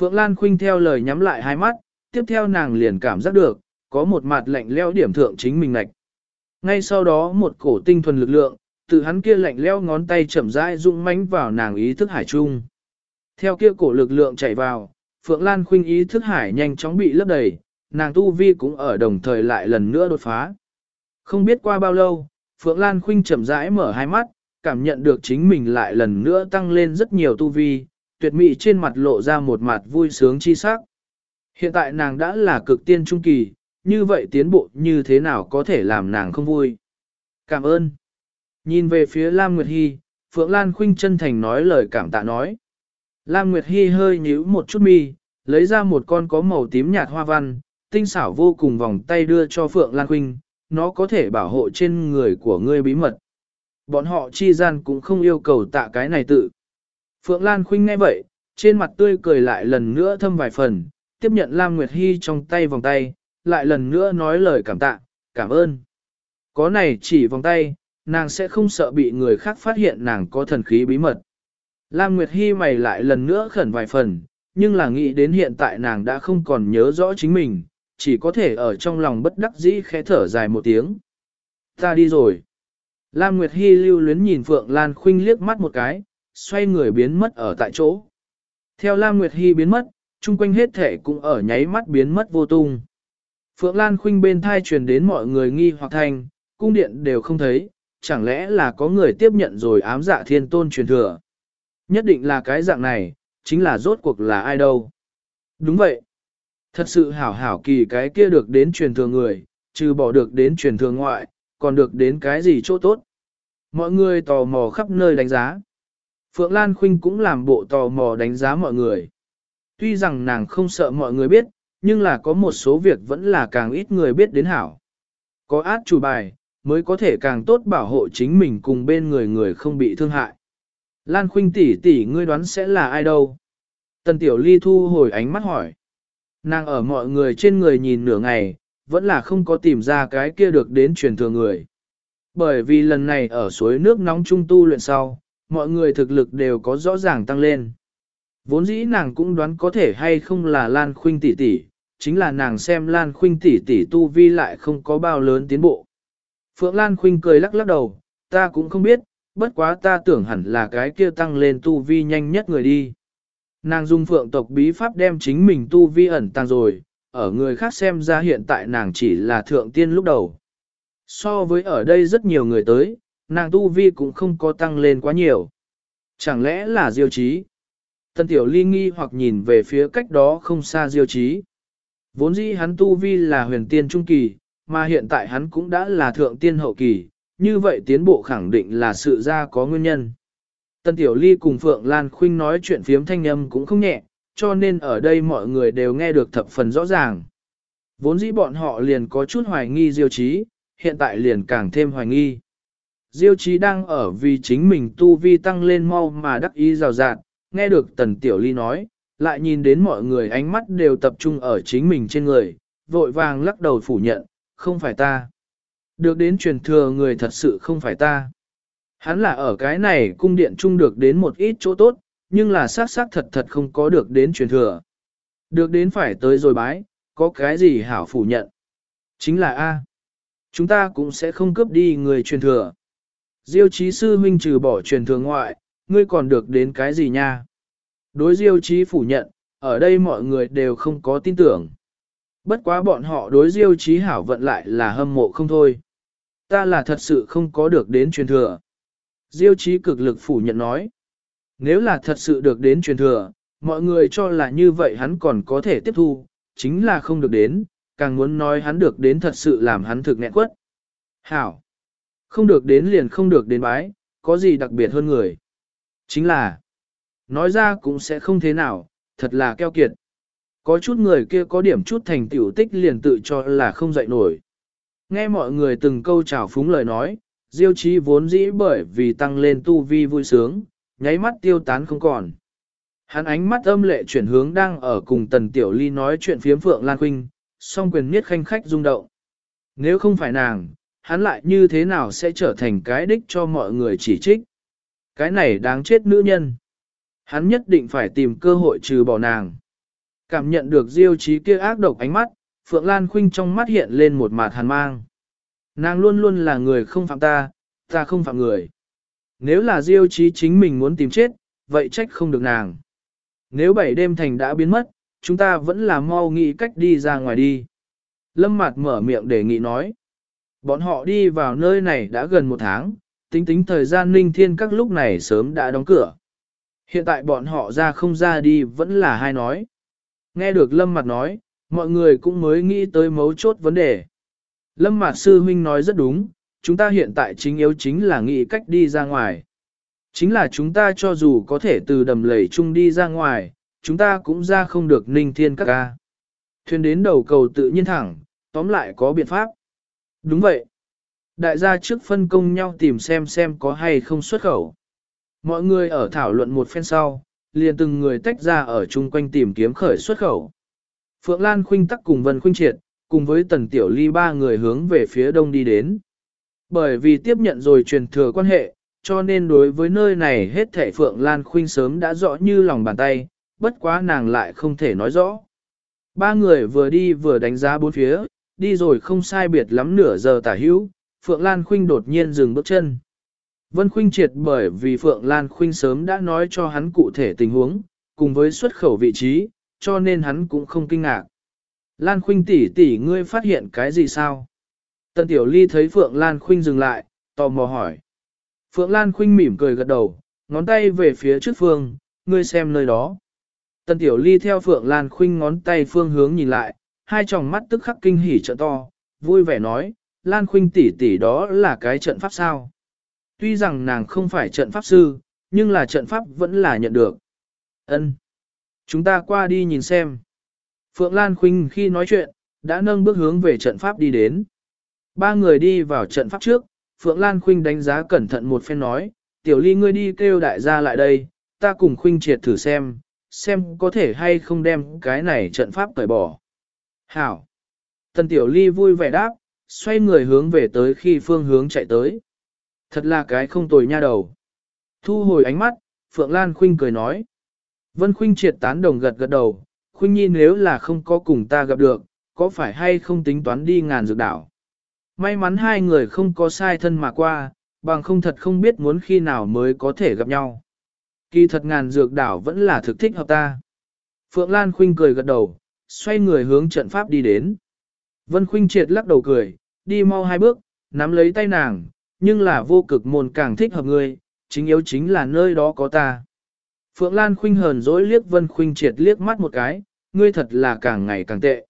Phượng Lan Khuynh theo lời nhắm lại hai mắt, tiếp theo nàng liền cảm giác được, có một mặt lạnh leo điểm thượng chính mình lạch. Ngay sau đó một cổ tinh thuần lực lượng, từ hắn kia lạnh leo ngón tay chậm rãi rung mánh vào nàng ý thức hải trung. Theo kia cổ lực lượng chạy vào, Phượng Lan Khuynh ý thức hải nhanh chóng bị lấp đầy, nàng tu vi cũng ở đồng thời lại lần nữa đột phá. Không biết qua bao lâu, Phượng Lan Khuynh chậm rãi mở hai mắt, cảm nhận được chính mình lại lần nữa tăng lên rất nhiều tu vi, tuyệt mỹ trên mặt lộ ra một mặt vui sướng chi sắc. Hiện tại nàng đã là cực tiên trung kỳ, như vậy tiến bộ như thế nào có thể làm nàng không vui. Cảm ơn. Nhìn về phía Lam Nguyệt Hy, Phượng Lan Khuynh chân thành nói lời cảm tạ nói. Lam Nguyệt Hy hơi nhíu một chút mi, lấy ra một con có màu tím nhạt hoa văn, tinh xảo vô cùng vòng tay đưa cho Phượng Lan Khuynh, nó có thể bảo hộ trên người của ngươi bí mật. Bọn họ chi gian cũng không yêu cầu tạ cái này tự. Phượng Lan Khuynh nghe vậy, trên mặt tươi cười lại lần nữa thâm vài phần, tiếp nhận Lam Nguyệt Hy trong tay vòng tay, lại lần nữa nói lời cảm tạ, cảm ơn. Có này chỉ vòng tay, nàng sẽ không sợ bị người khác phát hiện nàng có thần khí bí mật. Lam Nguyệt Hy mày lại lần nữa khẩn vài phần, nhưng là nghĩ đến hiện tại nàng đã không còn nhớ rõ chính mình, chỉ có thể ở trong lòng bất đắc dĩ khẽ thở dài một tiếng. Ta đi rồi. Lam Nguyệt Hy lưu luyến nhìn Phượng Lan Khuynh liếc mắt một cái, xoay người biến mất ở tại chỗ. Theo Lam Nguyệt Hy biến mất, chung quanh hết thể cũng ở nháy mắt biến mất vô tung. Phượng Lan Khuynh bên thai truyền đến mọi người nghi hoặc thành, cung điện đều không thấy, chẳng lẽ là có người tiếp nhận rồi ám dạ thiên tôn truyền thừa. Nhất định là cái dạng này, chính là rốt cuộc là ai đâu. Đúng vậy. Thật sự hảo hảo kỳ cái kia được đến truyền thừa người, trừ bỏ được đến truyền thừa ngoại, còn được đến cái gì chỗ tốt. Mọi người tò mò khắp nơi đánh giá. Phượng Lan Khuynh cũng làm bộ tò mò đánh giá mọi người. Tuy rằng nàng không sợ mọi người biết, nhưng là có một số việc vẫn là càng ít người biết đến hảo. Có át chủ bài, mới có thể càng tốt bảo hộ chính mình cùng bên người người không bị thương hại. Lan Khuynh tỷ tỷ ngươi đoán sẽ là ai đâu? Tần Tiểu Ly thu hồi ánh mắt hỏi. Nàng ở mọi người trên người nhìn nửa ngày, vẫn là không có tìm ra cái kia được đến truyền thừa người. Bởi vì lần này ở suối nước nóng trung tu luyện sau, mọi người thực lực đều có rõ ràng tăng lên. Vốn dĩ nàng cũng đoán có thể hay không là Lan Khuynh tỷ tỷ, chính là nàng xem Lan Khuynh tỷ tỷ tu vi lại không có bao lớn tiến bộ. Phượng Lan Khuynh cười lắc lắc đầu, ta cũng không biết, bất quá ta tưởng hẳn là cái kia tăng lên tu vi nhanh nhất người đi. Nàng dùng phượng tộc bí pháp đem chính mình tu vi ẩn tăng rồi, ở người khác xem ra hiện tại nàng chỉ là thượng tiên lúc đầu. So với ở đây rất nhiều người tới, nàng tu vi cũng không có tăng lên quá nhiều. Chẳng lẽ là diêu trí? Tân tiểu ly nghi hoặc nhìn về phía cách đó không xa diêu trí. Vốn dĩ hắn tu vi là huyền tiên trung kỳ, mà hiện tại hắn cũng đã là thượng tiên hậu kỳ, như vậy tiến bộ khẳng định là sự ra có nguyên nhân. Tân Tiểu Ly cùng Phượng Lan Khuynh nói chuyện phiếm thanh âm cũng không nhẹ, cho nên ở đây mọi người đều nghe được thập phần rõ ràng. Vốn dĩ bọn họ liền có chút hoài nghi Diêu Chí, hiện tại liền càng thêm hoài nghi. Diêu Chí đang ở vì chính mình tu vi tăng lên mau mà đắc ý rào rạt, nghe được Tần Tiểu Ly nói, lại nhìn đến mọi người ánh mắt đều tập trung ở chính mình trên người, vội vàng lắc đầu phủ nhận, không phải ta. Được đến truyền thừa người thật sự không phải ta. Hắn là ở cái này cung điện chung được đến một ít chỗ tốt, nhưng là xác xác thật thật không có được đến truyền thừa. Được đến phải tới rồi bái, có cái gì hảo phủ nhận. Chính là A. Chúng ta cũng sẽ không cướp đi người truyền thừa. Diêu trí sư huynh trừ bỏ truyền thừa ngoại, ngươi còn được đến cái gì nha? Đối diêu trí phủ nhận, ở đây mọi người đều không có tin tưởng. Bất quá bọn họ đối diêu trí hảo vận lại là hâm mộ không thôi. Ta là thật sự không có được đến truyền thừa. Diêu trí cực lực phủ nhận nói. Nếu là thật sự được đến truyền thừa, mọi người cho là như vậy hắn còn có thể tiếp thu, chính là không được đến, càng muốn nói hắn được đến thật sự làm hắn thực nghẹn quất. Hảo! Không được đến liền không được đến bái, có gì đặc biệt hơn người. Chính là, nói ra cũng sẽ không thế nào, thật là keo kiệt. Có chút người kia có điểm chút thành tiểu tích liền tự cho là không dậy nổi. Nghe mọi người từng câu chào phúng lời nói, diêu trí vốn dĩ bởi vì tăng lên tu vi vui sướng, nháy mắt tiêu tán không còn. Hắn ánh mắt âm lệ chuyển hướng đang ở cùng tần tiểu ly nói chuyện phiếm phượng lan khuynh, song quyền miết khanh khách rung động. Nếu không phải nàng, hắn lại như thế nào sẽ trở thành cái đích cho mọi người chỉ trích. Cái này đáng chết nữ nhân. Hắn nhất định phải tìm cơ hội trừ bỏ nàng. Cảm nhận được diêu trí kia ác độc ánh mắt, Phượng Lan Khuynh trong mắt hiện lên một mặt hàn mang. Nàng luôn luôn là người không phạm ta, ta không phạm người. Nếu là diêu trí chính mình muốn tìm chết, vậy trách không được nàng. Nếu bảy đêm thành đã biến mất, chúng ta vẫn là mau nghĩ cách đi ra ngoài đi. Lâm Mạt mở miệng để nghị nói. Bọn họ đi vào nơi này đã gần một tháng, tính tính thời gian ninh thiên các lúc này sớm đã đóng cửa. Hiện tại bọn họ ra không ra đi vẫn là hai nói. Nghe được Lâm Mặt nói, mọi người cũng mới nghĩ tới mấu chốt vấn đề. Lâm Mạt Sư Huynh nói rất đúng, chúng ta hiện tại chính yếu chính là nghĩ cách đi ra ngoài. Chính là chúng ta cho dù có thể từ đầm lầy chung đi ra ngoài, chúng ta cũng ra không được ninh thiên các ca. Thuyền đến đầu cầu tự nhiên thẳng, tóm lại có biện pháp. Đúng vậy. Đại gia trước phân công nhau tìm xem xem có hay không xuất khẩu. Mọi người ở thảo luận một phen sau, liền từng người tách ra ở chung quanh tìm kiếm khởi xuất khẩu. Phượng Lan Khuynh tắc cùng Vân Khuynh Triệt, cùng với Tần Tiểu Ly ba người hướng về phía đông đi đến. Bởi vì tiếp nhận rồi truyền thừa quan hệ, cho nên đối với nơi này hết thể Phượng Lan Khuynh sớm đã rõ như lòng bàn tay, bất quá nàng lại không thể nói rõ. Ba người vừa đi vừa đánh giá bốn phía, đi rồi không sai biệt lắm nửa giờ tả hữu, Phượng Lan Khuynh đột nhiên dừng bước chân. Vân Khuynh triệt bởi vì Phượng Lan Khuynh sớm đã nói cho hắn cụ thể tình huống, cùng với xuất khẩu vị trí, cho nên hắn cũng không kinh ngạc. Lan Khuynh tỷ tỷ ngươi phát hiện cái gì sao? Tần Tiểu Ly thấy Phượng Lan Khuynh dừng lại, tò mò hỏi. Phượng Lan Khuynh mỉm cười gật đầu, ngón tay về phía trước phương, ngươi xem nơi đó. Tần Tiểu Ly theo Phượng Lan Khuynh ngón tay phương hướng nhìn lại, hai tròng mắt tức khắc kinh hỉ trợ to, vui vẻ nói, Lan Khuynh tỷ tỷ đó là cái trận pháp sao. Tuy rằng nàng không phải trận pháp sư, nhưng là trận pháp vẫn là nhận được. Ân, Chúng ta qua đi nhìn xem. Phượng Lan Khuynh khi nói chuyện, đã nâng bước hướng về trận pháp đi đến. Ba người đi vào trận pháp trước, Phượng Lan Khuynh đánh giá cẩn thận một phen nói, tiểu ly ngươi đi kêu đại gia lại đây, ta cùng Khuynh triệt thử xem, xem có thể hay không đem cái này trận pháp tẩy bỏ. Hảo! Tần tiểu ly vui vẻ đáp, xoay người hướng về tới khi phương hướng chạy tới. Thật là cái không tồi nha đầu. Thu hồi ánh mắt, Phượng Lan Khuynh cười nói. Vân Khuynh triệt tán đồng gật gật đầu, Khuynh Nhi nếu là không có cùng ta gặp được, có phải hay không tính toán đi ngàn dược đảo. May mắn hai người không có sai thân mà qua, bằng không thật không biết muốn khi nào mới có thể gặp nhau. Kỳ thật ngàn dược đảo vẫn là thực thích hợp ta. Phượng Lan Khuynh cười gật đầu, xoay người hướng trận pháp đi đến. Vân Khuynh triệt lắc đầu cười, đi mau hai bước, nắm lấy tay nàng, nhưng là vô cực môn càng thích hợp người, chính yếu chính là nơi đó có ta. Phượng Lan Khuynh hờn dỗi liếc Vân Khuynh triệt liếc mắt một cái, ngươi thật là càng ngày càng tệ.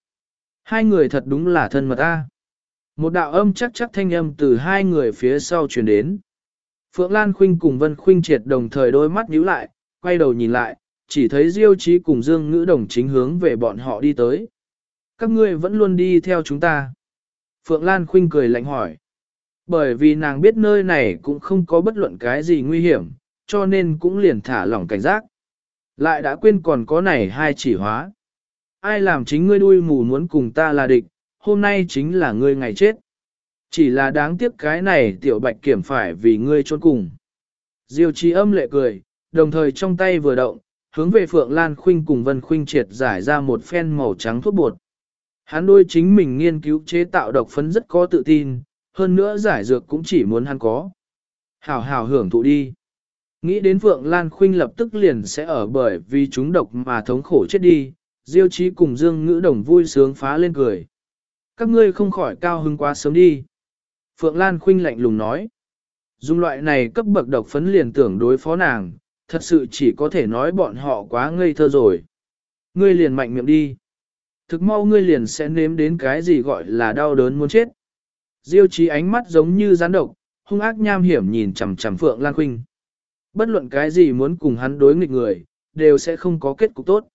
Hai người thật đúng là thân mật ta. Một đạo âm chắc chắc thanh âm từ hai người phía sau truyền đến. Phượng Lan Khuynh cùng Vân Khuynh triệt đồng thời đôi mắt nhíu lại, quay đầu nhìn lại, chỉ thấy Diêu Chí cùng Dương Ngữ Đồng chính hướng về bọn họ đi tới. Các ngươi vẫn luôn đi theo chúng ta. Phượng Lan Khuynh cười lạnh hỏi. Bởi vì nàng biết nơi này cũng không có bất luận cái gì nguy hiểm, cho nên cũng liền thả lỏng cảnh giác. Lại đã quên còn có này hai chỉ hóa. Ai làm chính ngươi đuôi mù muốn cùng ta là địch, hôm nay chính là ngươi ngày chết. Chỉ là đáng tiếc cái này tiểu bạch kiểm phải vì ngươi trốn cùng. Diêu trí âm lệ cười, đồng thời trong tay vừa động, hướng về Phượng Lan Khuynh cùng Vân Khuynh triệt giải ra một phen màu trắng thuốc bột. Hắn đôi chính mình nghiên cứu chế tạo độc phấn rất có tự tin, hơn nữa giải dược cũng chỉ muốn hắn có. Hảo hảo hưởng thụ đi. Nghĩ đến Phượng Lan Khuynh lập tức liền sẽ ở bởi vì chúng độc mà thống khổ chết đi, Diêu Chí cùng Dương Ngữ Đồng vui sướng phá lên cười. Các ngươi không khỏi cao hứng quá sớm đi. Phượng Lan Khuynh lạnh lùng nói. Dùng loại này cấp bậc độc phấn liền tưởng đối phó nàng, thật sự chỉ có thể nói bọn họ quá ngây thơ rồi. Ngươi liền mạnh miệng đi. Thực mau ngươi liền sẽ nếm đến cái gì gọi là đau đớn muốn chết. Diêu trí ánh mắt giống như rắn độc, hung ác nham hiểm nhìn chằm chằm Phượng Lan Khuynh. Bất luận cái gì muốn cùng hắn đối nghịch người, đều sẽ không có kết cục tốt.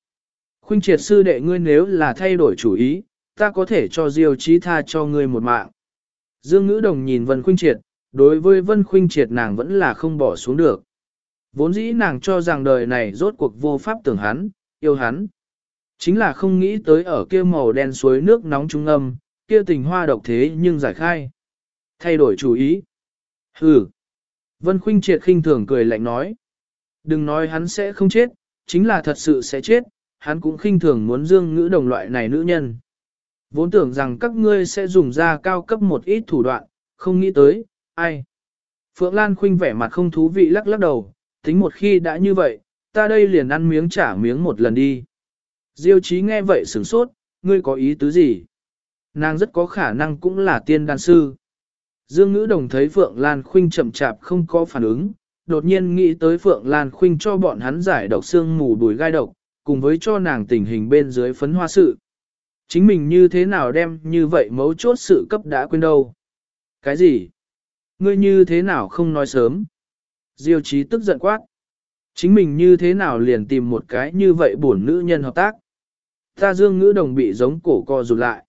Khuynh triệt sư đệ ngươi nếu là thay đổi chủ ý, ta có thể cho Diêu trí tha cho ngươi một mạng. Dương Ngữ Đồng nhìn Vân Khuynh Triệt, đối với Vân Khuynh Triệt nàng vẫn là không bỏ xuống được. Vốn dĩ nàng cho rằng đời này rốt cuộc vô pháp tưởng hắn, yêu hắn. Chính là không nghĩ tới ở kia màu đen suối nước nóng trung âm, kia tình hoa độc thế nhưng giải khai. Thay đổi chủ ý. Hừ. Vân Khuynh Triệt khinh thường cười lạnh nói. Đừng nói hắn sẽ không chết, chính là thật sự sẽ chết, hắn cũng khinh thường muốn dương ngữ đồng loại này nữ nhân. Vốn tưởng rằng các ngươi sẽ dùng ra cao cấp một ít thủ đoạn, không nghĩ tới, ai. Phượng Lan Khuynh vẻ mặt không thú vị lắc lắc đầu, tính một khi đã như vậy, ta đây liền ăn miếng trả miếng một lần đi. Diêu chí nghe vậy sửng sốt, ngươi có ý tứ gì? Nàng rất có khả năng cũng là tiên đan sư. Dương ngữ đồng thấy Phượng Lan Khuynh chậm chạp không có phản ứng, đột nhiên nghĩ tới Phượng Lan Khuynh cho bọn hắn giải độc xương mù đùi gai độc, cùng với cho nàng tình hình bên dưới phấn hoa sự. Chính mình như thế nào đem như vậy mấu chốt sự cấp đã quên đâu? Cái gì? Ngươi như thế nào không nói sớm? Diêu Chí tức giận quát. Chính mình như thế nào liền tìm một cái như vậy bổn nữ nhân hợp tác? Ta dương ngữ đồng bị giống cổ co rụt lại.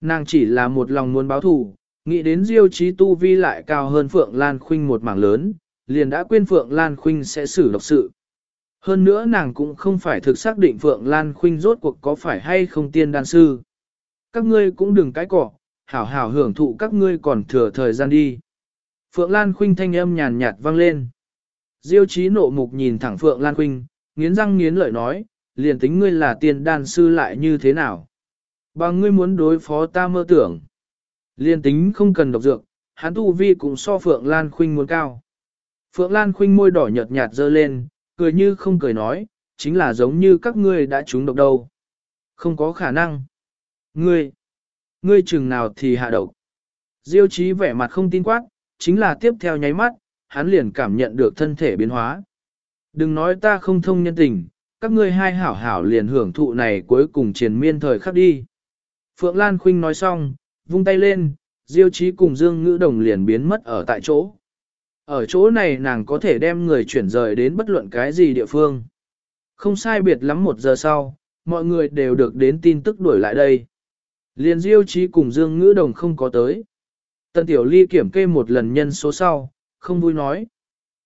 Nàng chỉ là một lòng muốn báo thù, nghĩ đến diêu trí tu vi lại cao hơn Phượng Lan Khuynh một mảng lớn, liền đã quên Phượng Lan Khuynh sẽ xử độc sự. Hơn nữa nàng cũng không phải thực xác định Phượng Lan Khuynh rốt cuộc có phải hay không tiên đan sư. Các ngươi cũng đừng cái cỏ, hảo hảo hưởng thụ các ngươi còn thừa thời gian đi. Phượng Lan Khuynh thanh âm nhàn nhạt vang lên. Diêu trí nộ mục nhìn thẳng Phượng Lan Quynh, nghiến răng nghiến lợi nói, liền tính ngươi là tiên đan sư lại như thế nào. Bằng ngươi muốn đối phó ta mơ tưởng. Liên tính không cần độc dược, hắn tu vi cũng so Phượng Lan Khuynh muốn cao. Phượng Lan Khuynh môi đỏ nhợt nhạt dơ lên, cười như không cười nói, chính là giống như các ngươi đã trúng độc đâu. Không có khả năng. Ngươi, ngươi chừng nào thì hạ độc. Diêu chí vẻ mặt không tin quát, chính là tiếp theo nháy mắt, hắn liền cảm nhận được thân thể biến hóa. Đừng nói ta không thông nhân tình, các ngươi hai hảo hảo liền hưởng thụ này cuối cùng triền miên thời khắc đi. Phượng Lan Khuynh nói xong, vung tay lên, Diêu Chí cùng Dương Ngữ Đồng liền biến mất ở tại chỗ. Ở chỗ này nàng có thể đem người chuyển rời đến bất luận cái gì địa phương. Không sai biệt lắm một giờ sau, mọi người đều được đến tin tức đuổi lại đây. Liền Diêu Chí cùng Dương Ngữ Đồng không có tới. Tân Tiểu Ly kiểm kê một lần nhân số sau, không vui nói.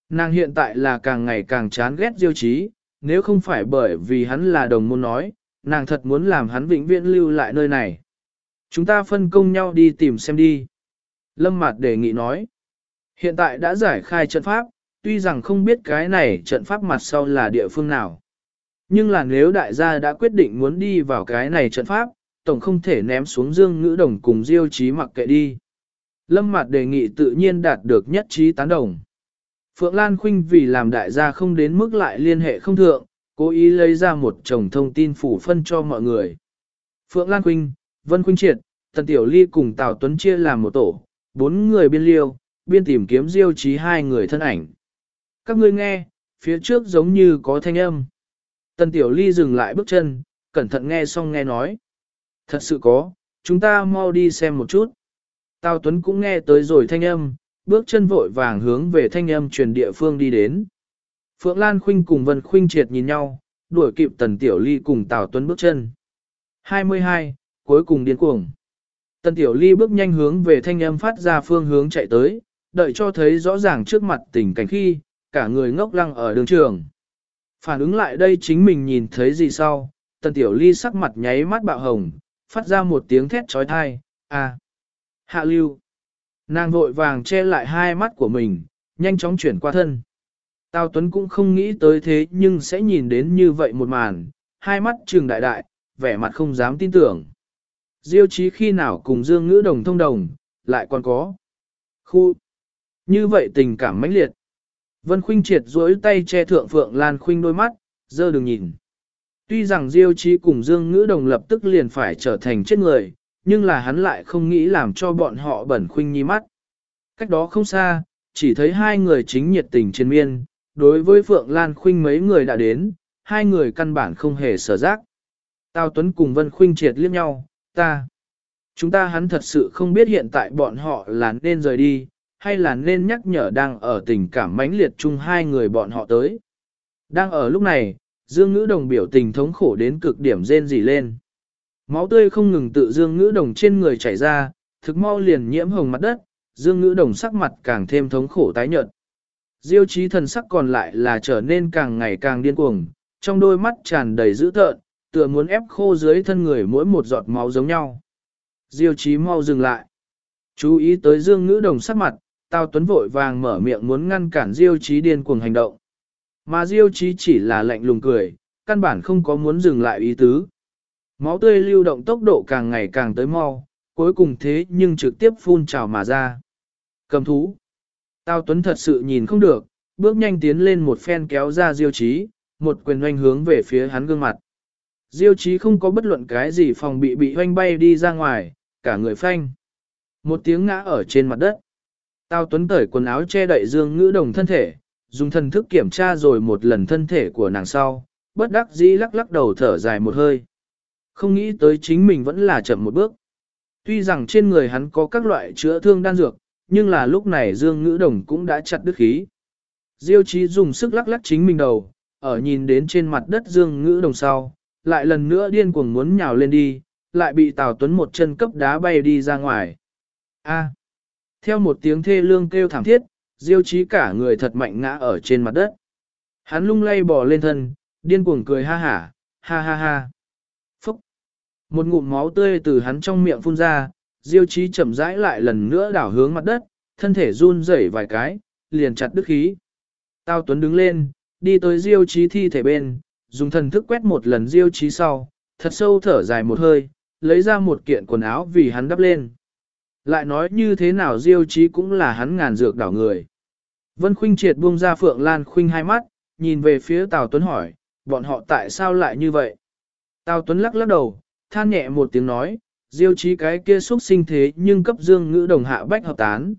Nàng hiện tại là càng ngày càng chán ghét Diêu Chí, nếu không phải bởi vì hắn là đồng môn nói, nàng thật muốn làm hắn vĩnh viễn lưu lại nơi này. Chúng ta phân công nhau đi tìm xem đi. Lâm Mạt đề nghị nói. Hiện tại đã giải khai trận pháp, tuy rằng không biết cái này trận pháp mặt sau là địa phương nào. Nhưng là nếu đại gia đã quyết định muốn đi vào cái này trận pháp, tổng không thể ném xuống dương ngữ đồng cùng diêu trí mặc kệ đi. Lâm Mạt đề nghị tự nhiên đạt được nhất trí tán đồng. Phượng Lan Khuynh vì làm đại gia không đến mức lại liên hệ không thượng, cố ý lấy ra một chồng thông tin phủ phân cho mọi người. Phượng Lan Khuynh, Vân Khuynh Triệt, Tần Tiểu Ly cùng Tào Tuấn chia làm một tổ, bốn người biên liêu, biên tìm kiếm diêu trí hai người thân ảnh. Các ngươi nghe, phía trước giống như có thanh âm. Tần Tiểu Ly dừng lại bước chân, cẩn thận nghe xong nghe nói. Thật sự có, chúng ta mau đi xem một chút. Tào Tuấn cũng nghe tới rồi thanh âm, bước chân vội vàng hướng về thanh âm truyền địa phương đi đến. Phượng Lan Khuynh cùng Vân Khuynh triệt nhìn nhau, đuổi kịp Tần Tiểu Ly cùng Tào Tuấn bước chân. 22, cuối cùng điên cuồng. Tần Tiểu Ly bước nhanh hướng về thanh âm phát ra phương hướng chạy tới, đợi cho thấy rõ ràng trước mặt tình cảnh khi, cả người ngốc lăng ở đường trường. Phản ứng lại đây chính mình nhìn thấy gì sau, Tần Tiểu Ly sắc mặt nháy mắt bạo hồng, phát ra một tiếng thét trói thai, à, hạ lưu. Nàng vội vàng che lại hai mắt của mình, nhanh chóng chuyển qua thân. Tào Tuấn cũng không nghĩ tới thế nhưng sẽ nhìn đến như vậy một màn, hai mắt trừng đại đại, vẻ mặt không dám tin tưởng. Diêu chí khi nào cùng Dương Ngữ Đồng thông đồng, lại còn có. Khu. Như vậy tình cảm mãnh liệt. Vân Khuynh triệt duỗi tay che thượng Phượng Lan Khuynh đôi mắt, dơ đừng nhìn. Tuy rằng Diêu chí cùng Dương Ngữ Đồng lập tức liền phải trở thành chết người, nhưng là hắn lại không nghĩ làm cho bọn họ bẩn Khuynh nhi mắt. Cách đó không xa, chỉ thấy hai người chính nhiệt tình trên miên, đối với Phượng Lan Khuynh mấy người đã đến, hai người căn bản không hề sở giác. Tào Tuấn cùng Vân Khuynh triệt liếc nhau, ta. Chúng ta hắn thật sự không biết hiện tại bọn họ là nên rời đi, hay là nên nhắc nhở đang ở tình cảm mãnh liệt chung hai người bọn họ tới. Đang ở lúc này, Dương Ngữ Đồng biểu tình thống khổ đến cực điểm rên rỉ lên. Máu tươi không ngừng tự Dương Ngữ Đồng trên người chảy ra, thực mau liền nhiễm hồng mặt đất, Dương Ngữ Đồng sắc mặt càng thêm thống khổ tái nhợt. Diêu chí thần sắc còn lại là trở nên càng ngày càng điên cuồng, trong đôi mắt tràn đầy dữ tợn, tựa muốn ép khô dưới thân người mỗi một giọt máu giống nhau. Diêu chí mau dừng lại. Chú ý tới Dương Ngữ Đồng sắc mặt, Tào Tuấn vội vàng mở miệng muốn ngăn cản Diêu chí điên cuồng hành động. Mà Diêu chí chỉ là lạnh lùng cười, căn bản không có muốn dừng lại ý tứ. Máu tươi lưu động tốc độ càng ngày càng tới mau, cuối cùng thế nhưng trực tiếp phun trào mà ra. Cầm thú. Tao Tuấn thật sự nhìn không được, bước nhanh tiến lên một phen kéo ra diêu Chí, một quyền oanh hướng về phía hắn gương mặt. Diêu Chí không có bất luận cái gì phòng bị bị oanh bay đi ra ngoài, cả người phanh. Một tiếng ngã ở trên mặt đất. Tao Tuấn cởi quần áo che đậy dương ngữ đồng thân thể, dùng thần thức kiểm tra rồi một lần thân thể của nàng sau, bất đắc dĩ lắc lắc đầu thở dài một hơi. Không nghĩ tới chính mình vẫn là chậm một bước. Tuy rằng trên người hắn có các loại chữa thương đan dược, nhưng là lúc này Dương Ngữ Đồng cũng đã chặt đứt khí. Diêu Chí dùng sức lắc lắc chính mình đầu, ở nhìn đến trên mặt đất Dương Ngữ Đồng sau, lại lần nữa điên cuồng muốn nhào lên đi, lại bị Tào Tuấn một chân cấp đá bay đi ra ngoài. A. Theo một tiếng thê lương kêu thảm thiết, Diêu Chí cả người thật mạnh ngã ở trên mặt đất. Hắn lung lay bò lên thân, điên cuồng cười ha hả, ha ha ha. Một ngụm máu tươi từ hắn trong miệng phun ra, Diêu Chí chậm rãi lại lần nữa đảo hướng mặt đất, thân thể run rẩy vài cái, liền chặt đứt khí. Tao Tuấn đứng lên, đi tới Diêu Chí thi thể bên, dùng thần thức quét một lần Diêu Chí sau, thật sâu thở dài một hơi, lấy ra một kiện quần áo vì hắn đắp lên. Lại nói như thế nào Diêu Chí cũng là hắn ngàn dược đảo người. Vân Khuynh triệt buông ra Phượng Lan Khuynh hai mắt, nhìn về phía Tào Tuấn hỏi, bọn họ tại sao lại như vậy? Tào Tuấn lắc lắc đầu, than nhẹ một tiếng nói, diêu trí cái kia xuất sinh thế nhưng cấp dương ngữ đồng hạ bách hợp tán.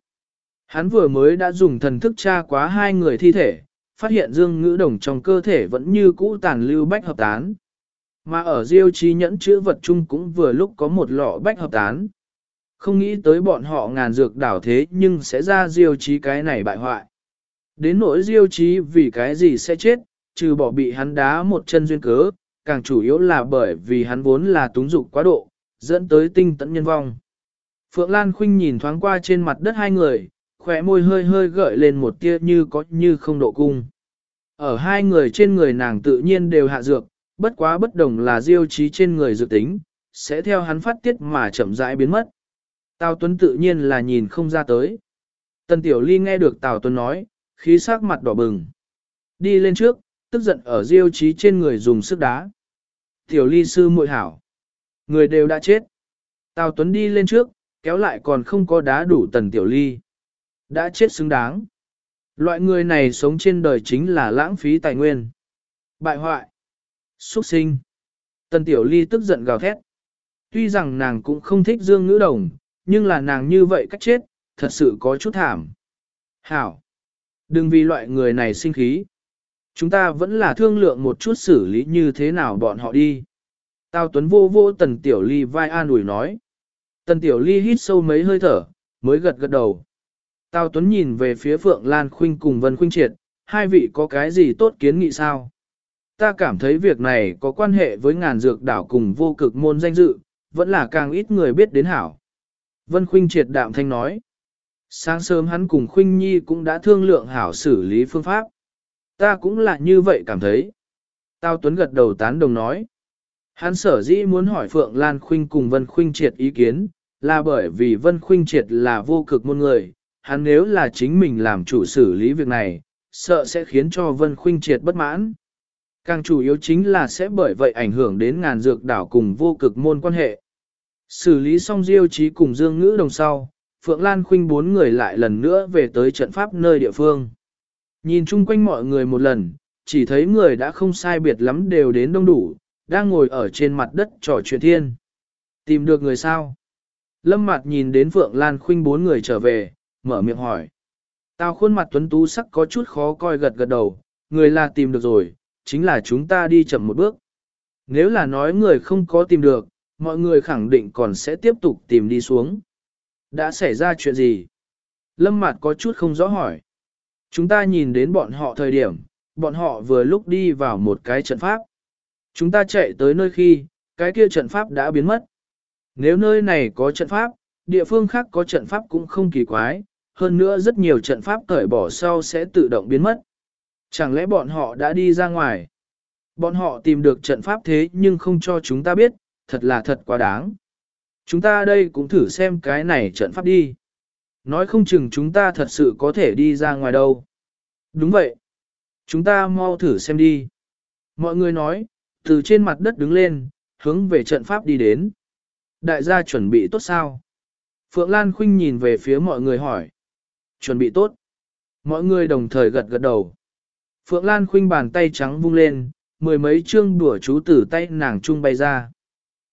Hắn vừa mới đã dùng thần thức tra quá hai người thi thể, phát hiện dương ngữ đồng trong cơ thể vẫn như cũ tàn lưu bách hợp tán. Mà ở diêu trí nhẫn chữ vật chung cũng vừa lúc có một lọ bách hợp tán. Không nghĩ tới bọn họ ngàn dược đảo thế nhưng sẽ ra diêu trí cái này bại hoại. Đến nỗi diêu trí vì cái gì sẽ chết, trừ bỏ bị hắn đá một chân duyên cớ, càng chủ yếu là bởi vì hắn vốn là túng dục quá độ, dẫn tới tinh tận nhân vong. Phượng Lan Khuynh nhìn thoáng qua trên mặt đất hai người, khỏe môi hơi hơi gợi lên một tia như có như không độ cung. Ở hai người trên người nàng tự nhiên đều hạ dược, bất quá bất đồng là diêu trí trên người dự tính, sẽ theo hắn phát tiết mà chậm rãi biến mất. Tào Tuấn tự nhiên là nhìn không ra tới. Tần Tiểu Ly nghe được Tào Tuấn nói, khí sắc mặt đỏ bừng. Đi lên trước, tức giận ở diêu trí trên người dùng sức đá. Tiểu Ly sư muội hảo. Người đều đã chết. Tào Tuấn đi lên trước, kéo lại còn không có đá đủ tần tiểu ly. Đã chết xứng đáng. Loại người này sống trên đời chính là lãng phí tài nguyên. Bại hoại. Xuất sinh. Tần tiểu ly tức giận gào thét. Tuy rằng nàng cũng không thích dương ngữ đồng, nhưng là nàng như vậy cách chết, thật sự có chút thảm. Hảo. Đừng vì loại người này sinh khí. Chúng ta vẫn là thương lượng một chút xử lý như thế nào bọn họ đi. Tào Tuấn vô vô Tần Tiểu Ly vai an ủi nói. Tần Tiểu Ly hít sâu mấy hơi thở, mới gật gật đầu. Tào Tuấn nhìn về phía Phượng Lan Khuynh cùng Vân Khuynh Triệt, hai vị có cái gì tốt kiến nghị sao? Ta cảm thấy việc này có quan hệ với ngàn dược đảo cùng vô cực môn danh dự, vẫn là càng ít người biết đến hảo. Vân Khuynh Triệt đạm thanh nói. Sáng sớm hắn cùng Khuynh Nhi cũng đã thương lượng hảo xử lý phương pháp. Ta cũng là như vậy cảm thấy. Tào Tuấn gật đầu tán đồng nói. Hắn sở dĩ muốn hỏi Phượng Lan Khuynh cùng Vân Khuynh Triệt ý kiến, là bởi vì Vân Khuynh Triệt là vô cực môn người, hắn nếu là chính mình làm chủ xử lý việc này, sợ sẽ khiến cho Vân Khuynh Triệt bất mãn. Càng chủ yếu chính là sẽ bởi vậy ảnh hưởng đến ngàn dược đảo cùng vô cực môn quan hệ. Xử lý xong diêu trí cùng Dương Ngữ đồng sau, Phượng Lan Khuynh bốn người lại lần nữa về tới trận pháp nơi địa phương. Nhìn chung quanh mọi người một lần, chỉ thấy người đã không sai biệt lắm đều đến đông đủ, đang ngồi ở trên mặt đất trò chuyện thiên. Tìm được người sao? Lâm mặt nhìn đến Phượng Lan Khuynh bốn người trở về, mở miệng hỏi. Tao khuôn mặt tuấn tú sắc có chút khó coi gật gật đầu, người là tìm được rồi, chính là chúng ta đi chậm một bước. Nếu là nói người không có tìm được, mọi người khẳng định còn sẽ tiếp tục tìm đi xuống. Đã xảy ra chuyện gì? Lâm mặt có chút không rõ hỏi. Chúng ta nhìn đến bọn họ thời điểm, bọn họ vừa lúc đi vào một cái trận pháp. Chúng ta chạy tới nơi khi, cái kia trận pháp đã biến mất. Nếu nơi này có trận pháp, địa phương khác có trận pháp cũng không kỳ quái, hơn nữa rất nhiều trận pháp cởi bỏ sau sẽ tự động biến mất. Chẳng lẽ bọn họ đã đi ra ngoài? Bọn họ tìm được trận pháp thế nhưng không cho chúng ta biết, thật là thật quá đáng. Chúng ta đây cũng thử xem cái này trận pháp đi. Nói không chừng chúng ta thật sự có thể đi ra ngoài đâu. Đúng vậy. Chúng ta mau thử xem đi. Mọi người nói, Từ trên mặt đất đứng lên, hướng về trận pháp đi đến. Đại gia chuẩn bị tốt sao? Phượng Lan Khuynh nhìn về phía mọi người hỏi. Chuẩn bị tốt. Mọi người đồng thời gật gật đầu. Phượng Lan Khuynh bàn tay trắng vung lên, mười mấy chương đùa chú từ tay nàng trung bay ra.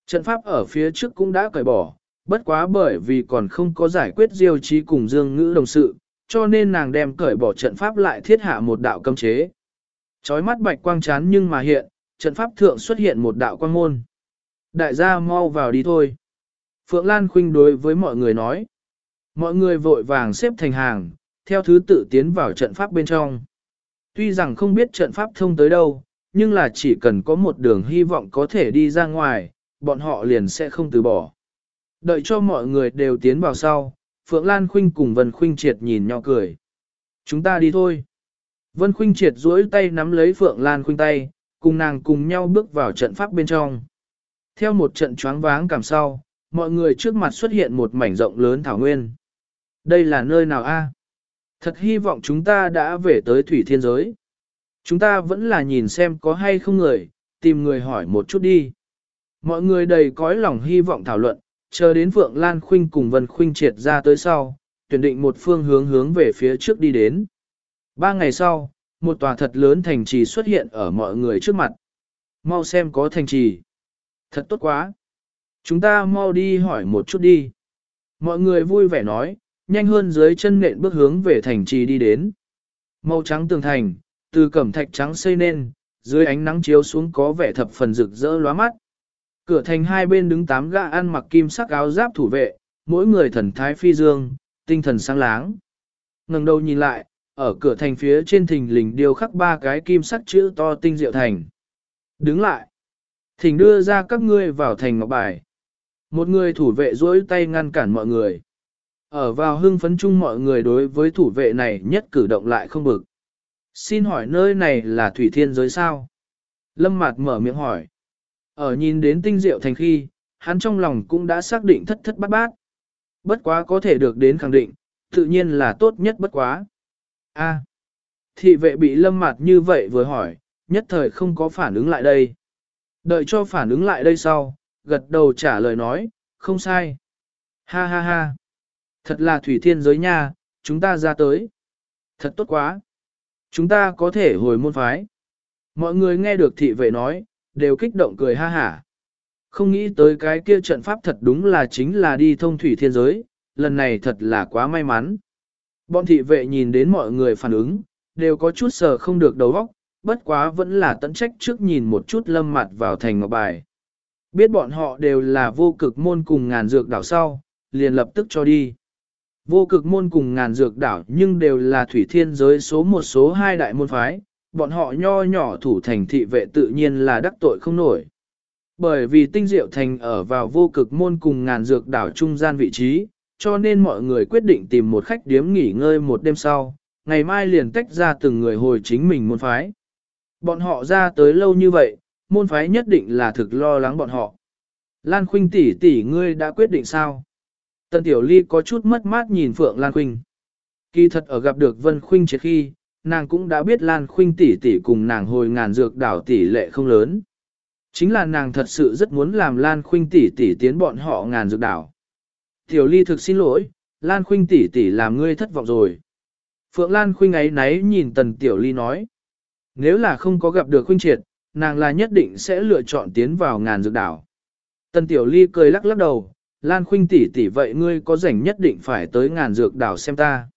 Trận pháp ở phía trước cũng đã cởi bỏ, bất quá bởi vì còn không có giải quyết diêu trí cùng dương ngữ đồng sự, cho nên nàng đem cởi bỏ trận pháp lại thiết hạ một đạo cấm chế. Chói mắt bạch quang chán nhưng mà hiện, trận pháp thượng xuất hiện một đạo quang môn. Đại gia mau vào đi thôi. Phượng Lan Khuynh đối với mọi người nói. Mọi người vội vàng xếp thành hàng, theo thứ tự tiến vào trận pháp bên trong. Tuy rằng không biết trận pháp thông tới đâu, nhưng là chỉ cần có một đường hy vọng có thể đi ra ngoài, bọn họ liền sẽ không từ bỏ. Đợi cho mọi người đều tiến vào sau, Phượng Lan Khuynh cùng Vân Khuynh Triệt nhìn nhỏ cười. Chúng ta đi thôi. Vân Khuynh Triệt duỗi tay nắm lấy Phượng Lan Khuynh tay, cùng nàng cùng nhau bước vào trận pháp bên trong. Theo một trận choáng váng cảm sau, mọi người trước mặt xuất hiện một mảnh rộng lớn thảo nguyên. Đây là nơi nào a? Thật hy vọng chúng ta đã về tới thủy thiên giới. Chúng ta vẫn là nhìn xem có hay không người, tìm người hỏi một chút đi. Mọi người đầy cõi lòng hy vọng thảo luận, chờ đến Phượng Lan Khuynh cùng Vân Khuynh triệt ra tới sau, tuyển định một phương hướng hướng về phía trước đi đến. Ba ngày sau, một tòa thật lớn thành trì xuất hiện ở mọi người trước mặt. Mau xem có thành trì. Thật tốt quá. Chúng ta mau đi hỏi một chút đi. Mọi người vui vẻ nói, nhanh hơn dưới chân nện bước hướng về thành trì đi đến. Màu trắng tường thành, từ cẩm thạch trắng xây nên, dưới ánh nắng chiếu xuống có vẻ thập phần rực rỡ lóa mắt. Cửa thành hai bên đứng tám gã ăn mặc kim sắc áo giáp thủ vệ, mỗi người thần thái phi dương, tinh thần sáng láng. ngẩng đầu nhìn lại, ở cửa thành phía trên thình lình điêu khắc ba cái kim sắc chữ to tinh diệu thành. Đứng lại. Thỉnh đưa ra các ngươi vào thành ngọc bài. Một người thủ vệ duỗi tay ngăn cản mọi người. Ở vào hưng phấn chung mọi người đối với thủ vệ này nhất cử động lại không bực. Xin hỏi nơi này là thủy thiên giới sao? Lâm Mạt mở miệng hỏi. Ở nhìn đến tinh diệu thành khi, hắn trong lòng cũng đã xác định thất thất bát bát. Bất quá có thể được đến khẳng định, tự nhiên là tốt nhất bất quá. A. À, thị vệ bị lâm mặt như vậy vừa hỏi, nhất thời không có phản ứng lại đây. Đợi cho phản ứng lại đây sau, gật đầu trả lời nói, không sai. Ha ha ha. Thật là thủy thiên giới nha, chúng ta ra tới. Thật tốt quá. Chúng ta có thể hồi môn phái. Mọi người nghe được thị vệ nói, đều kích động cười ha hả. Không nghĩ tới cái kia trận pháp thật đúng là chính là đi thông thủy thiên giới, lần này thật là quá may mắn. Bọn thị vệ nhìn đến mọi người phản ứng, đều có chút sờ không được đầu óc, bất quá vẫn là tận trách trước nhìn một chút lâm mặt vào thành ngọc bài. Biết bọn họ đều là vô cực môn cùng ngàn dược đảo sau, liền lập tức cho đi. Vô cực môn cùng ngàn dược đảo nhưng đều là thủy thiên giới số một số hai đại môn phái, bọn họ nho nhỏ thủ thành thị vệ tự nhiên là đắc tội không nổi. Bởi vì tinh diệu thành ở vào vô cực môn cùng ngàn dược đảo trung gian vị trí, cho nên mọi người quyết định tìm một khách điếm nghỉ ngơi một đêm sau, ngày mai liền tách ra từng người hồi chính mình môn phái. Bọn họ ra tới lâu như vậy, môn phái nhất định là thực lo lắng bọn họ. Lan Khuynh tỷ tỷ ngươi đã quyết định sao? Tần Tiểu Ly có chút mất mát nhìn Phượng Lan Khuynh. Kỳ thật ở gặp được Vân Khuynh trước khi, nàng cũng đã biết Lan Khuynh tỷ tỷ cùng nàng hồi ngàn dược đảo tỷ lệ không lớn. Chính là nàng thật sự rất muốn làm Lan Khuynh tỷ tỷ tiến bọn họ ngàn dược đảo. Tiểu Ly thực xin lỗi, Lan Khuynh tỷ tỷ làm ngươi thất vọng rồi. Phượng Lan Khuynh ấy náy nhìn Tần Tiểu Ly nói. Nếu là không có gặp được Khuynh Triệt, nàng là nhất định sẽ lựa chọn tiến vào ngàn dược đảo. Tần Tiểu Ly cười lắc lắc đầu, Lan Khuynh tỷ tỷ vậy ngươi có rảnh nhất định phải tới ngàn dược đảo xem ta.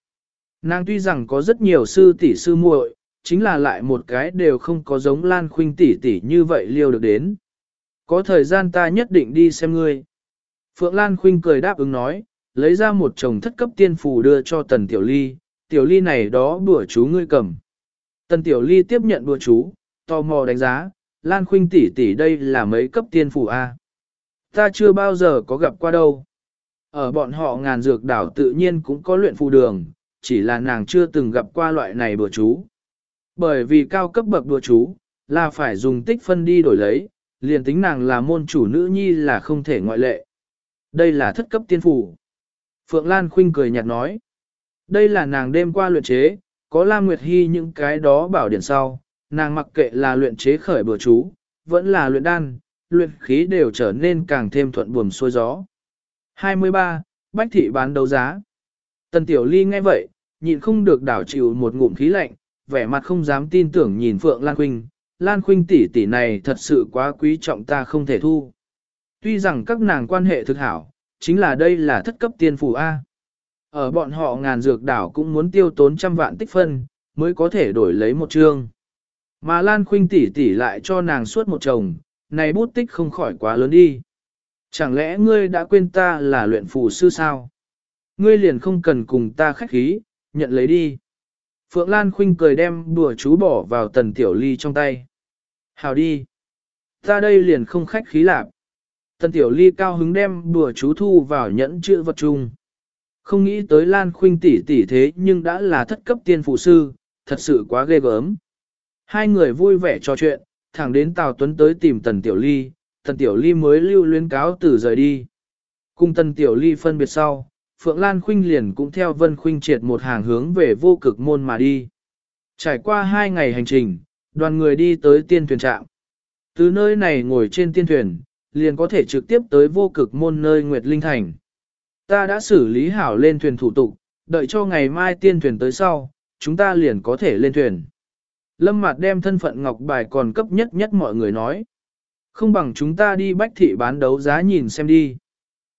Nàng tuy rằng có rất nhiều sư tỷ sư muội, chính là lại một cái đều không có giống Lan Khuynh tỷ tỷ như vậy liêu được đến. Có thời gian ta nhất định đi xem ngươi. Phượng Lan Khuynh cười đáp ứng nói, lấy ra một chồng thất cấp tiên phù đưa cho Tần Tiểu Ly, Tiểu Ly này đó bữa chú ngươi cầm. Tần Tiểu Ly tiếp nhận bữa chú, tò mò đánh giá, Lan Khuynh tỷ tỷ đây là mấy cấp tiên phù A. Ta chưa bao giờ có gặp qua đâu. Ở bọn họ ngàn dược đảo tự nhiên cũng có luyện phù đường, chỉ là nàng chưa từng gặp qua loại này bừa chú. Bởi vì cao cấp bậc bữa chú, là phải dùng tích phân đi đổi lấy, liền tính nàng là môn chủ nữ nhi là không thể ngoại lệ. Đây là thất cấp tiên phủ. Phượng Lan Khuynh cười nhạt nói. Đây là nàng đêm qua luyện chế, có Lam Nguyệt Hy những cái đó bảo điển sau, nàng mặc kệ là luyện chế khởi bừa chú, vẫn là luyện đan, luyện khí đều trở nên càng thêm thuận buồm xuôi gió. 23. Bách thị bán đấu giá. Tần Tiểu Ly nghe vậy, nhịn không được đảo chịu một ngụm khí lạnh, vẻ mặt không dám tin tưởng nhìn Phượng Lan Khuynh. Lan Khuynh tỷ tỷ này thật sự quá quý trọng ta không thể thu. Tuy rằng các nàng quan hệ thực hảo, chính là đây là thất cấp tiên phủ A. Ở bọn họ ngàn dược đảo cũng muốn tiêu tốn trăm vạn tích phân, mới có thể đổi lấy một chương. Mà Lan Khuynh tỷ tỷ lại cho nàng suốt một chồng, này bút tích không khỏi quá lớn đi. Chẳng lẽ ngươi đã quên ta là luyện phù sư sao? Ngươi liền không cần cùng ta khách khí, nhận lấy đi. Phượng Lan Khuynh cười đem đùa chú bỏ vào tần tiểu ly trong tay. Hào đi. Ta đây liền không khách khí lạc. Tần tiểu ly cao hứng đem đùa chú thu vào nhẫn chữ vật chung. Không nghĩ tới Lan Khuynh tỷ tỷ thế nhưng đã là thất cấp tiên phụ sư, thật sự quá ghê gớm. Hai người vui vẻ trò chuyện, thẳng đến Tào Tuấn tới tìm Tần Tiểu Ly, Tần Tiểu Ly mới lưu luyến cáo từ rời đi. Cùng Tần Tiểu Ly phân biệt sau, Phượng Lan Khuynh liền cũng theo Vân Khuynh triệt một hàng hướng về vô cực môn mà đi. Trải qua hai ngày hành trình, đoàn người đi tới tiên thuyền trạm. Từ nơi này ngồi trên tiên thuyền, liền có thể trực tiếp tới vô cực môn nơi Nguyệt Linh Thành. Ta đã xử lý hảo lên thuyền thủ tục, đợi cho ngày mai tiên thuyền tới sau, chúng ta liền có thể lên thuyền. Lâm Mạt đem thân phận ngọc bài còn cấp nhất nhất mọi người nói. Không bằng chúng ta đi bách thị bán đấu giá nhìn xem đi.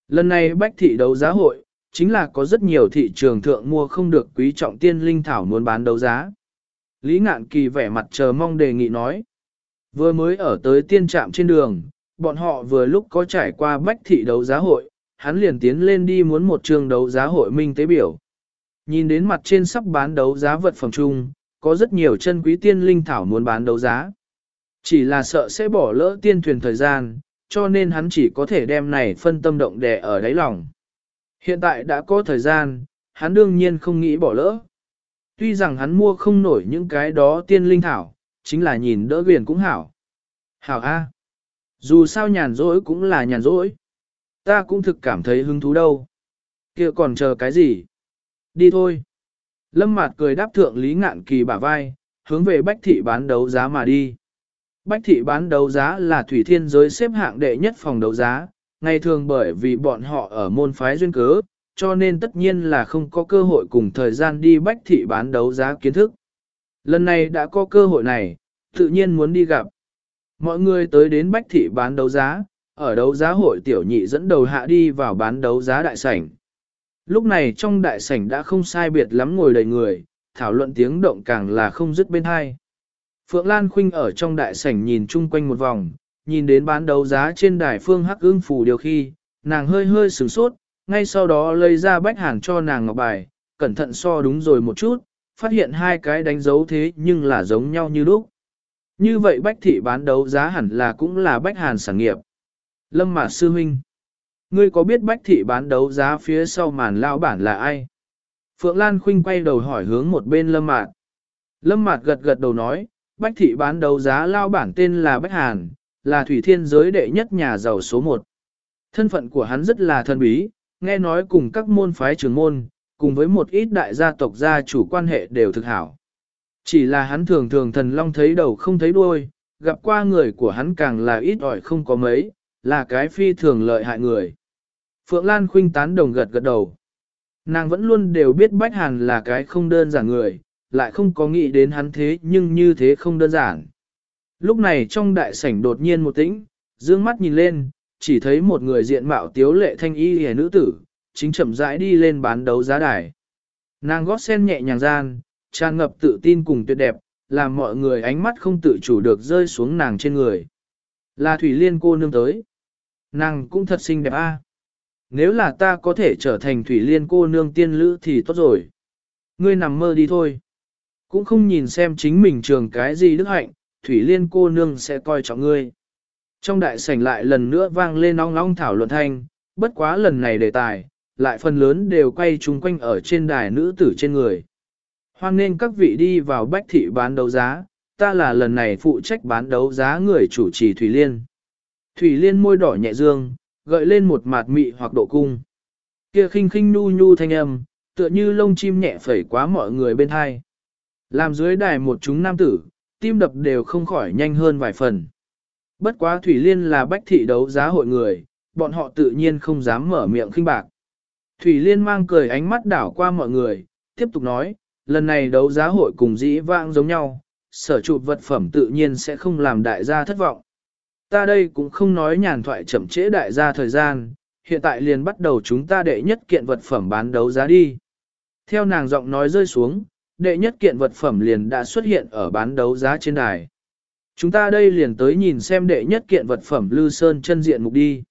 Lần này bách thị đấu giá hội, chính là có rất nhiều thị trường thượng mua không được quý trọng tiên linh thảo muốn bán đấu giá. Lý ngạn kỳ vẻ mặt chờ mong đề nghị nói. Vừa mới ở tới tiên trạm trên đường, bọn họ vừa lúc có trải qua bách thị đấu giá hội, hắn liền tiến lên đi muốn một trường đấu giá hội minh tế biểu. Nhìn đến mặt trên sắp bán đấu giá vật phẩm chung, có rất nhiều chân quý tiên linh thảo muốn bán đấu giá. Chỉ là sợ sẽ bỏ lỡ tiên thuyền thời gian, cho nên hắn chỉ có thể đem này phân tâm động đè ở đáy lòng. Hiện tại đã có thời gian, hắn đương nhiên không nghĩ bỏ lỡ. Tuy rằng hắn mua không nổi những cái đó tiên linh thảo, chính là nhìn đỡ viền cũng hảo. Hảo A. Dù sao nhàn rỗi cũng là nhàn rỗi. Ta cũng thực cảm thấy hứng thú đâu. kia còn chờ cái gì? Đi thôi. Lâm Mạt cười đáp thượng Lý Ngạn Kỳ bả vai, hướng về Bách Thị bán đấu giá mà đi. Bách Thị bán đấu giá là thủy thiên giới xếp hạng đệ nhất phòng đấu giá, ngày thường bởi vì bọn họ ở môn phái duyên cớ, cho nên tất nhiên là không có cơ hội cùng thời gian đi Bách Thị bán đấu giá kiến thức. Lần này đã có cơ hội này, tự nhiên muốn đi gặp. Mọi người tới đến Bách Thị bán đấu giá, ở đấu giá hội tiểu nhị dẫn đầu hạ đi vào bán đấu giá đại sảnh. Lúc này trong đại sảnh đã không sai biệt lắm ngồi đầy người, thảo luận tiếng động càng là không dứt bên hai. Phượng Lan Khuynh ở trong đại sảnh nhìn chung quanh một vòng, nhìn đến bán đấu giá trên đài phương hắc ương phủ điều khi, nàng hơi hơi sửng sốt, ngay sau đó lấy ra bách hàn cho nàng ngọc bài, cẩn thận so đúng rồi một chút, phát hiện hai cái đánh dấu thế nhưng là giống nhau như lúc. Như vậy bách thị bán đấu giá hẳn là cũng là bách hàn sản nghiệp. Lâm Mạt Sư Huynh Ngươi có biết bách thị bán đấu giá phía sau màn lao bản là ai? Phượng Lan Khuynh quay đầu hỏi hướng một bên Lâm Mạt. Lâm Mạt gật gật đầu nói, bách thị bán đấu giá lao bản tên là Bách Hàn, là thủy thiên giới đệ nhất nhà giàu số một. Thân phận của hắn rất là thân bí, nghe nói cùng các môn phái trường môn, cùng với một ít đại gia tộc gia chủ quan hệ đều thực hảo. Chỉ là hắn thường thường thần long thấy đầu không thấy đuôi, gặp qua người của hắn càng là ít ỏi không có mấy, là cái phi thường lợi hại người. Phượng Lan khuynh tán đồng gật gật đầu. Nàng vẫn luôn đều biết Bách Hàn là cái không đơn giản người, lại không có nghĩ đến hắn thế nhưng như thế không đơn giản. Lúc này trong đại sảnh đột nhiên một tĩnh, dương mắt nhìn lên, chỉ thấy một người diện mạo tiếu lệ thanh y hề nữ tử, chính chậm rãi đi lên bán đấu giá đài. Nàng gót sen nhẹ nhàng gian, tràn ngập tự tin cùng tuyệt đẹp, làm mọi người ánh mắt không tự chủ được rơi xuống nàng trên người. Là Thủy Liên cô nương tới. Nàng cũng thật xinh đẹp a. Nếu là ta có thể trở thành Thủy Liên cô nương tiên lữ thì tốt rồi. Ngươi nằm mơ đi thôi. Cũng không nhìn xem chính mình trường cái gì đức hạnh, Thủy Liên cô nương sẽ coi trọng ngươi. Trong đại sảnh lại lần nữa vang lên ong ong thảo luận thanh, bất quá lần này đề tài, lại phần lớn đều quay chung quanh ở trên đài nữ tử trên người. Hoan nên các vị đi vào bách thị bán đấu giá, ta là lần này phụ trách bán đấu giá người chủ trì Thủy Liên. Thủy Liên môi đỏ nhẹ dương, gợi lên một mạt mị hoặc độ cung. Kia khinh khinh nu nhu thanh âm, tựa như lông chim nhẹ phẩy quá mọi người bên hai. Làm dưới đài một chúng nam tử, tim đập đều không khỏi nhanh hơn vài phần. Bất quá Thủy Liên là bách thị đấu giá hội người, bọn họ tự nhiên không dám mở miệng khinh bạc. Thủy Liên mang cười ánh mắt đảo qua mọi người, tiếp tục nói, lần này đấu giá hội cùng dĩ vãng giống nhau, sở chụp vật phẩm tự nhiên sẽ không làm đại gia thất vọng. Ta đây cũng không nói nhàn thoại chậm trễ đại gia thời gian, hiện tại liền bắt đầu chúng ta đệ nhất kiện vật phẩm bán đấu giá đi. Theo nàng giọng nói rơi xuống, đệ nhất kiện vật phẩm liền đã xuất hiện ở bán đấu giá trên đài. Chúng ta đây liền tới nhìn xem đệ nhất kiện vật phẩm Lư Sơn chân diện mục đi.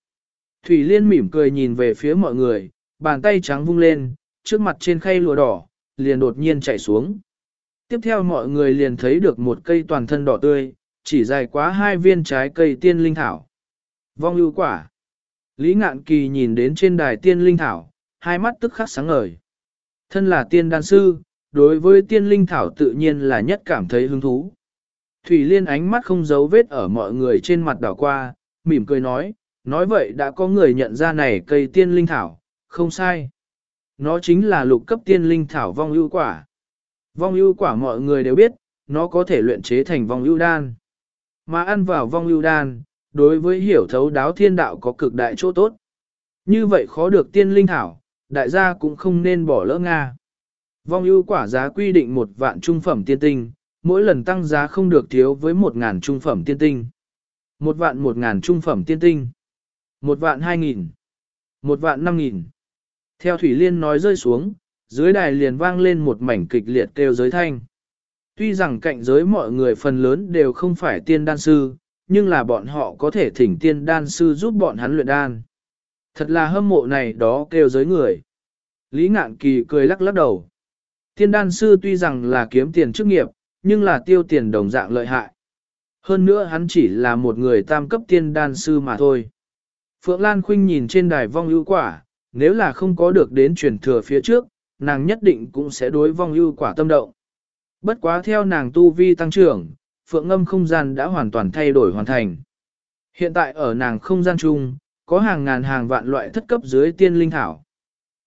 Thủy Liên mỉm cười nhìn về phía mọi người, bàn tay trắng vung lên, trước mặt trên khay lụa đỏ, liền đột nhiên chạy xuống. Tiếp theo mọi người liền thấy được một cây toàn thân đỏ tươi, chỉ dài quá hai viên trái cây tiên linh thảo. Vong ưu quả. Lý ngạn kỳ nhìn đến trên đài tiên linh thảo, hai mắt tức khắc sáng ngời. Thân là tiên đan sư, đối với tiên linh thảo tự nhiên là nhất cảm thấy hứng thú. Thủy Liên ánh mắt không giấu vết ở mọi người trên mặt đảo qua, mỉm cười nói, nói vậy đã có người nhận ra này cây tiên linh thảo, không sai. Nó chính là lục cấp tiên linh thảo vong ưu quả. Vong ưu quả mọi người đều biết, nó có thể luyện chế thành vong ưu đan. Mà ăn vào vong ưu đan, đối với hiểu thấu đáo thiên đạo có cực đại chỗ tốt. Như vậy khó được tiên linh thảo, đại gia cũng không nên bỏ lỡ Nga. Vong ưu quả giá quy định một vạn trung phẩm tiên tinh, mỗi lần tăng giá không được thiếu với một ngàn trung phẩm tiên tinh. Một vạn một ngàn trung phẩm tiên tinh. Một vạn hai nghìn. Một vạn năm nghìn. Theo Thủy Liên nói rơi xuống, dưới đài liền vang lên một mảnh kịch liệt kêu giới thanh. Tuy rằng cạnh giới mọi người phần lớn đều không phải tiên đan sư, nhưng là bọn họ có thể thỉnh tiên đan sư giúp bọn hắn luyện đan. Thật là hâm mộ này đó kêu giới người. Lý ngạn kỳ cười lắc lắc đầu. Tiên đan sư tuy rằng là kiếm tiền chức nghiệp, nhưng là tiêu tiền đồng dạng lợi hại. Hơn nữa hắn chỉ là một người tam cấp tiên đan sư mà thôi. Phượng Lan Khuynh nhìn trên đài vong ưu quả, nếu là không có được đến truyền thừa phía trước, nàng nhất định cũng sẽ đối vong ưu quả tâm động. Bất quá theo nàng tu vi tăng trưởng, Phượng Ngâm không gian đã hoàn toàn thay đổi hoàn thành. Hiện tại ở nàng không gian chung, có hàng ngàn hàng vạn loại thất cấp dưới tiên linh thảo.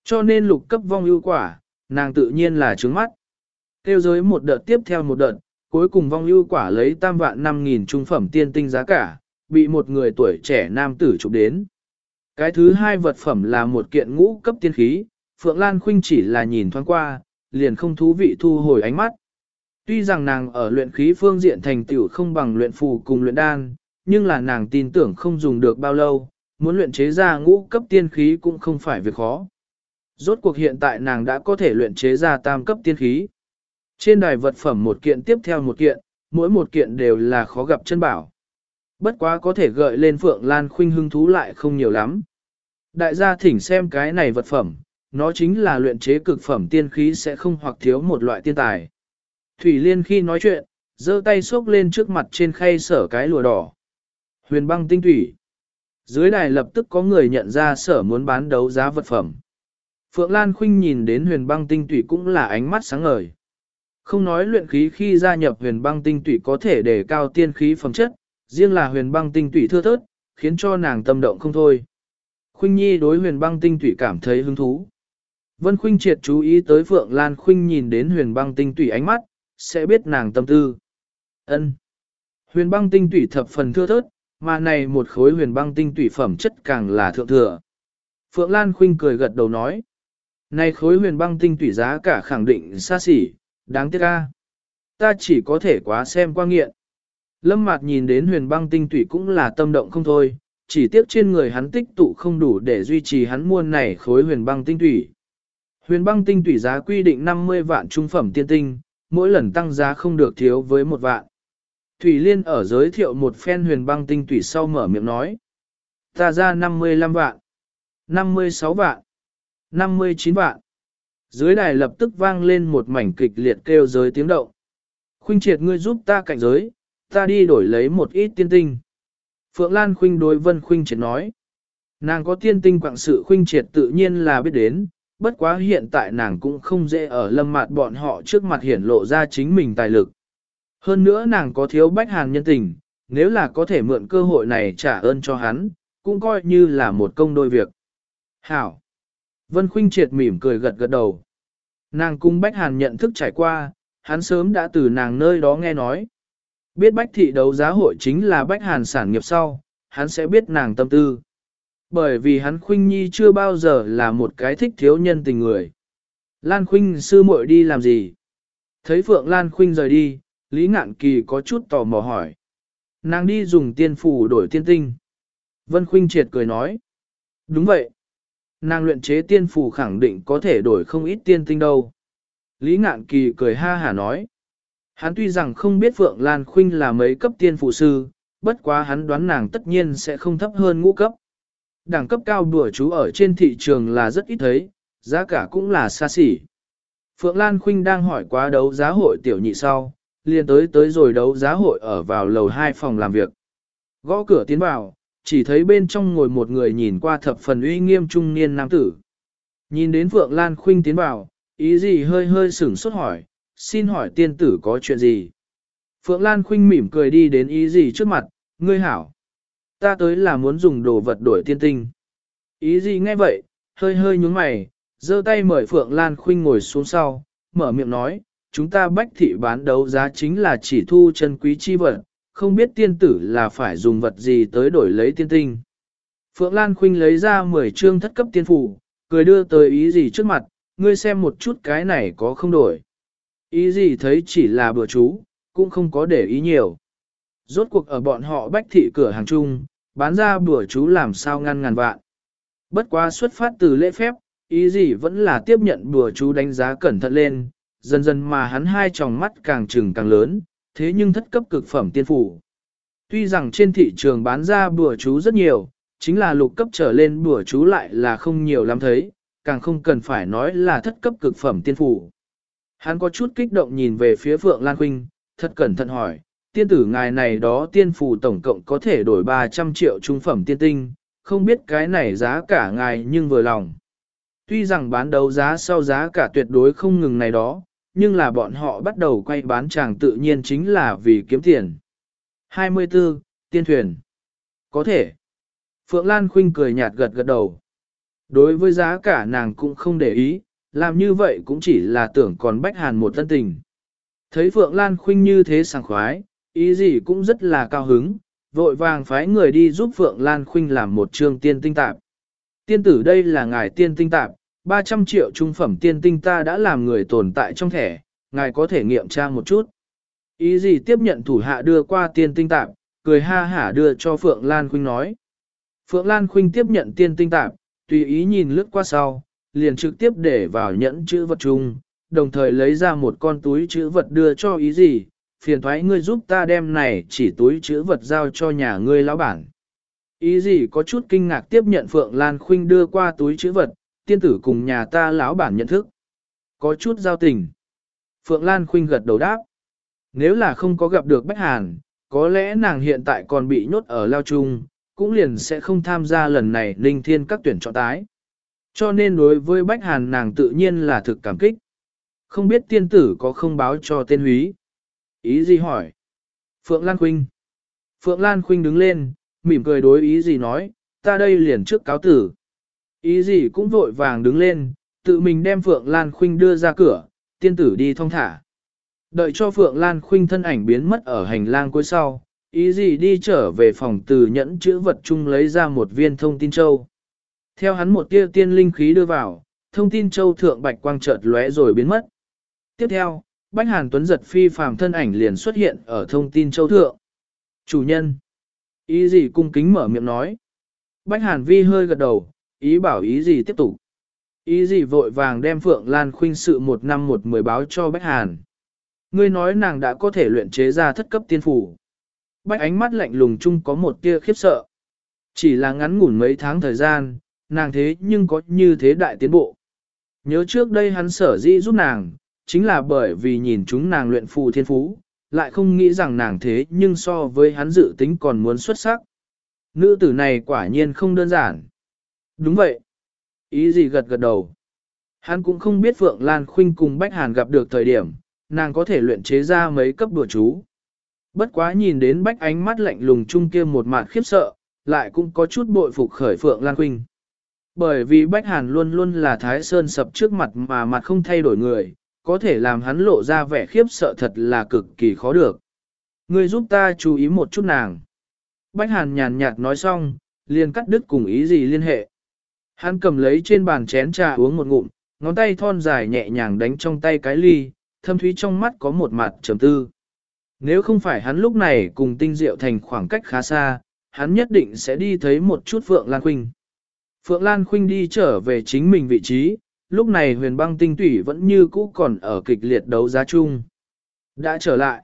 Cho nên lục cấp vong ưu quả, nàng tự nhiên là trướng mắt. Tiêu giới một đợt tiếp theo một đợt, cuối cùng vong ưu quả lấy tam vạn năm nghìn trung phẩm tiên tinh giá cả, bị một người tuổi trẻ nam tử chụp đến. Cái thứ hai vật phẩm là một kiện ngũ cấp tiên khí, Phượng Lan Khuynh chỉ là nhìn thoáng qua, liền không thú vị thu hồi ánh mắt. Tuy rằng nàng ở luyện khí phương diện thành tựu không bằng luyện phù cùng luyện đan, nhưng là nàng tin tưởng không dùng được bao lâu, muốn luyện chế ra ngũ cấp tiên khí cũng không phải việc khó. Rốt cuộc hiện tại nàng đã có thể luyện chế ra tam cấp tiên khí. Trên đài vật phẩm một kiện tiếp theo một kiện, mỗi một kiện đều là khó gặp chân bảo. Bất quá có thể gợi lên Phượng Lan Khuynh hưng thú lại không nhiều lắm. Đại gia thỉnh xem cái này vật phẩm, nó chính là luyện chế cực phẩm tiên khí sẽ không hoặc thiếu một loại tiên tài. Thủy Liên khi nói chuyện, giơ tay xốc lên trước mặt trên khay sở cái lùa đỏ. Huyền băng tinh thủy. Dưới đài lập tức có người nhận ra sở muốn bán đấu giá vật phẩm. Phượng Lan Khuynh nhìn đến huyền băng tinh tủy cũng là ánh mắt sáng ngời. Không nói luyện khí khi gia nhập huyền băng tinh tủy có thể đề cao tiên khí phẩm chất, riêng là huyền băng tinh tủy thưa thớt, khiến cho nàng tâm động không thôi. Khuynh Nhi đối huyền băng tinh tủy cảm thấy hứng thú. Vân Khuynh triệt chú ý tới Phượng Lan Khuynh nhìn đến huyền băng tinh tủy ánh mắt, sẽ biết nàng tâm tư. Ân. Huyền băng tinh tủy thập phần thưa thớt, mà này một khối huyền băng tinh tủy phẩm chất càng là thượng thừa. Phượng Lan Khuynh cười gật đầu nói. Này khối huyền băng tinh thủy giá cả khẳng định xa xỉ, đáng tiếc ca. Ta chỉ có thể quá xem qua nghiện. Lâm Mạt nhìn đến huyền băng tinh thủy cũng là tâm động không thôi, chỉ tiếc trên người hắn tích tụ không đủ để duy trì hắn mua này khối huyền băng tinh thủy. Huyền băng tinh thủy giá quy định 50 vạn trung phẩm tiên tinh, mỗi lần tăng giá không được thiếu với một vạn. Thủy Liên ở giới thiệu một phen huyền băng tinh thủy sau mở miệng nói. Ta ra 55 vạn, 56 vạn, 59 vạn. Dưới đài lập tức vang lên một mảnh kịch liệt kêu giới tiếng động. Khuynh triệt ngươi giúp ta cạnh giới, ta đi đổi lấy một ít tiên tinh. Phượng Lan Khuynh đối Vân Khuynh triệt nói. Nàng có tiên tinh quảng sự Khuynh triệt tự nhiên là biết đến, bất quá hiện tại nàng cũng không dễ ở lâm mặt bọn họ trước mặt hiển lộ ra chính mình tài lực. Hơn nữa nàng có thiếu bách hàng nhân tình, nếu là có thể mượn cơ hội này trả ơn cho hắn, cũng coi như là một công đôi việc. Hảo! Vân Khuynh triệt mỉm cười gật gật đầu. Nàng cung bách hàn nhận thức trải qua, hắn sớm đã từ nàng nơi đó nghe nói. Biết bách thị đấu giá hội chính là bách hàn sản nghiệp sau, hắn sẽ biết nàng tâm tư. Bởi vì hắn khuynh nhi chưa bao giờ là một cái thích thiếu nhân tình người. Lan khuynh sư muội đi làm gì? Thấy Phượng Lan khuynh rời đi, Lý Ngạn Kỳ có chút tò mò hỏi. Nàng đi dùng tiên phủ đổi tiên tinh. Vân khuynh triệt cười nói. Đúng vậy. Nàng luyện chế tiên phủ khẳng định có thể đổi không ít tiên tinh đâu. Lý Ngạn Kỳ cười ha hả nói. Hắn tuy rằng không biết Phượng Lan Khuynh là mấy cấp tiên phụ sư, bất quá hắn đoán nàng tất nhiên sẽ không thấp hơn ngũ cấp. Đẳng cấp cao bùa chú ở trên thị trường là rất ít thấy, giá cả cũng là xa xỉ. Phượng Lan Khuynh đang hỏi quá đấu giá hội tiểu nhị sau, liền tới tới rồi đấu giá hội ở vào lầu 2 phòng làm việc. Gõ cửa tiến vào, chỉ thấy bên trong ngồi một người nhìn qua thập phần uy nghiêm trung niên nam tử. Nhìn đến Phượng Lan Khuynh tiến vào, ý gì hơi hơi sửng sốt hỏi, xin hỏi tiên tử có chuyện gì? Phượng Lan Khuynh mỉm cười đi đến ý gì trước mặt, ngươi hảo. Ta tới là muốn dùng đồ vật đổi tiên tinh. Ý gì nghe vậy, hơi hơi nhúng mày, giơ tay mời Phượng Lan Khuynh ngồi xuống sau, mở miệng nói, chúng ta bách thị bán đấu giá chính là chỉ thu chân quý chi vật, không biết tiên tử là phải dùng vật gì tới đổi lấy tiên tinh. Phượng Lan Khuynh lấy ra 10 chương thất cấp tiên phủ, cười đưa tới ý gì trước mặt, ngươi xem một chút cái này có không đổi. Ý gì thấy chỉ là bữa chú, cũng không có để ý nhiều. Rốt cuộc ở bọn họ bách thị cửa hàng chung, bán ra bữa chú làm sao ngăn ngàn vạn. Bất quá xuất phát từ lễ phép, ý gì vẫn là tiếp nhận bữa chú đánh giá cẩn thận lên, dần dần mà hắn hai tròng mắt càng trừng càng lớn, thế nhưng thất cấp cực phẩm tiên phủ. Tuy rằng trên thị trường bán ra bùa chú rất nhiều, chính là lục cấp trở lên bùa chú lại là không nhiều lắm thấy, càng không cần phải nói là thất cấp cực phẩm tiên phủ. Hắn có chút kích động nhìn về phía Phượng Lan huynh thật cẩn thận hỏi, tiên tử ngài này đó tiên phủ tổng cộng có thể đổi 300 triệu trung phẩm tiên tinh, không biết cái này giá cả ngài nhưng vừa lòng. Tuy rằng bán đấu giá sau giá cả tuyệt đối không ngừng này đó, nhưng là bọn họ bắt đầu quay bán chàng tự nhiên chính là vì kiếm tiền. 24. Tiên thuyền. Có thể. Phượng Lan Khuynh cười nhạt gật gật đầu. Đối với giá cả nàng cũng không để ý, làm như vậy cũng chỉ là tưởng còn bách hàn một tân tình. Thấy Phượng Lan Khuynh như thế sảng khoái, ý gì cũng rất là cao hứng, vội vàng phái người đi giúp Phượng Lan Khuynh làm một chương tiên tinh tạp. Tiên tử đây là ngài tiên tinh tạp, 300 triệu trung phẩm tiên tinh ta đã làm người tồn tại trong thẻ, ngài có thể nghiệm tra một chút. Ý gì tiếp nhận thủ hạ đưa qua tiên tinh tạp, cười ha hả đưa cho Phượng Lan Khuynh nói. Phượng Lan Khuynh tiếp nhận tiên tinh tạp, tùy ý nhìn lướt qua sau, liền trực tiếp để vào nhẫn chữ vật chung, đồng thời lấy ra một con túi chữ vật đưa cho ý gì, phiền thoái ngươi giúp ta đem này chỉ túi chữ vật giao cho nhà ngươi lão bản. Ý gì có chút kinh ngạc tiếp nhận Phượng Lan Khuynh đưa qua túi chữ vật, tiên tử cùng nhà ta lão bản nhận thức. Có chút giao tình. Phượng Lan Khuynh gật đầu đáp. Nếu là không có gặp được Bách Hàn, có lẽ nàng hiện tại còn bị nhốt ở lao trung, cũng liền sẽ không tham gia lần này linh thiên các tuyển chọn tái. Cho nên đối với Bách Hàn nàng tự nhiên là thực cảm kích. Không biết tiên tử có không báo cho tên húy. Ý gì hỏi? Phượng Lan Khuynh. Phượng Lan Khuynh đứng lên, mỉm cười đối ý gì nói, ta đây liền trước cáo tử. Ý gì cũng vội vàng đứng lên, tự mình đem Phượng Lan Khuynh đưa ra cửa, tiên tử đi thong thả. Đợi cho Phượng Lan Khuynh thân ảnh biến mất ở hành lang cuối sau, ý gì đi trở về phòng từ nhẫn chữ vật chung lấy ra một viên thông tin châu. Theo hắn một tia tiên linh khí đưa vào, thông tin châu thượng bạch quang chợt lóe rồi biến mất. Tiếp theo, Bách Hàn Tuấn giật phi phàm thân ảnh liền xuất hiện ở thông tin châu thượng. Chủ nhân. Ý gì cung kính mở miệng nói. Bách Hàn vi hơi gật đầu, ý bảo ý gì tiếp tục. Ý gì vội vàng đem Phượng Lan khuynh sự một năm một mười báo cho Bách Hàn. Ngươi nói nàng đã có thể luyện chế ra thất cấp tiên phủ. Bách ánh mắt lạnh lùng chung có một tia khiếp sợ. Chỉ là ngắn ngủn mấy tháng thời gian, nàng thế nhưng có như thế đại tiến bộ. Nhớ trước đây hắn sở dĩ giúp nàng, chính là bởi vì nhìn chúng nàng luyện phù thiên phú, lại không nghĩ rằng nàng thế nhưng so với hắn dự tính còn muốn xuất sắc. Nữ tử này quả nhiên không đơn giản. Đúng vậy. Ý gì gật gật đầu. Hắn cũng không biết Phượng Lan Khuynh cùng Bách Hàn gặp được thời điểm, nàng có thể luyện chế ra mấy cấp đùa chú. Bất quá nhìn đến Bách ánh mắt lạnh lùng chung kia một mặt khiếp sợ, lại cũng có chút bội phục khởi Phượng Lan Khuynh. Bởi vì Bách Hàn luôn luôn là Thái Sơn sập trước mặt mà mặt không thay đổi người, có thể làm hắn lộ ra vẻ khiếp sợ thật là cực kỳ khó được. Ngươi giúp ta chú ý một chút nàng. Bách Hàn nhàn nhạt nói xong, liền cắt đứt cùng ý gì liên hệ. Hắn cầm lấy trên bàn chén trà uống một ngụm, ngón tay thon dài nhẹ nhàng đánh trong tay cái ly, thâm thúy trong mắt có một mặt trầm tư. Nếu không phải hắn lúc này cùng tinh diệu thành khoảng cách khá xa, hắn nhất định sẽ đi thấy một chút Phượng Lan Khuynh. Phượng Lan Khuynh đi trở về chính mình vị trí, lúc này huyền băng tinh tủy vẫn như cũ còn ở kịch liệt đấu giá chung. Đã trở lại.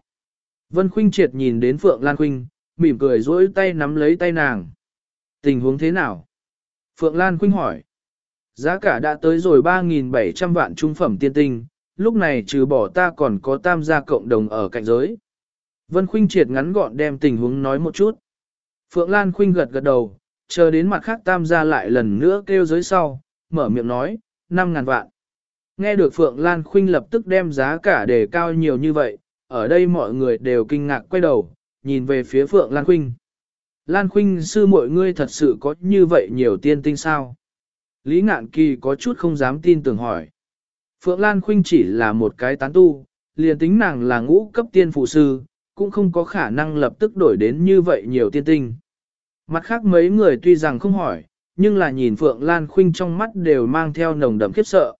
Vân Khuynh triệt nhìn đến Phượng Lan Khuynh, mỉm cười dỗi tay nắm lấy tay nàng. Tình huống thế nào? Phượng Lan Khuynh hỏi. Giá cả đã tới rồi 3.700 vạn trung phẩm tiên tinh, lúc này trừ bỏ ta còn có tam gia cộng đồng ở cạnh giới. Vân Khuynh triệt ngắn gọn đem tình huống nói một chút. Phượng Lan Khuynh gật gật đầu, chờ đến mặt khác tam gia lại lần nữa kêu giới sau, mở miệng nói, 5.000 vạn. Nghe được Phượng Lan Khuynh lập tức đem giá cả đề cao nhiều như vậy, ở đây mọi người đều kinh ngạc quay đầu, nhìn về phía Phượng Lan Khuynh. Lan Khuynh sư mọi ngươi thật sự có như vậy nhiều tiên tinh sao? Lý Ngạn Kỳ có chút không dám tin tưởng hỏi. Phượng Lan Khuynh chỉ là một cái tán tu, liền tính nàng là ngũ cấp tiên phụ sư, cũng không có khả năng lập tức đổi đến như vậy nhiều tiên tinh. Mặt khác mấy người tuy rằng không hỏi, nhưng là nhìn Phượng Lan Khuynh trong mắt đều mang theo nồng đậm khiếp sợ.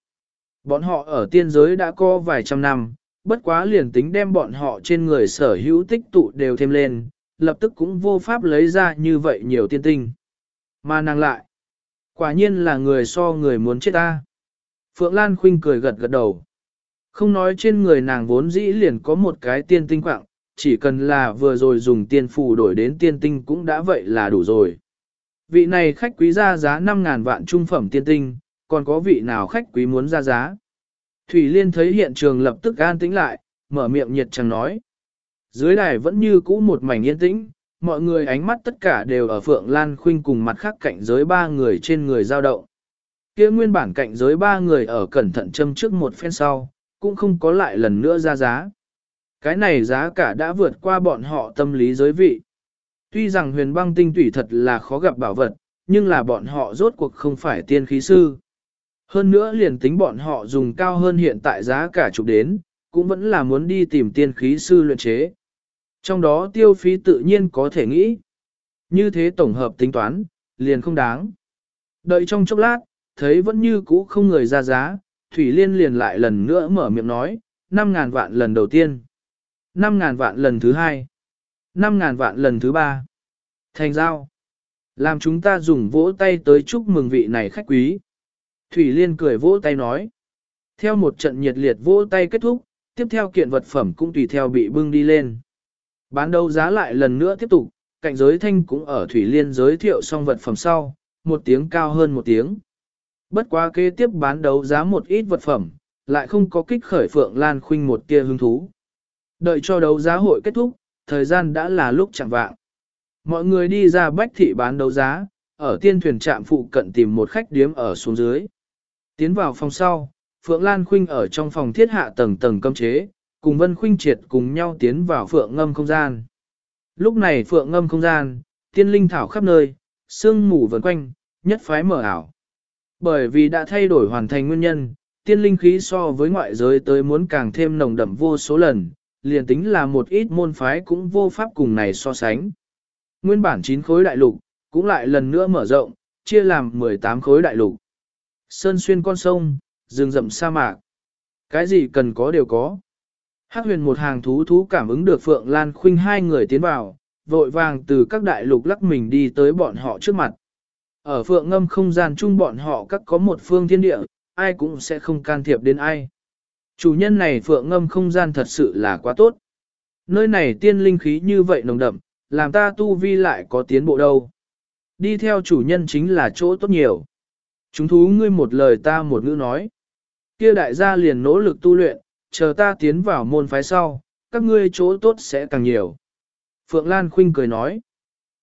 Bọn họ ở tiên giới đã có vài trăm năm, bất quá liền tính đem bọn họ trên người sở hữu tích tụ đều thêm lên, lập tức cũng vô pháp lấy ra như vậy nhiều tiên tinh. Mà nàng lại, quả nhiên là người so người muốn chết ta. Phượng Lan Khuynh cười gật gật đầu. Không nói trên người nàng vốn dĩ liền có một cái tiên tinh quạng, chỉ cần là vừa rồi dùng tiên phù đổi đến tiên tinh cũng đã vậy là đủ rồi. Vị này khách quý ra giá 5.000 vạn trung phẩm tiên tinh, còn có vị nào khách quý muốn ra giá. Thủy Liên thấy hiện trường lập tức an tĩnh lại, mở miệng nhiệt chẳng nói. Dưới đài vẫn như cũ một mảnh yên tĩnh, mọi người ánh mắt tất cả đều ở Phượng Lan Khuynh cùng mặt khác cạnh giới ba người trên người giao động. Kia nguyên bản cạnh giới ba người ở cẩn thận châm trước một phen sau, cũng không có lại lần nữa ra giá. Cái này giá cả đã vượt qua bọn họ tâm lý giới vị. Tuy rằng huyền băng tinh tủy thật là khó gặp bảo vật, nhưng là bọn họ rốt cuộc không phải tiên khí sư. Hơn nữa liền tính bọn họ dùng cao hơn hiện tại giá cả chục đến, cũng vẫn là muốn đi tìm tiên khí sư luyện chế. Trong đó tiêu phí tự nhiên có thể nghĩ. Như thế tổng hợp tính toán, liền không đáng. Đợi trong chốc lát, thấy vẫn như cũ không người ra giá, Thủy Liên liền lại lần nữa mở miệng nói, 5.000 vạn lần đầu tiên, 5.000 vạn lần thứ hai, 5.000 vạn lần thứ ba. Thành giao. Làm chúng ta dùng vỗ tay tới chúc mừng vị này khách quý. Thủy Liên cười vỗ tay nói. Theo một trận nhiệt liệt vỗ tay kết thúc, tiếp theo kiện vật phẩm cũng tùy theo bị bưng đi lên. Bán đấu giá lại lần nữa tiếp tục, cạnh giới thanh cũng ở Thủy Liên giới thiệu xong vật phẩm sau, một tiếng cao hơn một tiếng. Bất quá kế tiếp bán đấu giá một ít vật phẩm, lại không có kích khởi Phượng Lan Khuynh một tia hứng thú. Đợi cho đấu giá hội kết thúc, thời gian đã là lúc chẳng vạng. Mọi người đi ra bách thị bán đấu giá, ở tiên thuyền trạm phụ cận tìm một khách điếm ở xuống dưới. Tiến vào phòng sau, Phượng Lan Khuynh ở trong phòng thiết hạ tầng tầng cấm chế, cùng Vân Khuynh triệt cùng nhau tiến vào Phượng ngâm không gian. Lúc này Phượng ngâm không gian, tiên linh thảo khắp nơi, sương mù vần quanh, nhất phái mở ảo. Bởi vì đã thay đổi hoàn thành nguyên nhân, tiên linh khí so với ngoại giới tới muốn càng thêm nồng đậm vô số lần, liền tính là một ít môn phái cũng vô pháp cùng này so sánh. Nguyên bản 9 khối đại lục, cũng lại lần nữa mở rộng, chia làm 18 khối đại lục. Sơn xuyên con sông, rừng rậm sa mạc. Cái gì cần có đều có. Hắc huyền một hàng thú thú cảm ứng được Phượng Lan Khuynh hai người tiến vào, vội vàng từ các đại lục lắc mình đi tới bọn họ trước mặt. Ở Phượng ngâm không gian chung bọn họ các có một phương thiên địa, ai cũng sẽ không can thiệp đến ai. Chủ nhân này Phượng ngâm không gian thật sự là quá tốt. Nơi này tiên linh khí như vậy nồng đậm, làm ta tu vi lại có tiến bộ đâu. Đi theo chủ nhân chính là chỗ tốt nhiều. Chúng thú ngươi một lời ta một ngữ nói. Kia đại gia liền nỗ lực tu luyện, chờ ta tiến vào môn phái sau, các ngươi chỗ tốt sẽ càng nhiều. Phượng Lan Khuynh cười nói.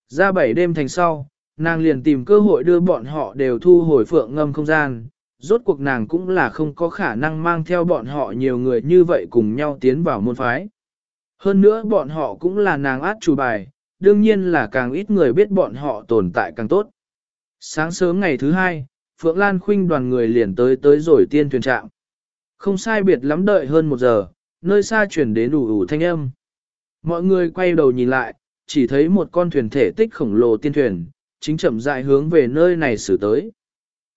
Ra bảy đêm thành sau, nàng liền tìm cơ hội đưa bọn họ đều thu hồi phượng ngâm không gian. Rốt cuộc nàng cũng là không có khả năng mang theo bọn họ nhiều người như vậy cùng nhau tiến vào môn phái. Hơn nữa bọn họ cũng là nàng át chủ bài, đương nhiên là càng ít người biết bọn họ tồn tại càng tốt. Sáng sớm ngày thứ hai, Phượng Lan Khuynh đoàn người liền tới tới rồi tiên thuyền trạm. Không sai biệt lắm đợi hơn một giờ, nơi xa chuyển đến đủ ủ thanh âm. Mọi người quay đầu nhìn lại, chỉ thấy một con thuyền thể tích khổng lồ tiên thuyền, chính chậm rãi hướng về nơi này xử tới.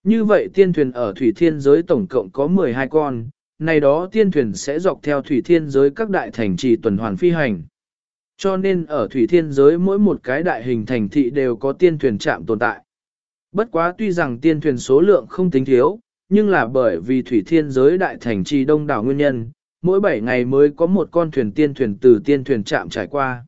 Như vậy tiên thuyền ở thủy thiên giới tổng cộng có 12 con, này đó tiên thuyền sẽ dọc theo thủy thiên giới các đại thành trì tuần hoàn phi hành. Cho nên ở thủy thiên giới mỗi một cái đại hình thành thị đều có tiên thuyền chạm tồn tại. Bất quá tuy rằng tiên thuyền số lượng không tính thiếu, nhưng là bởi vì thủy thiên giới đại thành trì đông đảo nguyên nhân, mỗi 7 ngày mới có một con thuyền tiên thuyền từ tiên thuyền chạm trải qua.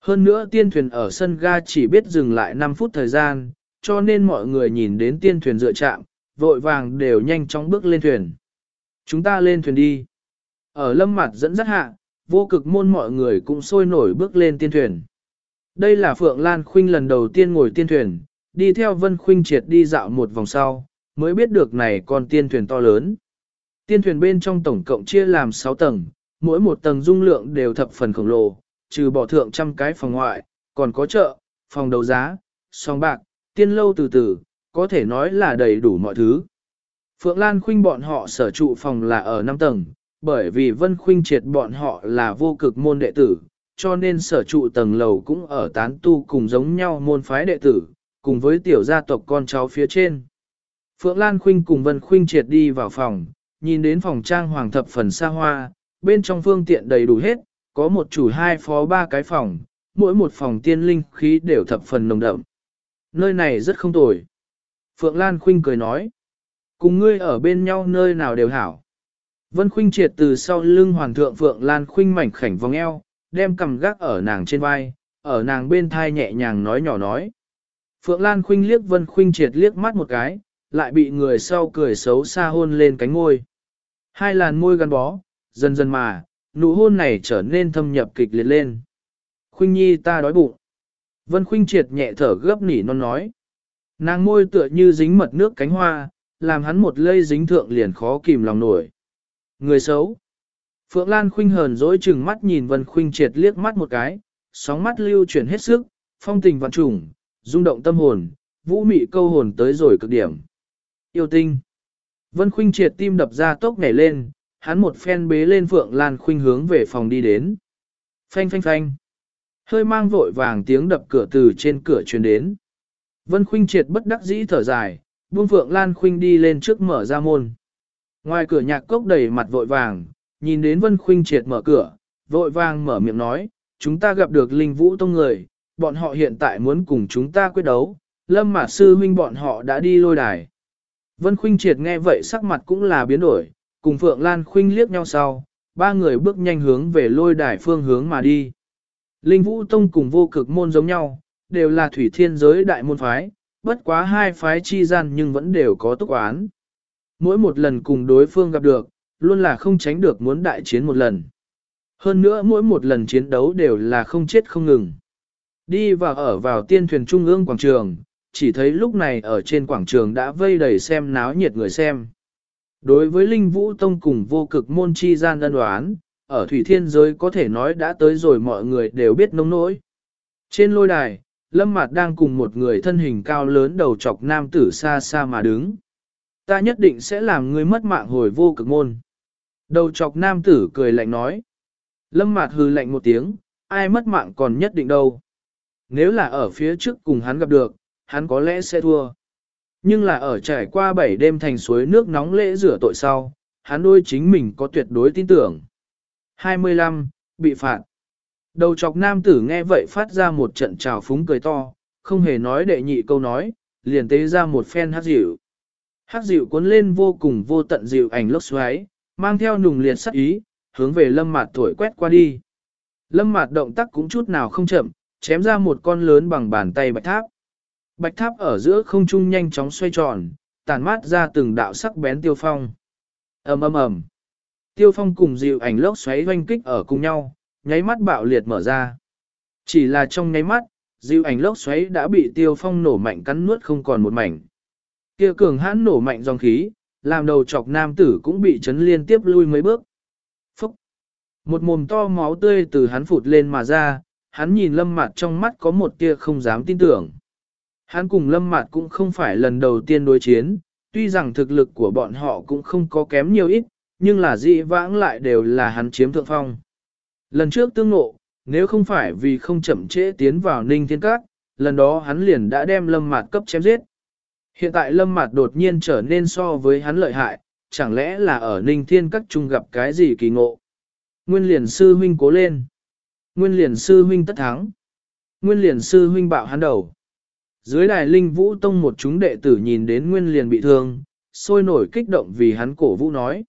Hơn nữa tiên thuyền ở sân ga chỉ biết dừng lại 5 phút thời gian, cho nên mọi người nhìn đến tiên thuyền dựa chạm, vội vàng đều nhanh chóng bước lên thuyền. Chúng ta lên thuyền đi. Ở lâm mặt dẫn dắt hạ, vô cực môn mọi người cũng sôi nổi bước lên tiên thuyền. Đây là Phượng Lan Khuynh lần đầu tiên ngồi tiên thuyền, đi theo Vân Khuynh triệt đi dạo một vòng sau, mới biết được này con tiên thuyền to lớn. Tiên thuyền bên trong tổng cộng chia làm 6 tầng, mỗi một tầng dung lượng đều thập phần khổng lồ, trừ bỏ thượng trăm cái phòng ngoại, còn có chợ, phòng đấu giá, song bạc, tiên lâu từ từ, có thể nói là đầy đủ mọi thứ. Phượng Lan Khuynh bọn họ sở trụ phòng là ở 5 tầng, bởi vì Vân Khuynh triệt bọn họ là vô cực môn đệ tử, cho nên sở trụ tầng lầu cũng ở tán tu cùng giống nhau môn phái đệ tử, cùng với tiểu gia tộc con cháu phía trên. Phượng Lan Khuynh cùng Vân Khuynh triệt đi vào phòng, nhìn đến phòng trang hoàng thập phần xa hoa, bên trong phương tiện đầy đủ hết, có một chủ hai phó ba cái phòng, mỗi một phòng tiên linh khí đều thập phần nồng đậm. Nơi này rất không tồi. Phượng Lan Khuynh cười nói, cùng ngươi ở bên nhau nơi nào đều hảo. Vân Khuynh triệt từ sau lưng hoàng thượng Phượng Lan Khuynh mảnh khảnh vòng eo, đem cầm gác ở nàng trên vai, ở nàng bên thai nhẹ nhàng nói nhỏ nói. Phượng Lan Khuynh liếc Vân Khuynh triệt liếc mắt một cái, lại bị người sau cười xấu xa hôn lên cánh môi. Hai làn môi gắn bó, dần dần mà, nụ hôn này trở nên thâm nhập kịch liệt lên. Khuynh nhi ta đói bụng. Vân Khuynh triệt nhẹ thở gấp nỉ non nói. Nàng môi tựa như dính mật nước cánh hoa, làm hắn một lây dính thượng liền khó kìm lòng nổi. Người xấu. Phượng Lan Khuynh hờn dỗi chừng mắt nhìn Vân Khuynh triệt liếc mắt một cái, sóng mắt lưu chuyển hết sức, phong tình vạn trùng, rung động tâm hồn, vũ mị câu hồn tới rồi cực điểm. Yêu tinh. Vân Khuynh triệt tim đập ra tốc nhảy lên, hắn một phen bế lên Phượng Lan Khuynh hướng về phòng đi đến. Phanh phanh phanh. Hơi mang vội vàng tiếng đập cửa từ trên cửa truyền đến. Vân Khuynh triệt bất đắc dĩ thở dài, buông Phượng Lan Khuynh đi lên trước mở ra môn. Ngoài cửa nhạc cốc đầy mặt vội vàng, nhìn đến Vân Khuynh triệt mở cửa, vội vàng mở miệng nói, chúng ta gặp được linh vũ tông người, bọn họ hiện tại muốn cùng chúng ta quyết đấu, lâm mà sư huynh bọn họ đã đi lôi đài. Vân Khuynh triệt nghe vậy sắc mặt cũng là biến đổi, cùng Phượng Lan Khuynh liếc nhau sau, ba người bước nhanh hướng về lôi đài phương hướng mà đi. Linh Vũ Tông cùng vô cực môn giống nhau, đều là thủy thiên giới đại môn phái, bất quá hai phái chi gian nhưng vẫn đều có túc án. Mỗi một lần cùng đối phương gặp được, luôn là không tránh được muốn đại chiến một lần. Hơn nữa mỗi một lần chiến đấu đều là không chết không ngừng. Đi vào ở vào tiên thuyền trung ương quảng trường, chỉ thấy lúc này ở trên quảng trường đã vây đầy xem náo nhiệt người xem. Đối với Linh Vũ Tông cùng vô cực môn chi gian đơn đoán, ở thủy thiên giới có thể nói đã tới rồi mọi người đều biết nông nỗi. Trên lôi đài, Lâm Mạt đang cùng một người thân hình cao lớn đầu chọc nam tử xa xa mà đứng. Ta nhất định sẽ làm ngươi mất mạng hồi vô cực môn. Đầu chọc nam tử cười lạnh nói. Lâm Mạt hừ lạnh một tiếng, ai mất mạng còn nhất định đâu. Nếu là ở phía trước cùng hắn gặp được, hắn có lẽ sẽ thua. Nhưng là ở trải qua 7 đêm thành suối nước nóng lễ rửa tội sau, hắn đôi chính mình có tuyệt đối tin tưởng. 25. Bị phạt. Đầu chọc nam tử nghe vậy phát ra một trận trào phúng cười to, không hề nói đệ nhị câu nói, liền tế ra một phen hát dịu. Hát dịu cuốn lên vô cùng vô tận dịu ảnh lốc xoáy, mang theo nùng liệt sắc ý, hướng về lâm mạt thổi quét qua đi. Lâm mạt động tác cũng chút nào không chậm, chém ra một con lớn bằng bàn tay bạch tháp. Bạch tháp ở giữa không trung nhanh chóng xoay tròn, tàn mát ra từng đạo sắc bén tiêu phong. ầm ầm ầm, Tiêu phong cùng dịu ảnh lốc xoáy doanh kích ở cùng nhau, nháy mắt bạo liệt mở ra. Chỉ là trong nháy mắt, dịu ảnh lốc xoáy đã bị tiêu phong nổ mạnh cắn nuốt không còn một mảnh. Kia cường hãn nổ mạnh dòng khí, làm đầu chọc nam tử cũng bị chấn liên tiếp lui mấy bước. Phúc! Một mồm to máu tươi từ hắn phụt lên mà ra, hắn nhìn lâm mặt trong mắt có một tia không dám tin tưởng. Hắn cùng lâm Mạt cũng không phải lần đầu tiên đối chiến, tuy rằng thực lực của bọn họ cũng không có kém nhiều ít, nhưng là dị vãng lại đều là hắn chiếm thượng phong. Lần trước tương ngộ, nếu không phải vì không chậm trễ tiến vào ninh thiên các, lần đó hắn liền đã đem lâm mạt cấp chém giết. Hiện tại lâm mạt đột nhiên trở nên so với hắn lợi hại, chẳng lẽ là ở ninh thiên các chung gặp cái gì kỳ ngộ. Nguyên liền sư huynh cố lên. Nguyên liền sư huynh tất thắng. Nguyên liền sư huynh bạo hắn đầu. Dưới đài linh vũ tông một chúng đệ tử nhìn đến nguyên liền bị thương, sôi nổi kích động vì hắn cổ vũ nói.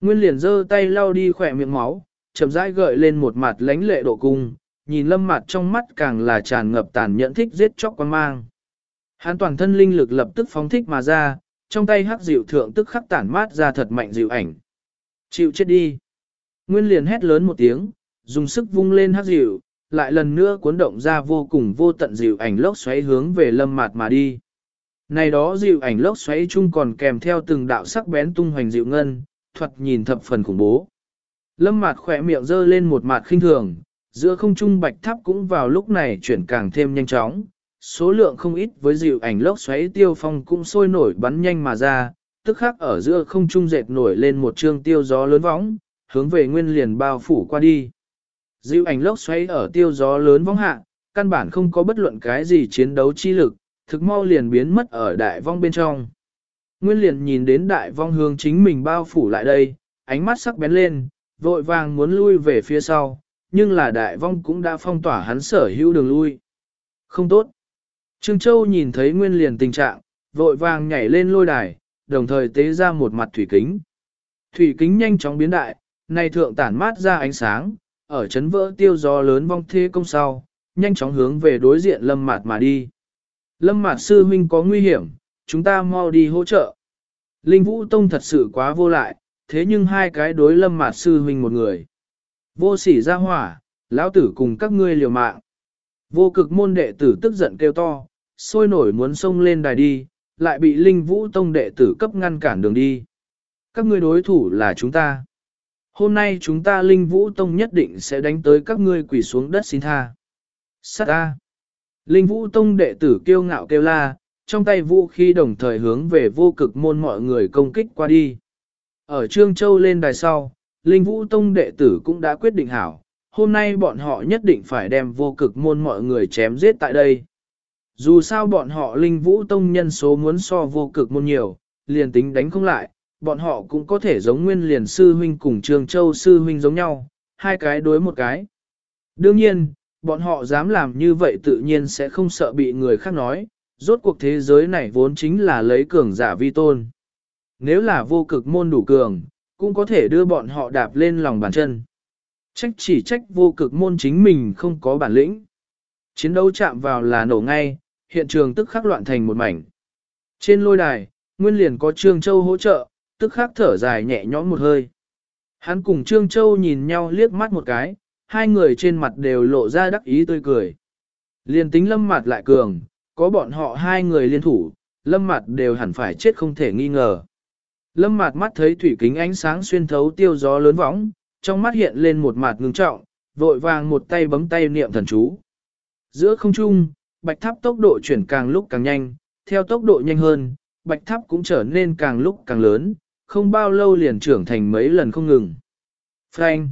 Nguyên liền giơ tay lau đi khỏe miệng máu, chậm rãi gợi lên một mặt lánh lệ độ cung, nhìn lâm mặt trong mắt càng là tràn ngập tàn nhẫn thích giết chóc quan mang. Hắn toàn thân linh lực lập tức phóng thích mà ra, trong tay hắc dịu thượng tức khắc tản mát ra thật mạnh dịu ảnh. Chịu chết đi. Nguyên liền hét lớn một tiếng, dùng sức vung lên hắc dịu, lại lần nữa cuốn động ra vô cùng vô tận dịu ảnh lốc xoáy hướng về lâm mạt mà đi. Này đó dịu ảnh lốc xoáy chung còn kèm theo từng đạo sắc bén tung hoành dịu ngân, thuật nhìn thập phần khủng bố. Lâm mạt khỏe miệng giơ lên một mạt khinh thường, giữa không trung bạch tháp cũng vào lúc này chuyển càng thêm nhanh chóng, số lượng không ít với dịu ảnh lốc xoáy tiêu phong cũng sôi nổi bắn nhanh mà ra, tức khắc ở giữa không trung dệt nổi lên một trương tiêu gió lớn vóng, hướng về nguyên liền bao phủ qua đi. Dịu ảnh lốc xoáy ở tiêu gió lớn vong hạ, căn bản không có bất luận cái gì chiến đấu chi lực, thực mau liền biến mất ở đại vong bên trong. Nguyên liền nhìn đến đại vong hướng chính mình bao phủ lại đây, ánh mắt sắc bén lên, vội vàng muốn lui về phía sau, nhưng là đại vong cũng đã phong tỏa hắn sở hữu đường lui. Không tốt. Trương Châu nhìn thấy nguyên liền tình trạng, vội vàng nhảy lên lôi đài, đồng thời tế ra một mặt thủy kính. Thủy kính nhanh chóng biến đại, này thượng tản mát ra ánh sáng, ở chấn vỡ tiêu gió lớn vong thế công sau, nhanh chóng hướng về đối diện lâm mạt mà đi. Lâm mạt sư huynh có nguy hiểm, chúng ta mau đi hỗ trợ. Linh Vũ Tông thật sự quá vô lại, thế nhưng hai cái đối lâm mạt sư huynh một người. Vô sỉ ra hỏa, lão tử cùng các ngươi liều mạng. Vô cực môn đệ tử tức giận kêu to, sôi nổi muốn xông lên đài đi, lại bị Linh Vũ Tông đệ tử cấp ngăn cản đường đi. Các ngươi đối thủ là chúng ta. Hôm nay chúng ta Linh Vũ Tông nhất định sẽ đánh tới các ngươi quỳ xuống đất xin tha. Sát ta! Linh Vũ Tông đệ tử kiêu ngạo kêu la, trong tay vũ khí đồng thời hướng về vô cực môn mọi người công kích qua đi. Ở Trương Châu lên đài sau, Linh Vũ Tông đệ tử cũng đã quyết định hảo, hôm nay bọn họ nhất định phải đem vô cực môn mọi người chém giết tại đây. Dù sao bọn họ Linh Vũ Tông nhân số muốn so vô cực môn nhiều, liền tính đánh không lại, bọn họ cũng có thể giống nguyên liền sư huynh cùng trường Châu sư huynh giống nhau, hai cái đối một cái. Đương nhiên, bọn họ dám làm như vậy tự nhiên sẽ không sợ bị người khác nói, rốt cuộc thế giới này vốn chính là lấy cường giả vi tôn. Nếu là vô cực môn đủ cường, cũng có thể đưa bọn họ đạp lên lòng bàn chân. Trách chỉ trách vô cực môn chính mình không có bản lĩnh. Chiến đấu chạm vào là nổ ngay, hiện trường tức khắc loạn thành một mảnh. Trên lôi đài, Nguyên liền có Trương Châu hỗ trợ, tức khắc thở dài nhẹ nhõm một hơi. Hắn cùng Trương Châu nhìn nhau liếc mắt một cái, hai người trên mặt đều lộ ra đắc ý tươi cười. Liên tính lâm mặt lại cường, có bọn họ hai người liên thủ, lâm mặt đều hẳn phải chết không thể nghi ngờ. Lâm mặt mắt thấy thủy kính ánh sáng xuyên thấu tiêu gió lớn võng, trong mắt hiện lên một mặt ngưng trọng, vội vàng một tay bấm tay niệm thần chú. Giữa không trung, bạch tháp tốc độ chuyển càng lúc càng nhanh, theo tốc độ nhanh hơn, bạch tháp cũng trở nên càng lúc càng lớn, không bao lâu liền trưởng thành mấy lần không ngừng. Phanh!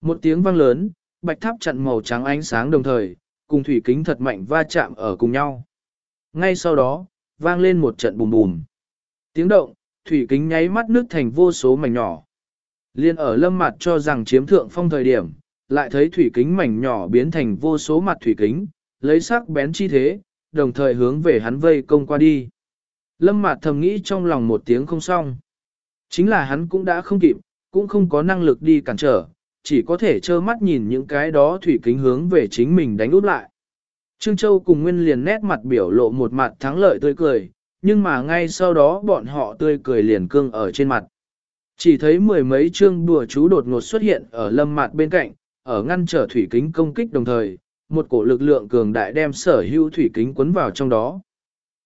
Một tiếng vang lớn, bạch tháp chặn màu trắng ánh sáng đồng thời, cùng thủy kính thật mạnh va chạm ở cùng nhau. Ngay sau đó, vang lên một trận bùm bùm. Tiếng động, thủy kính nháy mắt nước thành vô số mảnh nhỏ. Liên ở lâm mặt cho rằng chiếm thượng phong thời điểm, lại thấy thủy kính mảnh nhỏ biến thành vô số mặt thủy kính, lấy sắc bén chi thế, đồng thời hướng về hắn vây công qua đi. Lâm mặt thầm nghĩ trong lòng một tiếng không xong. Chính là hắn cũng đã không kịp, cũng không có năng lực đi cản trở, chỉ có thể trơ mắt nhìn những cái đó thủy kính hướng về chính mình đánh út lại. Trương Châu cùng Nguyên liền nét mặt biểu lộ một mặt thắng lợi tươi cười, nhưng mà ngay sau đó bọn họ tươi cười liền cương ở trên mặt. Chỉ thấy mười mấy chương đùa chú đột ngột xuất hiện ở lâm mặt bên cạnh, ở ngăn trở thủy kính công kích đồng thời, một cổ lực lượng cường đại đem sở hữu thủy kính quấn vào trong đó.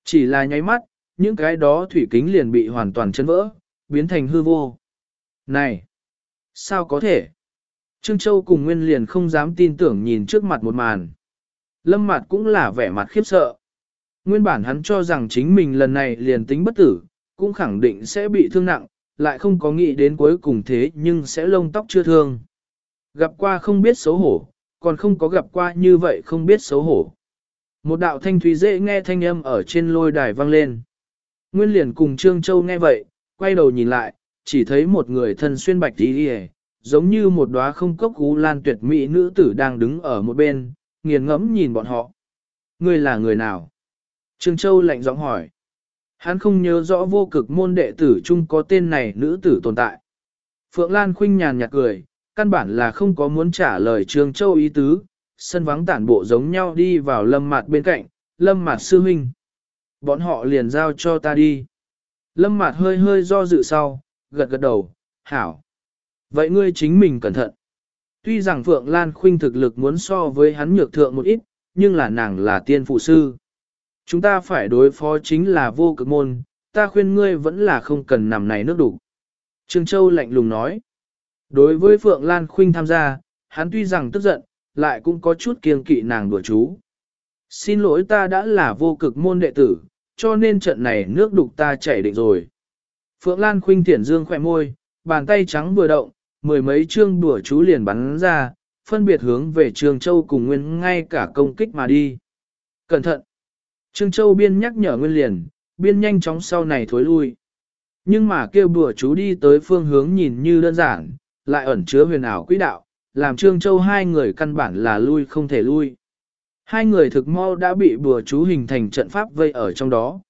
Chỉ là nháy mắt, những cái đó thủy kính liền bị hoàn toàn chấn vỡ, biến thành hư vô. Này! Sao có thể? Trương Châu cùng Nguyên liền không dám tin tưởng nhìn trước mặt một màn. Lâm mặt cũng là vẻ mặt khiếp sợ. Nguyên bản hắn cho rằng chính mình lần này liền tính bất tử, cũng khẳng định sẽ bị thương nặng, lại không có nghĩ đến cuối cùng thế nhưng sẽ lông tóc chưa thương. Gặp qua không biết xấu hổ, còn không có gặp qua như vậy không biết xấu hổ. Một đạo thanh thúy dễ nghe thanh âm ở trên lôi đài vang lên. Nguyên liền cùng Trương Châu nghe vậy, quay đầu nhìn lại, chỉ thấy một người thân xuyên bạch đi hề, giống như một đóa không cốc gú lan tuyệt mỹ nữ tử đang đứng ở một bên, nghiền ngẫm nhìn bọn họ. Ngươi là người nào? Trương Châu lạnh giọng hỏi. Hắn không nhớ rõ vô cực môn đệ tử chung có tên này nữ tử tồn tại. Phượng Lan khinh nhàn nhạt cười, căn bản là không có muốn trả lời Trương Châu ý tứ, sân vắng tản bộ giống nhau đi vào lâm mặt bên cạnh, lâm mặt sư huynh. Bọn họ liền giao cho ta đi. Lâm mặt hơi hơi do dự sau, gật gật đầu, hảo. Vậy ngươi chính mình cẩn thận. Tuy rằng Phượng Lan Khuynh thực lực muốn so với hắn nhược thượng một ít, nhưng là nàng là tiên phụ sư. Chúng ta phải đối phó chính là vô cực môn, ta khuyên ngươi vẫn là không cần nằm này nước đủ. Trương Châu lạnh lùng nói. Đối với Phượng Lan Khuynh tham gia, hắn tuy rằng tức giận, lại cũng có chút kiêng kỵ nàng đùa chú. Xin lỗi ta đã là vô cực môn đệ tử, cho nên trận này nước đục ta chảy định rồi. Phượng Lan Khuynh thiển dương khỏe môi, bàn tay trắng vừa động, mười mấy chương đùa chú liền bắn ra, phân biệt hướng về Trương Châu cùng Nguyên ngay cả công kích mà đi. Cẩn thận! Trương Châu biên nhắc nhở Nguyên liền, biên nhanh chóng sau này thối lui. Nhưng mà kêu bùa chú đi tới phương hướng nhìn như đơn giản, lại ẩn chứa huyền ảo quỹ đạo, làm Trương Châu hai người căn bản là lui không thể lui. Hai người thực mau đã bị bùa chú hình thành trận pháp vây ở trong đó.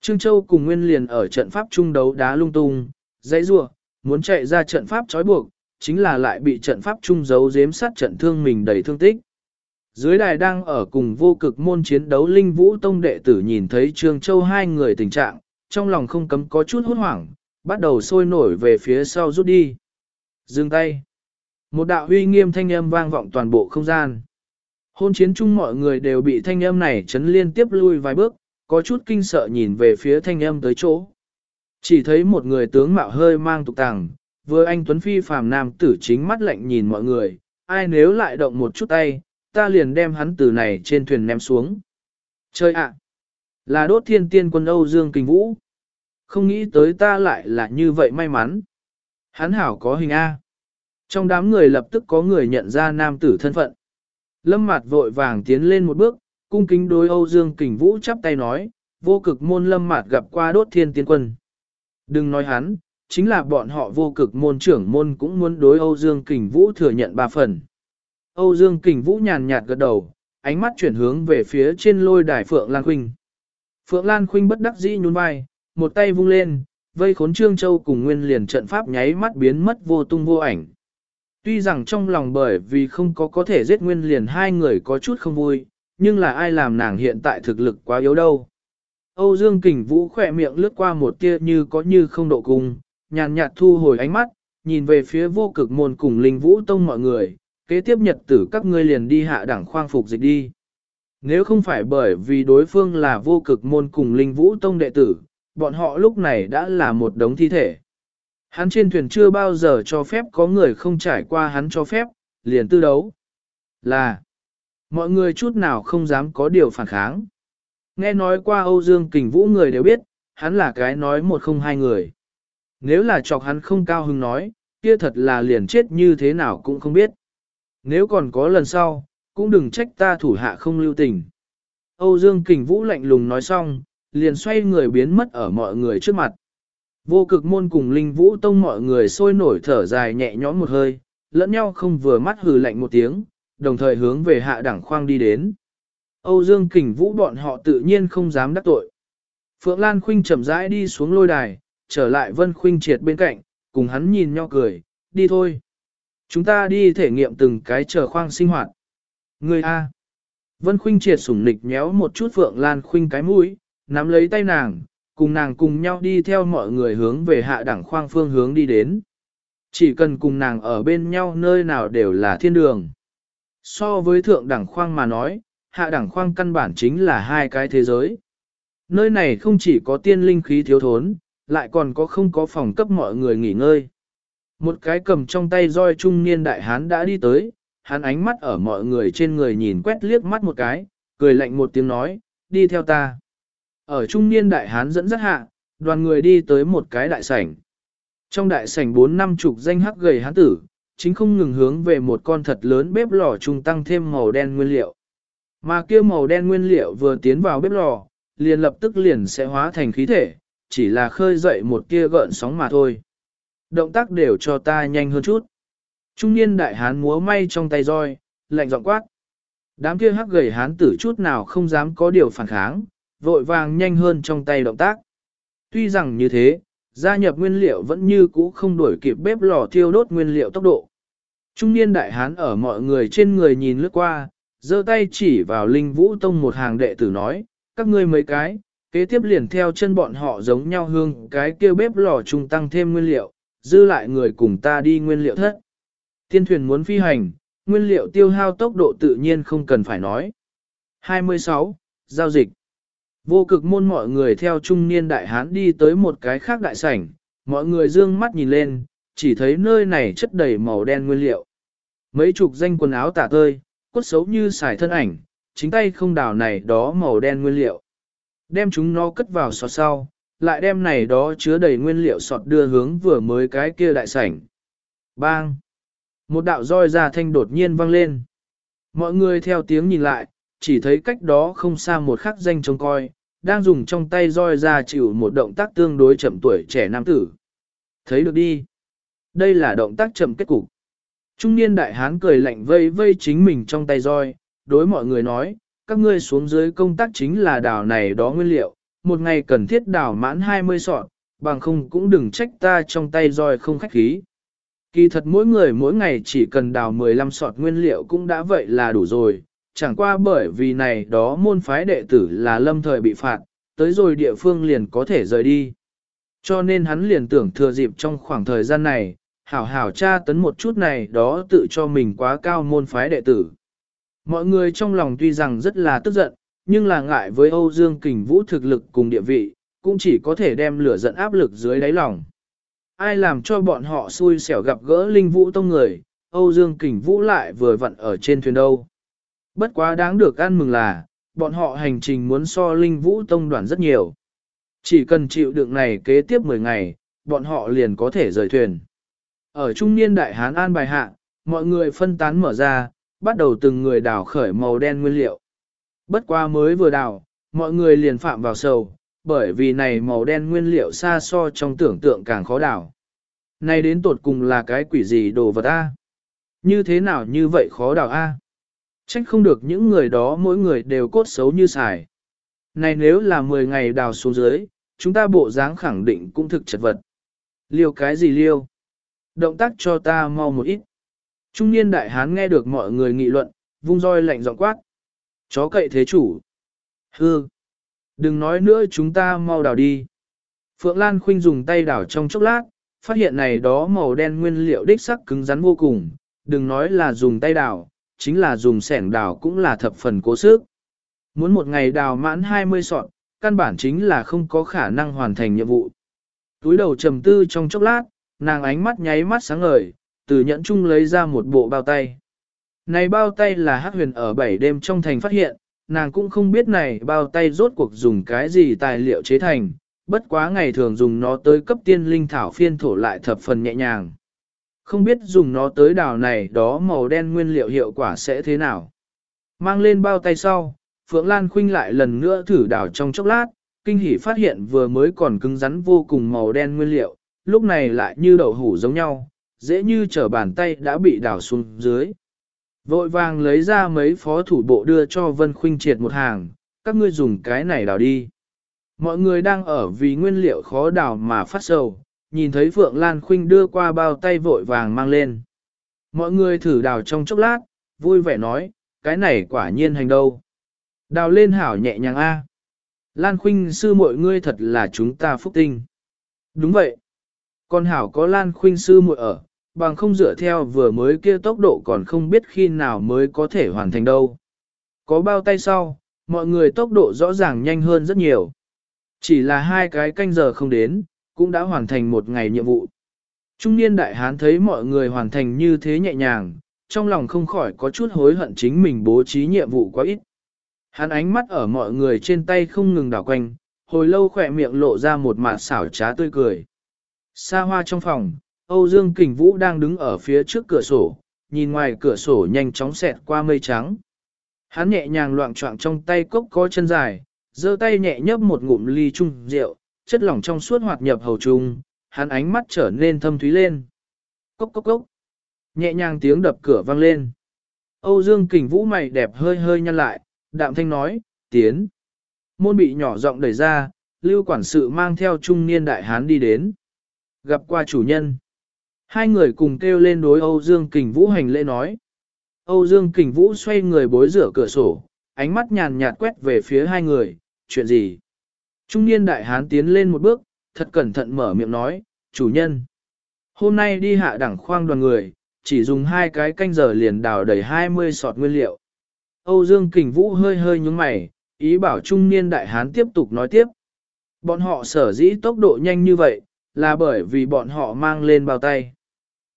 Trương Châu cùng Nguyên liền ở trận pháp trung đấu đá lung tung, dãy rua, muốn chạy ra trận pháp trói buộc, chính là lại bị trận pháp trung giấu giếm sát trận thương mình đầy thương tích. Dưới đài đang ở cùng vô cực môn chiến đấu Linh Vũ Tông đệ tử nhìn thấy Trương Châu hai người tình trạng, trong lòng không cấm có chút hốt hoảng, bắt đầu sôi nổi về phía sau rút đi. Dừng tay. Một đạo huy nghiêm thanh âm vang vọng toàn bộ không gian. Hôn chiến chung mọi người đều bị thanh âm này chấn liên tiếp lui vài bước, có chút kinh sợ nhìn về phía thanh âm tới chỗ. Chỉ thấy một người tướng mạo hơi mang tục tàng, vừa anh Tuấn Phi phàm nam tử chính mắt lạnh nhìn mọi người, ai nếu lại động một chút tay, ta liền đem hắn từ này trên thuyền ném xuống. Chơi ạ! là đốt thiên tiên quân Âu Dương Kinh Vũ. Không nghĩ tới ta lại là như vậy may mắn. Hắn hảo có hình A. Trong đám người lập tức có người nhận ra nam tử thân phận. Lâm Mạt vội vàng tiến lên một bước, cung kính đối Âu Dương Kình Vũ chắp tay nói, vô cực môn lâm mạt gặp qua đốt thiên tiên quân. Đừng nói hắn, chính là bọn họ vô cực môn trưởng môn cũng muốn đối Âu Dương Kình Vũ thừa nhận ba phần. Âu Dương Kình Vũ nhàn nhạt gật đầu, ánh mắt chuyển hướng về phía trên lôi đài Phượng Lan Khuynh. Phượng Lan Khuynh bất đắc dĩ nhún vai, một tay vung lên, vây khốn Trương Châu cùng nguyên liền trận pháp nháy mắt biến mất vô tung vô ảnh. Tuy rằng trong lòng bởi vì không có có thể giết nguyên liền hai người có chút không vui, nhưng là ai làm nàng hiện tại thực lực quá yếu đâu. Âu Dương Kình Vũ khỏe miệng lướt qua một tia như có như không độ cung, nhàn nhạt thu hồi ánh mắt, nhìn về phía vô cực môn cùng linh vũ tông mọi người, kế tiếp nhật tử các ngươi liền đi hạ đẳng khoang phục dịch đi. Nếu không phải bởi vì đối phương là vô cực môn cùng linh vũ tông đệ tử, bọn họ lúc này đã là một đống thi thể. Hắn trên thuyền chưa bao giờ cho phép có người không trải qua hắn cho phép, liền tư đấu. Là, mọi người chút nào không dám có điều phản kháng. Nghe nói qua Âu Dương Kình Vũ người đều biết, hắn là cái nói một không hai người. Nếu là chọc hắn không cao hứng nói, kia thật là liền chết như thế nào cũng không biết. Nếu còn có lần sau, cũng đừng trách ta thủ hạ không lưu tình. Âu Dương Kình Vũ lạnh lùng nói xong, liền xoay người biến mất ở mọi người trước mặt. Vô cực môn cùng linh vũ tông mọi người sôi nổi thở dài nhẹ nhõm một hơi, lẫn nhau không vừa mắt hừ lạnh một tiếng, đồng thời hướng về hạ đẳng khoang đi đến. Âu Dương Kình Vũ bọn họ tự nhiên không dám đắc tội. Phượng Lan Khuynh chậm rãi đi xuống lôi đài, trở lại Vân Khuynh triệt bên cạnh, cùng hắn nhìn nhau cười, đi thôi. Chúng ta đi thể nghiệm từng cái chờ khoang sinh hoạt. Người A. Vân Khuynh triệt sủng nịch nhéo một chút Phượng Lan Khuynh cái mũi, nắm lấy tay nàng, cùng nàng cùng nhau đi theo mọi người hướng về hạ đẳng khoang phương hướng đi đến. Chỉ cần cùng nàng ở bên nhau nơi nào đều là thiên đường. So với thượng đẳng khoang mà nói, hạ đẳng khoang căn bản chính là hai cái thế giới. Nơi này không chỉ có tiên linh khí thiếu thốn, lại còn có không có phòng cấp mọi người nghỉ ngơi. Một cái cầm trong tay roi trung niên đại hán đã đi tới, hắn ánh mắt ở mọi người trên người nhìn quét liếc mắt một cái, cười lạnh một tiếng nói, đi theo ta. Ở trung niên đại hán dẫn dắt hạ, đoàn người đi tới một cái đại sảnh. Trong đại sảnh bốn năm chục danh hắc gầy hán tử, chính không ngừng hướng về một con thật lớn bếp lò trung tăng thêm màu đen nguyên liệu. Mà kia màu đen nguyên liệu vừa tiến vào bếp lò, liền lập tức liền sẽ hóa thành khí thể, chỉ là khơi dậy một kia gợn sóng mà thôi. Động tác đều cho ta nhanh hơn chút. Trung niên đại hán múa may trong tay roi, lạnh giọng quát. Đám kia hắc gầy hán tử chút nào không dám có điều phản kháng, vội vàng nhanh hơn trong tay động tác. Tuy rằng như thế, gia nhập nguyên liệu vẫn như cũ không đuổi kịp bếp lò thiêu đốt nguyên liệu tốc độ. Trung niên đại hán ở mọi người trên người nhìn lướt qua, giơ tay chỉ vào Linh Vũ Tông một hàng đệ tử nói, các ngươi mấy cái, kế tiếp liền theo chân bọn họ giống nhau hương cái kia bếp lò trung tăng thêm nguyên liệu, dư lại người cùng ta đi nguyên liệu thất. Tiên thuyền muốn phi hành, nguyên liệu tiêu hao tốc độ tự nhiên không cần phải nói. 26. Giao dịch Vô cực môn mọi người theo trung niên đại hán đi tới một cái khác đại sảnh, mọi người dương mắt nhìn lên, chỉ thấy nơi này chất đầy màu đen nguyên liệu. Mấy chục danh quần áo tả tơi, cốt xấu như xài thân ảnh, chính tay không đào này đó màu đen nguyên liệu. Đem chúng nó cất vào sọt sau, lại đem này đó chứa đầy nguyên liệu sọt đưa hướng vừa mới cái kia đại sảnh. Bang! Một đạo roi ra thanh đột nhiên vang lên. Mọi người theo tiếng nhìn lại, chỉ thấy cách đó không xa một khắc danh trông coi, đang dùng trong tay roi ra chịu một động tác tương đối chậm tuổi trẻ nam tử. Thấy được đi. Đây là động tác chậm kết cục. Trung niên đại hán cười lạnh vây vây chính mình trong tay roi, đối mọi người nói, các ngươi xuống dưới công tác chính là đào này đó nguyên liệu, một ngày cần thiết đào mãn 20 sọt, bằng không cũng đừng trách ta trong tay roi không khách khí. Kỳ thật mỗi người mỗi ngày chỉ cần đào 15 sọt nguyên liệu cũng đã vậy là đủ rồi, chẳng qua bởi vì này đó môn phái đệ tử là lâm thời bị phạt, tới rồi địa phương liền có thể rời đi. Cho nên hắn liền tưởng thừa dịp trong khoảng thời gian này, hảo hảo tra tấn một chút này đó tự cho mình quá cao môn phái đệ tử. Mọi người trong lòng tuy rằng rất là tức giận, nhưng là ngại với Âu Dương Kình Vũ thực lực cùng địa vị, cũng chỉ có thể đem lửa giận áp lực dưới đáy lòng. Ai làm cho bọn họ xui xẻo gặp gỡ Linh Vũ Tông người, Âu Dương Kình Vũ lại vừa vặn ở trên thuyền đâu. Bất quá đáng được ăn mừng là, bọn họ hành trình muốn so Linh Vũ Tông đoàn rất nhiều. Chỉ cần chịu đựng này kế tiếp 10 ngày, bọn họ liền có thể rời thuyền. Ở trung niên đại hán an bài hạ, mọi người phân tán mở ra, bắt đầu từng người đào khởi màu đen nguyên liệu. Bất qua mới vừa đào, mọi người liền phạm vào sầu, bởi vì này màu đen nguyên liệu xa so trong tưởng tượng càng khó đào. Này đến tột cùng là cái quỷ gì đồ vật A? Như thế nào như vậy khó đào A? Trách không được những người đó mỗi người đều cốt xấu như xài. Này nếu là 10 ngày đào xuống dưới, chúng ta bộ dáng khẳng định cũng thực chật vật. Liêu cái gì liêu? Động tác cho ta mau một ít. Trung niên đại hán nghe được mọi người nghị luận, vung roi lạnh giọng quát. Chó cậy thế chủ. Hư. Đừng nói nữa chúng ta mau đào đi. Phượng Lan Khuynh dùng tay đào trong chốc lát, phát hiện này đó màu đen nguyên liệu đích sắc cứng rắn vô cùng. Đừng nói là dùng tay đào, chính là dùng sẻng đào cũng là thập phần cố sức. Muốn một ngày đào mãn 20 sọt, căn bản chính là không có khả năng hoàn thành nhiệm vụ. Túi đầu trầm tư trong chốc lát, nàng ánh mắt nháy mắt sáng ngời, từ nhẫn chung lấy ra một bộ bao tay. Này bao tay là hắc huyền ở bảy đêm trong thành phát hiện, nàng cũng không biết này bao tay rốt cuộc dùng cái gì tài liệu chế thành, bất quá ngày thường dùng nó tới cấp tiên linh thảo phiên thổ lại thập phần nhẹ nhàng. Không biết dùng nó tới đào này đó màu đen nguyên liệu hiệu quả sẽ thế nào. Mang lên bao tay sau, Phượng Lan Khuynh lại lần nữa thử đào trong chốc lát, kinh hỉ phát hiện vừa mới còn cứng rắn vô cùng màu đen nguyên liệu, lúc này lại như đậu hủ giống nhau, dễ như trở bàn tay đã bị đào xuống dưới. Vội vàng lấy ra mấy phó thủ bộ đưa cho Vân Khuynh triệt một hàng, các ngươi dùng cái này đào đi. Mọi người đang ở vì nguyên liệu khó đào mà phát sầu, nhìn thấy Phượng Lan Khuynh đưa qua bao tay vội vàng mang lên. Mọi người thử đào trong chốc lát, vui vẻ nói, cái này quả nhiên hành đâu. Đào lên hảo nhẹ nhàng a. Lan Khuynh sư muội ngươi thật là chúng ta phúc tinh. Đúng vậy. Con hảo có Lan Khuynh sư muội ở, bằng không dựa theo vừa mới kia tốc độ còn không biết khi nào mới có thể hoàn thành đâu. Có bao tay sau, mọi người tốc độ rõ ràng nhanh hơn rất nhiều. Chỉ là hai cái canh giờ không đến, cũng đã hoàn thành một ngày nhiệm vụ. Trung niên đại hán thấy mọi người hoàn thành như thế nhẹ nhàng, trong lòng không khỏi có chút hối hận chính mình bố trí nhiệm vụ quá ít. Hắn ánh mắt ở mọi người trên tay không ngừng đảo quanh, hồi lâu khỏe miệng lộ ra một mặt xảo trá tươi cười. Xa hoa trong phòng, Âu Dương Kình Vũ đang đứng ở phía trước cửa sổ, nhìn ngoài cửa sổ nhanh chóng xẹt qua mây trắng. Hắn nhẹ nhàng loạn trọng trong tay cốc có chân dài, giơ tay nhẹ nhấp một ngụm ly chung rượu, chất lỏng trong suốt hoạt nhập hầu trung, hắn ánh mắt trở nên thâm thúy lên. Cốc cốc cốc. Nhẹ nhàng tiếng đập cửa vang lên. Âu Dương Kình Vũ mày đẹp hơi hơi nhăn lại, đạm thanh nói, tiến. Môn bị nhỏ giọng đẩy ra, lưu quản sự mang theo trung niên đại hán đi đến. Gặp qua chủ nhân. Hai người cùng kêu lên đối Âu Dương Kình Vũ hành lễ nói. Âu Dương Kình Vũ xoay người bối rửa cửa sổ, ánh mắt nhàn nhạt quét về phía hai người, chuyện gì? Trung niên đại hán tiến lên một bước, thật cẩn thận mở miệng nói, chủ nhân. Hôm nay đi hạ đẳng khoang đoàn người, chỉ dùng hai cái canh giờ liền đào đầy 20 sọt nguyên liệu. Âu Dương Kình Vũ hơi hơi nhúng mày, ý bảo trung niên đại hán tiếp tục nói tiếp. Bọn họ sở dĩ tốc độ nhanh như vậy, là bởi vì bọn họ mang lên bao tay.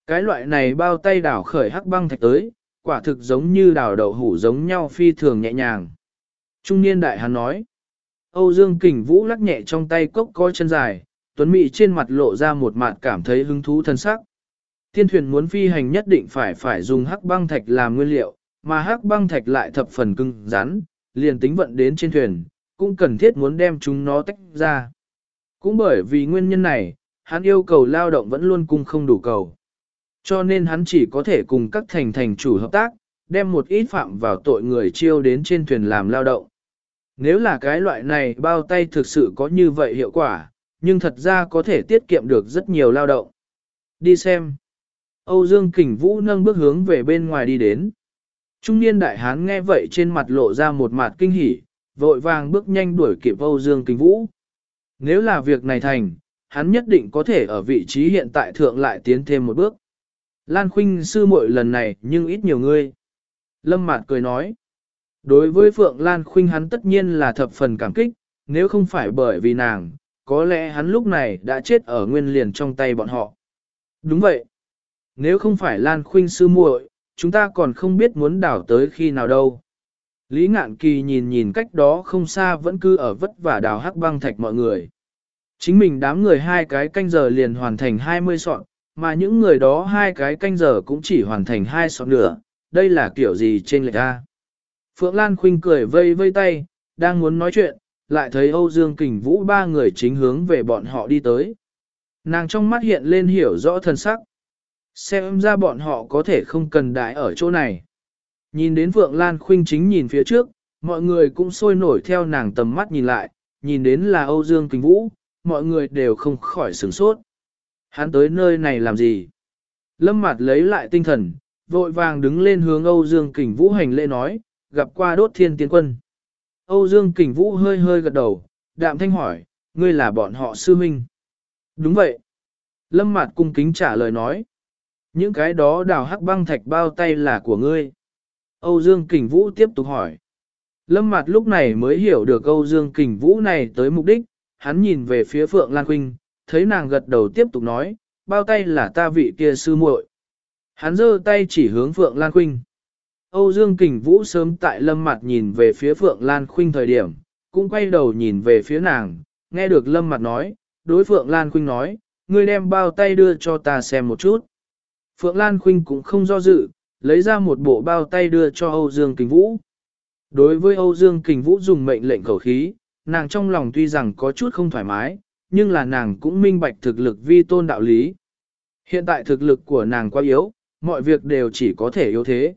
Cái loại này bao tay đảo khởi hắc băng thạch tới, quả thực giống như đảo đậu hủ giống nhau phi thường nhẹ nhàng. Trung niên đại hán nói. Âu Dương Kình Vũ lắc nhẹ trong tay cốc coi chân dài, Tuấn Mỹ trên mặt lộ ra một mặt cảm thấy hứng thú thân sắc. Tiên thuyền muốn phi hành nhất định phải phải dùng hắc băng thạch làm nguyên liệu, mà hắc băng thạch lại thập phần cứng rắn, liền tính vận đến trên thuyền, cũng cần thiết muốn đem chúng nó tách ra. Cũng bởi vì nguyên nhân này, hắn yêu cầu lao động vẫn luôn cung không đủ cầu. Cho nên hắn chỉ có thể cùng các thành thành chủ hợp tác, đem một ít phạm vào tội người chiêu đến trên thuyền làm lao động. Nếu là cái loại này bao tay thực sự có như vậy hiệu quả, nhưng thật ra có thể tiết kiệm được rất nhiều lao động. Đi xem. Âu Dương Kình Vũ nâng bước hướng về bên ngoài đi đến. Trung niên đại hán nghe vậy trên mặt lộ ra một mặt kinh hỉ, vội vàng bước nhanh đuổi kịp Âu Dương Kình Vũ. Nếu là việc này thành, hắn nhất định có thể ở vị trí hiện tại thượng lại tiến thêm một bước. Lan Khuynh sư muội lần này nhưng ít nhiều ngươi. Lâm Mạt cười nói. Đối với Phượng Lan Khuynh hắn tất nhiên là thập phần cảm kích, nếu không phải bởi vì nàng, có lẽ hắn lúc này đã chết ở nguyên liền trong tay bọn họ. Đúng vậy. Nếu không phải Lan Khuynh sư muội, chúng ta còn không biết muốn đảo tới khi nào đâu. Lý Ngạn Kỳ nhìn nhìn cách đó không xa vẫn cứ ở vất vả đào hắc băng thạch mọi người. Chính mình đám người hai cái canh giờ liền hoàn thành 20 sọn, mà những người đó hai cái canh giờ cũng chỉ hoàn thành hai sọn nữa, đây là kiểu gì trên lệch ra. Phượng Lan Khuynh cười vây vây tay, đang muốn nói chuyện, lại thấy Âu Dương Kình Vũ ba người chính hướng về bọn họ đi tới. Nàng trong mắt hiện lên hiểu rõ thân sắc. Xem ra bọn họ có thể không cần đại ở chỗ này. Nhìn đến Phượng Lan Khuynh chính nhìn phía trước, mọi người cũng sôi nổi theo nàng tầm mắt nhìn lại, nhìn đến là Âu Dương Kình Vũ, mọi người đều không khỏi sửng sốt. Hắn tới nơi này làm gì? Lâm Mạt lấy lại tinh thần, vội vàng đứng lên hướng Âu Dương Kình Vũ hành lễ nói, gặp qua đốt thiên tiến quân. Âu Dương Kình Vũ hơi hơi gật đầu, đạm thanh hỏi, ngươi là bọn họ sư huynh. Đúng vậy. Lâm Mạt cung kính trả lời nói. Những cái đó đào hắc băng thạch bao tay là của ngươi. Âu Dương Kình Vũ tiếp tục hỏi. Lâm Mạt lúc này mới hiểu được Âu Dương Kình Vũ này tới mục đích, hắn nhìn về phía Phượng Lan Quynh, thấy nàng gật đầu tiếp tục nói, bao tay là ta vị kia sư muội. Hắn giơ tay chỉ hướng Phượng Lan Quynh. Âu Dương Kình Vũ sớm tại Lâm Mạt nhìn về phía Phượng Lan Khuynh thời điểm, cũng quay đầu nhìn về phía nàng, nghe được Lâm Mạt nói, đối Phượng Lan Khuynh nói, ngươi đem bao tay đưa cho ta xem một chút. Phượng Lan Khuynh cũng không do dự, lấy ra một bộ bao tay đưa cho Âu Dương Kình Vũ. Đối với Âu Dương Kình Vũ dùng mệnh lệnh khẩu khí, nàng trong lòng tuy rằng có chút không thoải mái, nhưng là nàng cũng minh bạch thực lực vi tôn đạo lý. Hiện tại thực lực của nàng quá yếu, mọi việc đều chỉ có thể yếu thế.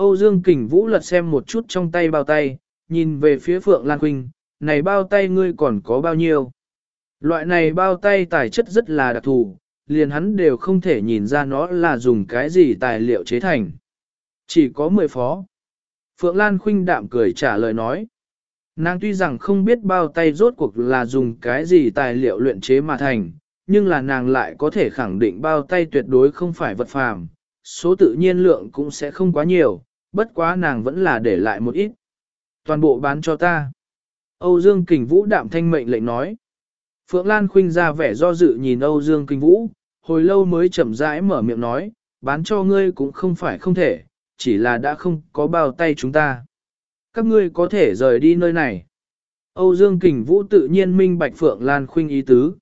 Âu Dương Kình Vũ lật xem một chút trong tay bao tay, nhìn về phía Phượng Lan Khuynh, này bao tay ngươi còn có bao nhiêu? Loại này bao tay tài chất rất là đặc thù, liền hắn đều không thể nhìn ra nó là dùng cái gì tài liệu chế thành. Chỉ có 10 phó. Phượng Lan Khuynh đạm cười trả lời nói. Nàng tuy rằng không biết bao tay rốt cuộc là dùng cái gì tài liệu luyện chế mà thành, nhưng là nàng lại có thể khẳng định bao tay tuyệt đối không phải vật phàm, số tự nhiên lượng cũng sẽ không quá nhiều, bất quá nàng vẫn là để lại một ít. Toàn bộ bán cho ta. Âu Dương Kình Vũ đạm thanh mệnh lệnh nói. Phượng Lan Khuynh ra vẻ do dự nhìn Âu Dương Kình Vũ, hồi lâu mới chậm rãi mở miệng nói, bán cho ngươi cũng không phải không thể, chỉ là đã không có bao tay chúng ta. Các ngươi có thể rời đi nơi này. Âu Dương Kình Vũ tự nhiên minh bạch Phượng Lan Khuynh ý tứ.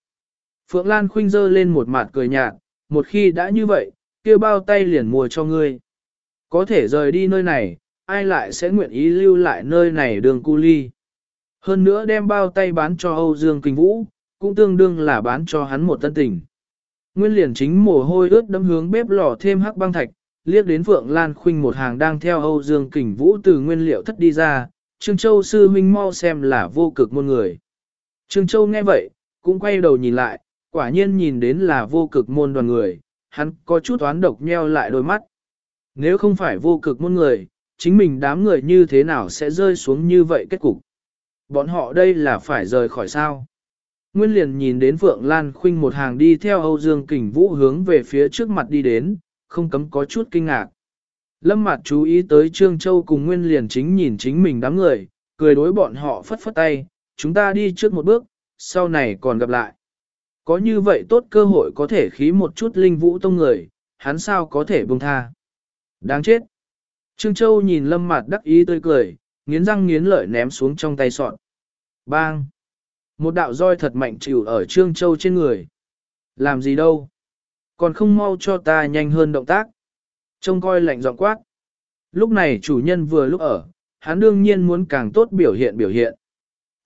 Phượng Lan Khuynh giơ lên một mặt cười nhạt, một khi đã như vậy, kia bao tay liền mua cho ngươi. Có thể rời đi nơi này, ai lại sẽ nguyện ý lưu lại nơi này đường cu ly. Hơn nữa đem bao tay bán cho Âu Dương Kinh Vũ, cũng tương đương là bán cho hắn một tân tình. Nguyên liền chính mồ hôi ướt đấm hướng bếp lò thêm hắc băng thạch, liếc đến Phượng Lan Khuynh một hàng đang theo Âu Dương Kình Vũ từ nguyên liệu thất đi ra, Trương Châu sư huynh mau xem là vô cực môn người. Trương Châu nghe vậy, cũng quay đầu nhìn lại, quả nhiên nhìn đến là vô cực môn đoàn người, hắn có chút oán độc nheo lại đôi mắt. Nếu không phải vô cực môn người, chính mình đám người như thế nào sẽ rơi xuống như vậy kết cục. Bọn họ đây là phải rời khỏi sao. Nguyên liền nhìn đến Phượng Lan Khuynh một hàng đi theo Âu Dương Kình Vũ hướng về phía trước mặt đi đến, không cấm có chút kinh ngạc. Lâm mặt chú ý tới Trương Châu cùng Nguyên liền chính nhìn chính mình đám người, cười đối bọn họ phất phất tay, chúng ta đi trước một bước, sau này còn gặp lại. Có như vậy tốt cơ hội có thể khí một chút linh vũ tông người, hắn sao có thể buông tha. Đáng chết. Trương Châu nhìn Lâm Mạt đắc ý tươi cười, nghiến răng nghiến lợi ném xuống trong tay sọt. Bang! Một đạo roi thật mạnh chịu ở Trương Châu trên người. Làm gì đâu? Còn không mau cho ta nhanh hơn động tác. Trông coi lạnh giọng quát. Lúc này chủ nhân vừa lúc ở, hắn đương nhiên muốn càng tốt biểu hiện biểu hiện.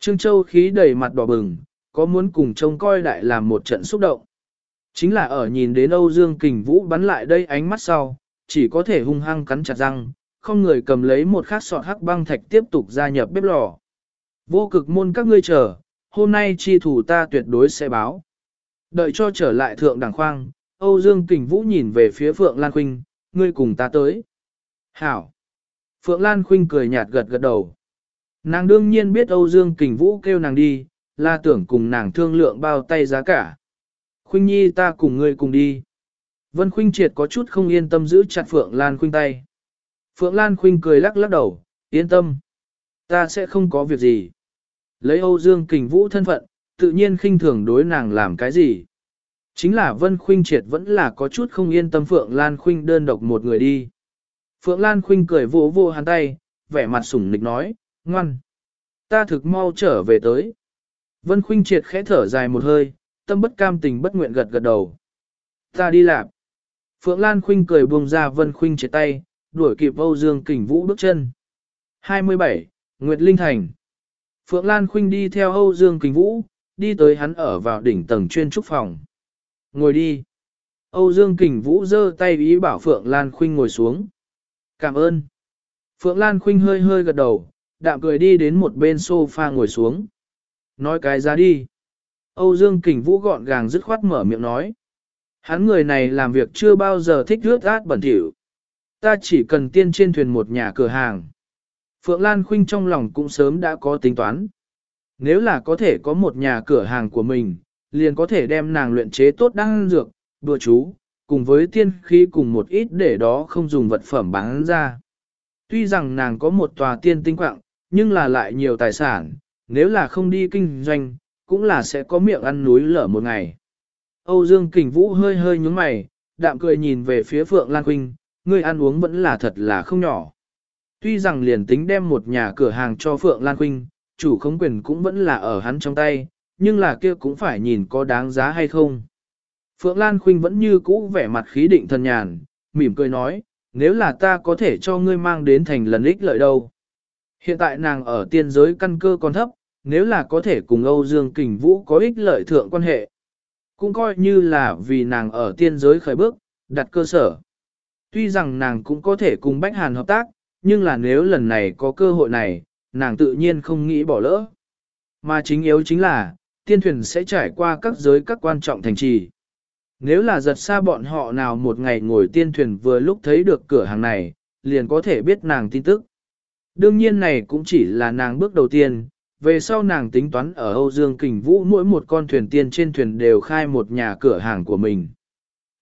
Trương Châu khí đầy mặt đỏ bừng, có muốn cùng trông coi đại làm một trận xúc động. Chính là ở nhìn đến Âu Dương Kình Vũ bắn lại đây ánh mắt sau, chỉ có thể hung hăng cắn chặt răng, không người cầm lấy một khát sọt hắc băng thạch tiếp tục gia nhập bếp lò. Vô cực môn các ngươi chờ, hôm nay chi thủ ta tuyệt đối sẽ báo. Đợi cho trở lại thượng đẳng khoang, Âu Dương Kình Vũ nhìn về phía Phượng Lan Khuynh, ngươi cùng ta tới. Hảo. Phượng Lan Khuynh cười nhạt gật gật đầu. Nàng đương nhiên biết Âu Dương Kình Vũ kêu nàng đi, là tưởng cùng nàng thương lượng bao tay giá cả. Khuynh Nhi ta cùng ngươi cùng đi. Vân Khuynh Triệt có chút không yên tâm giữ chặt Phượng Lan Khuynh tay. Phượng Lan Khuynh cười lắc lắc đầu, yên tâm. Ta sẽ không có việc gì. Lấy Âu Dương Kình Vũ thân phận, tự nhiên khinh thường đối nàng làm cái gì. Chính là Vân Khuynh Triệt vẫn là có chút không yên tâm Phượng Lan Khuynh đơn độc một người đi. Phượng Lan Khuynh cười vỗ vỗ hắn tay, vẻ mặt sủng nịch nói, ngoan. Ta thực mau trở về tới. Vân Khuynh Triệt khẽ thở dài một hơi, tâm bất cam tình bất nguyện gật gật đầu. Ta đi làm. Phượng Lan Khuynh cười buông ra Vân Khuynh chế tay, đuổi kịp Âu Dương Kình Vũ bước chân. 27. Nguyệt Linh Thành Phượng Lan Khuynh đi theo Âu Dương Kình Vũ, đi tới hắn ở vào đỉnh tầng chuyên trúc phòng. Ngồi đi. Âu Dương Kình Vũ giơ tay ý bảo Phượng Lan Khuynh ngồi xuống. Cảm ơn. Phượng Lan Khuynh hơi hơi gật đầu, đạm cười đi đến một bên sofa ngồi xuống. Nói cái ra đi. Âu Dương Kình Vũ gọn gàng dứt khoát mở miệng nói. Hắn người này làm việc chưa bao giờ thích rước át bẩn thỉu. Ta chỉ cần tiên trên thuyền một nhà cửa hàng. Phượng Lan Khuynh trong lòng cũng sớm đã có tính toán. Nếu là có thể có một nhà cửa hàng của mình, liền có thể đem nàng luyện chế tốt đăng dược, đùa chú, cùng với tiên khí cùng một ít để đó không dùng vật phẩm bán ra. Tuy rằng nàng có một tòa tiên tinh quạng, nhưng là lại nhiều tài sản, nếu là không đi kinh doanh, cũng là sẽ có miệng ăn núi lở một ngày. Âu Dương Kình Vũ hơi hơi nhúng mày, đạm cười nhìn về phía Phượng Lan Quynh, ngươi ăn uống vẫn là thật là không nhỏ. Tuy rằng liền tính đem một nhà cửa hàng cho Phượng Lan Quynh, chủ khống quyền cũng vẫn là ở hắn trong tay, nhưng là kia cũng phải nhìn có đáng giá hay không. Phượng Lan Khuynh vẫn như cũ vẻ mặt khí định thần nhàn, mỉm cười nói, nếu là ta có thể cho ngươi mang đến thành lần ích lợi đâu. Hiện tại nàng ở tiên giới căn cơ còn thấp, nếu là có thể cùng Âu Dương Kình Vũ có ích lợi thượng quan hệ, cũng coi như là vì nàng ở tiên giới khởi bước, đặt cơ sở. Tuy rằng nàng cũng có thể cùng Bách Hàn hợp tác, nhưng là nếu lần này có cơ hội này, nàng tự nhiên không nghĩ bỏ lỡ. Mà chính yếu chính là, tiên thuyền sẽ trải qua các giới các quan trọng thành trì. Nếu là giật xa bọn họ nào một ngày ngồi tiên thuyền vừa lúc thấy được cửa hàng này, liền có thể biết nàng tin tức. Đương nhiên này cũng chỉ là nàng bước đầu tiên, về sau nàng tính toán ở Âu Dương Kình Vũ mỗi một con thuyền tiên trên thuyền đều khai một nhà cửa hàng của mình.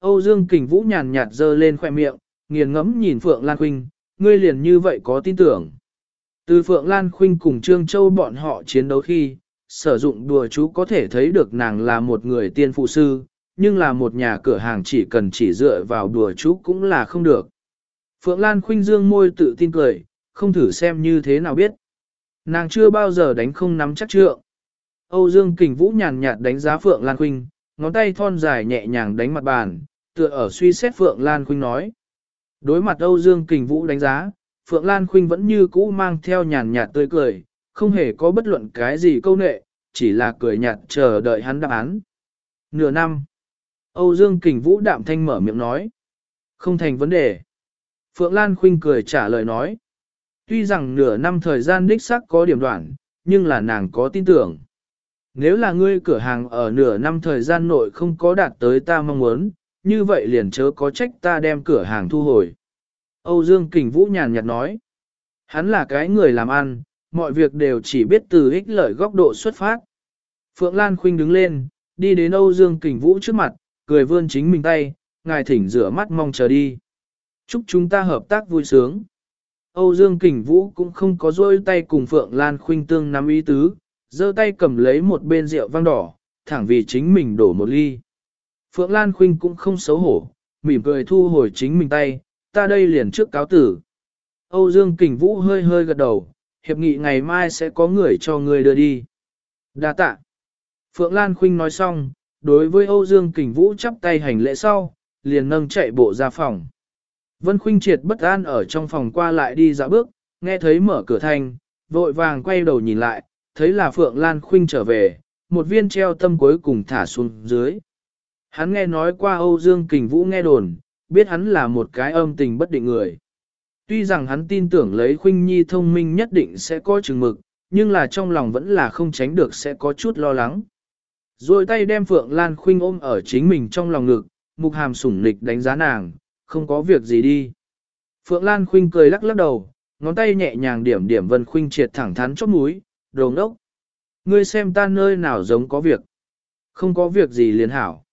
Âu Dương Kình Vũ nhàn nhạt dơ lên khoe miệng, nghiền ngẫm nhìn Phượng Lan Khuynh, ngươi liền như vậy có tin tưởng. Từ Phượng Lan Khuynh cùng Trương Châu bọn họ chiến đấu khi, sử dụng đùa chú có thể thấy được nàng là một người tiên phụ sư, nhưng là một nhà cửa hàng chỉ cần chỉ dựa vào đùa chú cũng là không được. Phượng Lan Khuynh dương môi tự tin cười, không thử xem như thế nào biết. Nàng chưa bao giờ đánh không nắm chắc trượng. Âu Dương Kình Vũ nhàn nhạt đánh giá Phượng Lan Khuynh, ngón tay thon dài nhẹ nhàng đánh mặt bàn, tựa ở suy xét Phượng Lan Khuynh nói. Đối mặt Âu Dương Kình Vũ đánh giá, Phượng Lan Khuynh vẫn như cũ mang theo nhàn nhạt tươi cười, không hề có bất luận cái gì câu nệ, chỉ là cười nhạt chờ đợi hắn đáp án. Nửa năm. Âu Dương Kình Vũ đạm thanh mở miệng nói. Không thành vấn đề. Phượng Lan Khuynh cười trả lời nói. Tuy rằng nửa năm thời gian đích xác có điểm đoạn, nhưng là nàng có tin tưởng. Nếu là ngươi cửa hàng ở nửa năm thời gian nội không có đạt tới ta mong muốn, như vậy liền chớ có trách ta đem cửa hàng thu hồi. Âu Dương Kình Vũ nhàn nhạt nói. Hắn là cái người làm ăn, mọi việc đều chỉ biết từ ích lợi góc độ xuất phát. Phượng Lan Khuynh đứng lên, đi đến Âu Dương Kình Vũ trước mặt, cười vươn chính mình tay, ngài thỉnh rửa mắt mong chờ đi. Chúc chúng ta hợp tác vui sướng. Âu Dương Kình Vũ cũng không có rôi tay cùng Phượng Lan Khuynh tương nắm ý tứ, giơ tay cầm lấy một bên rượu vang đỏ, thẳng vì chính mình đổ một ly. Phượng Lan Khuynh cũng không xấu hổ, mỉm cười thu hồi chính mình tay, ta đây liền trước cáo tử. Âu Dương Kình Vũ hơi hơi gật đầu, hiệp nghị ngày mai sẽ có người cho người đưa đi. Đa tạ. Phượng Lan Khuynh nói xong, đối với Âu Dương Kình Vũ chắp tay hành lễ sau, liền nâng chạy bộ ra phòng. Vân Khuynh triệt bất an ở trong phòng qua lại đi dạo bước, nghe thấy mở cửa thanh, vội vàng quay đầu nhìn lại, thấy là Phượng Lan Khuynh trở về, một viên treo tâm cuối cùng thả xuống dưới. Hắn nghe nói qua Âu Dương Kình Vũ nghe đồn, biết hắn là một cái âm tình bất định người. Tuy rằng hắn tin tưởng lấy Khuynh Nhi thông minh nhất định sẽ có chừng mực, nhưng là trong lòng vẫn là không tránh được sẽ có chút lo lắng. Rồi tay đem Phượng Lan Khuynh ôm ở chính mình trong lòng ngực, mục hàm sủng nịch đánh giá nàng, không có việc gì đi. Phượng Lan Khuynh cười lắc lắc đầu, ngón tay nhẹ nhàng điểm điểm Vân Khuynh triệt thẳng thắn chót mũi, đồ ngốc. Ngươi xem ta nơi nào giống có việc. Không có việc gì liền hảo.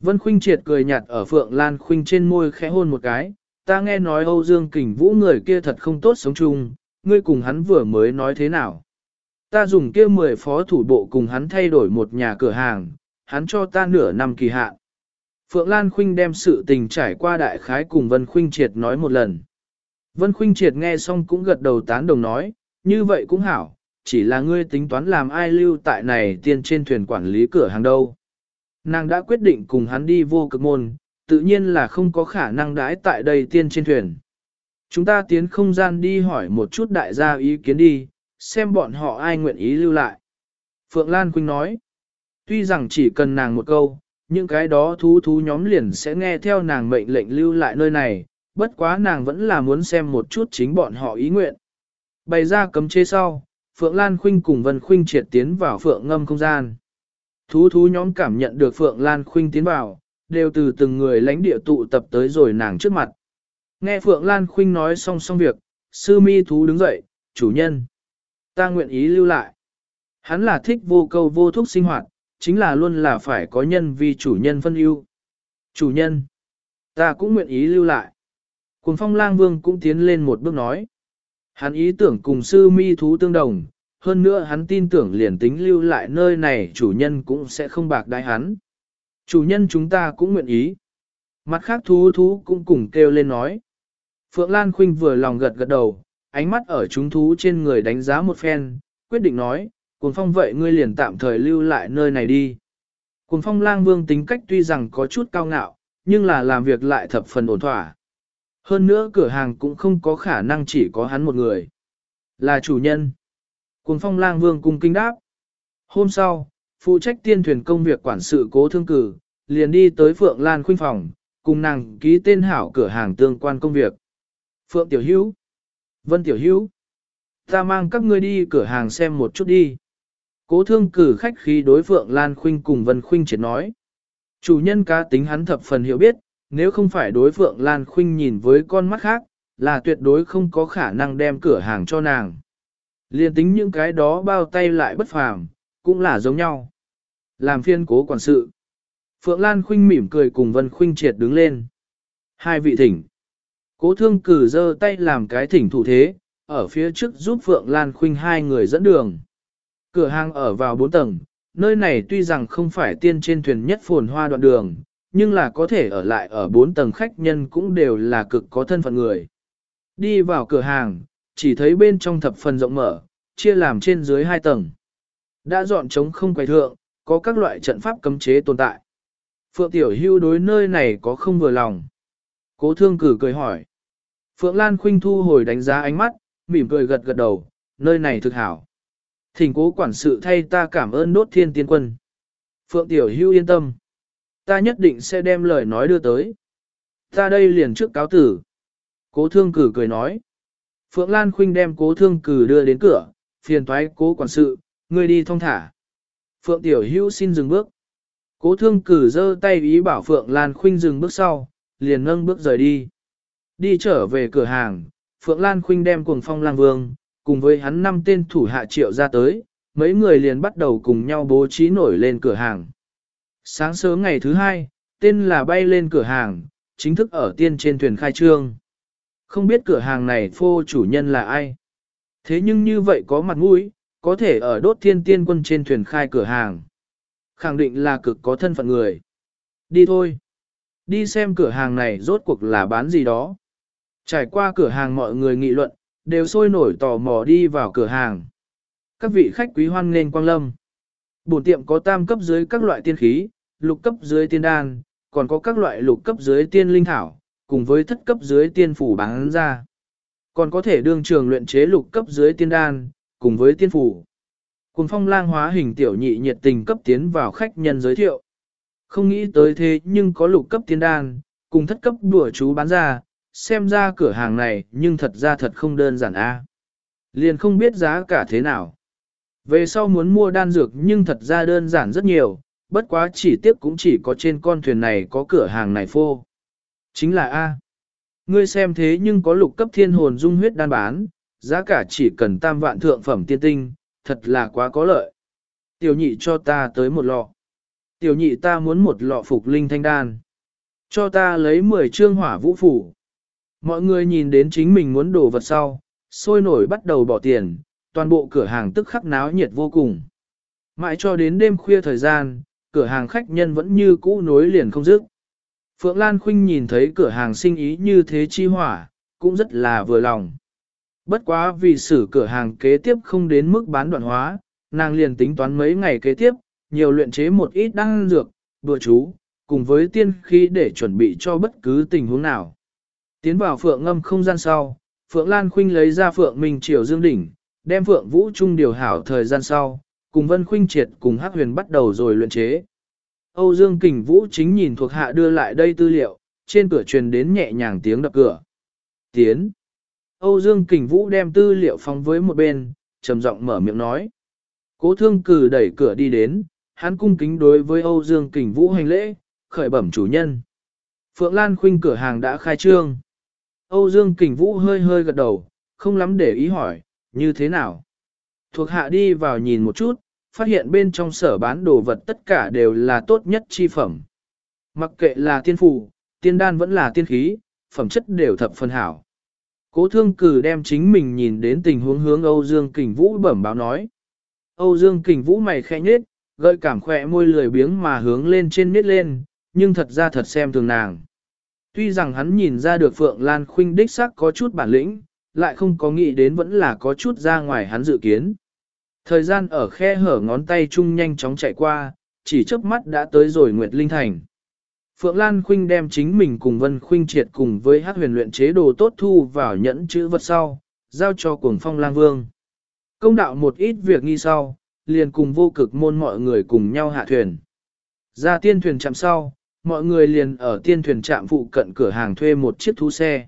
Vân Khuynh triệt cười nhạt ở Phượng Lan Khuynh trên môi khẽ hôn một cái, ta nghe nói Âu Dương Kình Vũ người kia thật không tốt sống chung, ngươi cùng hắn vừa mới nói thế nào. Ta dùng kia 10 phó thủ bộ cùng hắn thay đổi một nhà cửa hàng, hắn cho ta nửa năm kỳ hạn. Phượng Lan Khuynh đem sự tình trải qua đại khái cùng Vân Khuynh Triệt nói một lần. Vân Khuynh Triệt nghe xong cũng gật đầu tán đồng nói, như vậy cũng hảo, chỉ là ngươi tính toán làm ai lưu tại này tiên trên thuyền quản lý cửa hàng đâu. Nàng đã quyết định cùng hắn đi vô cực môn, tự nhiên là không có khả năng đãi tại đây tiên trên thuyền. Chúng ta tiến không gian đi hỏi một chút đại gia ý kiến đi, xem bọn họ ai nguyện ý lưu lại. Phượng Lan Quynh nói, tuy rằng chỉ cần nàng một câu, những cái đó thú thú nhóm liền sẽ nghe theo nàng mệnh lệnh lưu lại nơi này, bất quá nàng vẫn là muốn xem một chút chính bọn họ ý nguyện. Bày ra cấm chế sau, Phượng Lan Khuynh cùng Vân Khuynh triệt tiến vào Phượng ngâm không gian. Thú thú nhóm cảm nhận được Phượng Lan Khuynh tiến vào, đều từ từng người lãnh địa tụ tập tới rồi nàng trước mặt. Nghe Phượng Lan Khuynh nói xong xong việc, sư mi thú đứng dậy, chủ nhân. Ta nguyện ý lưu lại. Hắn là thích vô câu vô thúc sinh hoạt, chính là luôn là phải có nhân vì chủ nhân phân ưu. Chủ nhân, ta cũng nguyện ý lưu lại. Cùng phong lang vương cũng tiến lên một bước nói. Hắn ý tưởng cùng sư mi thú tương đồng, hơn nữa hắn tin tưởng liền tính lưu lại nơi này chủ nhân cũng sẽ không bạc đái hắn. Chủ nhân chúng ta cũng nguyện ý. Mặt khác thú thú cũng cùng kêu lên nói. Phượng Lan Khuynh vừa lòng gật gật đầu, ánh mắt ở chúng thú trên người đánh giá một phen, quyết định nói, cuồng phong vậy ngươi liền tạm thời lưu lại nơi này đi. Cuồng phong lang vương tính cách tuy rằng có chút cao ngạo, nhưng là làm việc lại thập phần ổn thỏa. Hơn nữa cửa hàng cũng không có khả năng chỉ có hắn một người. Là chủ nhân. Cuồng phong lang vương cung kinh đáp. Hôm sau, phụ trách tiên thuyền công việc quản sự cố thương cử, liền đi tới Phượng Lan Khuynh phòng, cùng nàng ký tên hảo cửa hàng tương quan công việc. Phượng Tiểu Hữu Vân Tiểu Hữu Ta mang các ngươi đi cửa hàng xem một chút đi. Cố thương cử khách khí đối Phượng Lan Khuynh cùng Vân Khuynh triệt nói. Chủ nhân cá tính hắn thập phần hiểu biết, nếu không phải đối Phượng Lan Khuynh nhìn với con mắt khác, là tuyệt đối không có khả năng đem cửa hàng cho nàng. Liên tính những cái đó bao tay lại bất phàm, cũng là giống nhau. Làm phiên cố quản sự. Phượng Lan Khuynh mỉm cười cùng Vân Khuynh triệt đứng lên. Hai vị thỉnh. Cố thương cử giơ tay làm cái thỉnh thủ thế, ở phía trước giúp Phượng Lan Khuynh hai người dẫn đường. Cửa hàng ở vào bốn tầng, nơi này tuy rằng không phải tiên trên thuyền nhất phồn hoa đoạn đường, nhưng là có thể ở lại ở bốn tầng khách nhân cũng đều là cực có thân phận người. Đi vào cửa hàng, chỉ thấy bên trong thập phần rộng mở, chia làm trên dưới hai tầng. Đã dọn trống không quay thượng, có các loại trận pháp cấm chế tồn tại. Phượng Tiểu Hưu đối nơi này có không vừa lòng. Cố thương cử cười hỏi. Phượng Lan Khuynh thu hồi đánh giá ánh mắt, mỉm cười gật gật đầu, nơi này thực hảo. Thỉnh cố quản sự thay ta cảm ơn đốt thiên tiên quân. Phượng Tiểu Hưu yên tâm. Ta nhất định sẽ đem lời nói đưa tới. Ta đây liền trước cáo tử. Cố thương cử cười nói. Phượng Lan Khuynh đem cố thương cử đưa đến cửa, phiền thoái cố quản sự, ngươi đi thông thả. Phượng Tiểu Hưu xin dừng bước. Cố thương cử giơ tay ý bảo Phượng Lan Khuynh dừng bước sau, liền nâng bước rời đi. Đi trở về cửa hàng, Phượng Lan Khuynh đem cuồng phong lang vương, cùng với hắn năm tên thủ hạ triệu ra tới, mấy người liền bắt đầu cùng nhau bố trí nổi lên cửa hàng. Sáng sớm ngày thứ hai, tên là bay lên cửa hàng, chính thức ở tiên trên thuyền khai trương. Không biết cửa hàng này phô chủ nhân là ai. Thế nhưng như vậy có mặt mũi, có thể ở đốt thiên tiên quân trên thuyền khai cửa hàng. Khẳng định là cực có thân phận người. Đi thôi. Đi xem cửa hàng này rốt cuộc là bán gì đó. Trải qua cửa hàng mọi người nghị luận, đều sôi nổi tò mò đi vào cửa hàng. Các vị khách quý hoan nghênh quang lâm. Bổn tiệm có tam cấp dưới các loại tiên khí, lục cấp dưới tiên đan, còn có các loại lục cấp dưới tiên linh thảo, cùng với thất cấp dưới tiên phủ bán ra. Còn có thể đương trường luyện chế lục cấp dưới tiên đan, cùng với tiên phủ. Cùng phong lang hóa hình tiểu nhị nhiệt tình cấp tiến vào khách nhân giới thiệu. Không nghĩ tới thế nhưng có lục cấp tiên đan, cùng thất cấp đùa chú bán ra, xem ra cửa hàng này nhưng thật ra thật không đơn giản a. Liền không biết giá cả thế nào. Về sau muốn mua đan dược nhưng thật ra đơn giản rất nhiều, bất quá chỉ tiếc cũng chỉ có trên con thuyền này có cửa hàng này phô. Chính là A. Ngươi xem thế nhưng có lục cấp thiên hồn dung huyết đan bán, giá cả chỉ cần tam vạn thượng phẩm tiên tinh, thật là quá có lợi. Tiểu nhị cho ta tới một lọ. Tiểu nhị ta muốn một lọ phục linh thanh đan. Cho ta lấy 10 trương hỏa vũ phủ. Mọi người nhìn đến chính mình muốn đồ vật sau, sôi nổi bắt đầu bỏ tiền, toàn bộ cửa hàng tức khắc náo nhiệt vô cùng. Mãi cho đến đêm khuya thời gian, cửa hàng khách nhân vẫn như cũ nối liền không dứt. Phượng Lan Khuynh nhìn thấy cửa hàng sinh ý như thế chi hỏa, cũng rất là vừa lòng. Bất quá vì xử cửa hàng kế tiếp không đến mức bán đoạn hóa, nàng liền tính toán mấy ngày kế tiếp, nhiều luyện chế một ít đan dược, bừa chú, cùng với tiên khí để chuẩn bị cho bất cứ tình huống nào. Tiến vào phượng ngâm không gian sau, Phượng Lan Khuynh lấy ra phượng Minh Triều Dương Đỉnh, đem phượng Vũ Trung điều hảo thời gian sau, cùng Vân Khuynh Triệt cùng Hắc Huyền bắt đầu rồi luyện chế. Âu Dương Kình Vũ chính nhìn thuộc hạ đưa lại đây tư liệu, trên cửa truyền đến nhẹ nhàng tiếng đập cửa. Tiến. Âu Dương Kình Vũ đem tư liệu phóng với một bên, trầm giọng mở miệng nói. Cố thương cử đẩy cửa đi đến, hắn cung kính đối với Âu Dương Kình Vũ hành lễ, khởi bẩm chủ nhân. Phượng Lan Khuynh cửa hàng đã khai trương. Âu Dương Kình Vũ hơi hơi gật đầu, không lắm để ý hỏi, như thế nào? Thuộc hạ đi vào nhìn một chút, phát hiện bên trong sở bán đồ vật tất cả đều là tốt nhất chi phẩm. Mặc kệ là tiên phù, tiên đan vẫn là tiên khí, phẩm chất đều thập phân hảo. Cố thương cử đem chính mình nhìn đến tình huống hướng Âu Dương Kình Vũ bẩm báo nói. Âu Dương Kình Vũ mày khẽ nhết, gợi cảm khỏe môi lười biếng mà hướng lên trên miết lên, nhưng thật ra thật xem thường nàng. Tuy rằng hắn nhìn ra được Phượng Lan Khuynh đích sắc có chút bản lĩnh, lại không có nghĩ đến vẫn là có chút ra ngoài hắn dự kiến. Thời gian ở khe hở ngón tay chung nhanh chóng chạy qua, chỉ chớp mắt đã tới rồi Nguyệt Linh Thành. Phượng Lan Khuynh đem chính mình cùng Vân Khuynh triệt cùng với hát huyền luyện chế đồ tốt thu vào nhẫn chữ vật sau, giao cho cuồng phong lang vương. Công đạo một ít việc nghi sau, liền cùng vô cực môn mọi người cùng nhau hạ thuyền. Ra tiên thuyền chạm sau, mọi người liền ở tiên thuyền trạm phụ cận cửa hàng thuê một chiếc thú xe.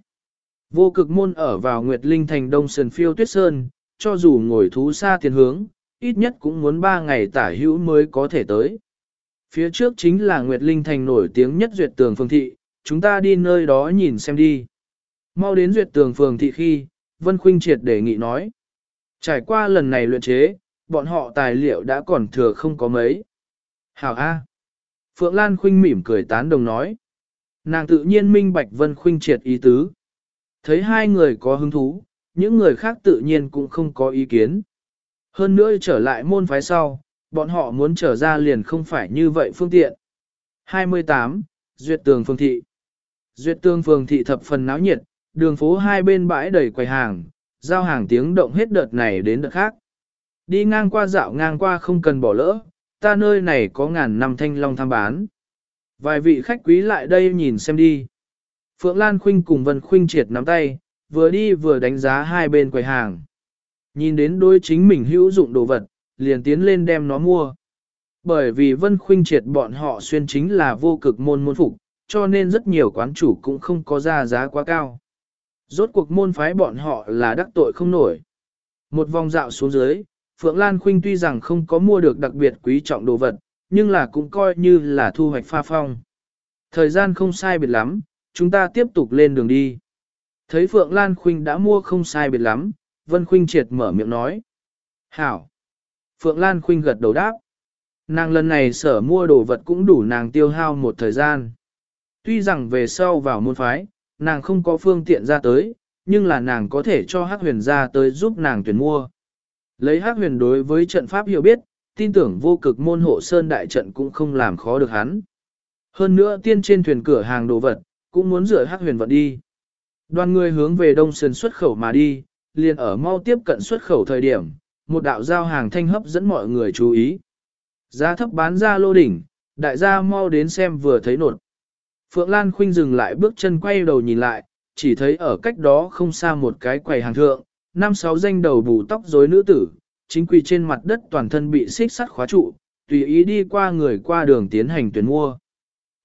Vô cực môn ở vào Nguyệt Linh thành Đông Sơn Phiêu Tuyết Sơn, cho dù ngồi thú xa tiền hướng, ít nhất cũng muốn 3 ngày tả hữu mới có thể tới. Phía trước chính là Nguyệt Linh thành nổi tiếng nhất duyệt tường phương thị, chúng ta đi nơi đó nhìn xem đi. Mau đến duyệt tường phường thị khi, Vân Khuynh triệt đề nghị nói. Trải qua lần này luyện chế, bọn họ tài liệu đã còn thừa không có mấy. Hảo A. Phượng Lan Khuynh mỉm cười tán đồng nói. Nàng tự nhiên minh bạch Vân Khuynh triệt ý tứ. Thấy hai người có hứng thú, những người khác tự nhiên cũng không có ý kiến. Hơn nữa trở lại môn phái sau, bọn họ muốn trở ra liền không phải như vậy phương tiện. 28. Duyệt tường phương thị Duyệt tường phường thị thập phần náo nhiệt, đường phố hai bên bãi đầy quầy hàng, giao hàng tiếng động hết đợt này đến đợt khác. Đi ngang qua dạo ngang qua không cần bỏ lỡ, ta nơi này có ngàn năm thanh long tham bán. Vài vị khách quý lại đây nhìn xem đi. Phượng Lan Khuynh cùng Vân Khuynh triệt nắm tay, vừa đi vừa đánh giá hai bên quầy hàng. Nhìn đến đôi chính mình hữu dụng đồ vật, liền tiến lên đem nó mua. Bởi vì Vân Khuynh triệt bọn họ xuyên chính là vô cực môn môn phục, cho nên rất nhiều quán chủ cũng không có ra giá quá cao. Rốt cuộc môn phái bọn họ là đắc tội không nổi. Một vòng dạo xuống dưới, Phượng Lan Khuynh tuy rằng không có mua được đặc biệt quý trọng đồ vật, nhưng là cũng coi như là thu hoạch pha phong. Thời gian không sai biệt lắm, chúng ta tiếp tục lên đường đi. Thấy Phượng Lan Khuynh đã mua không sai biệt lắm, Vân Khuynh triệt mở miệng nói. Hảo! Phượng Lan Khuynh gật đầu đáp. Nàng lần này sở mua đồ vật cũng đủ nàng tiêu hao một thời gian. Tuy rằng về sau vào môn phái, nàng không có phương tiện ra tới, nhưng là nàng có thể cho Hắc huyền ra tới giúp nàng tuyển mua. Lấy Hắc huyền đối với trận pháp hiểu biết, tin tưởng vô cực môn hộ sơn đại trận cũng không làm khó được hắn. Hơn nữa tiên trên thuyền cửa hàng đồ vật, cũng muốn rửa Hắc huyền vận đi. Đoàn người hướng về đông sơn xuất khẩu mà đi, liền ở mau tiếp cận xuất khẩu thời điểm, một đạo giao hàng thanh hấp dẫn mọi người chú ý. Giá thấp bán ra lô đỉnh, đại gia mau đến xem vừa thấy nột. Phượng Lan Khuynh dừng lại bước chân quay đầu nhìn lại, chỉ thấy ở cách đó không xa một cái quầy hàng thượng, năm sáu danh đầu bù tóc rối nữ tử, chính quỳ trên mặt đất toàn thân bị xích sắt khóa trụ, tùy ý đi qua người qua đường tiến hành tuyển mua.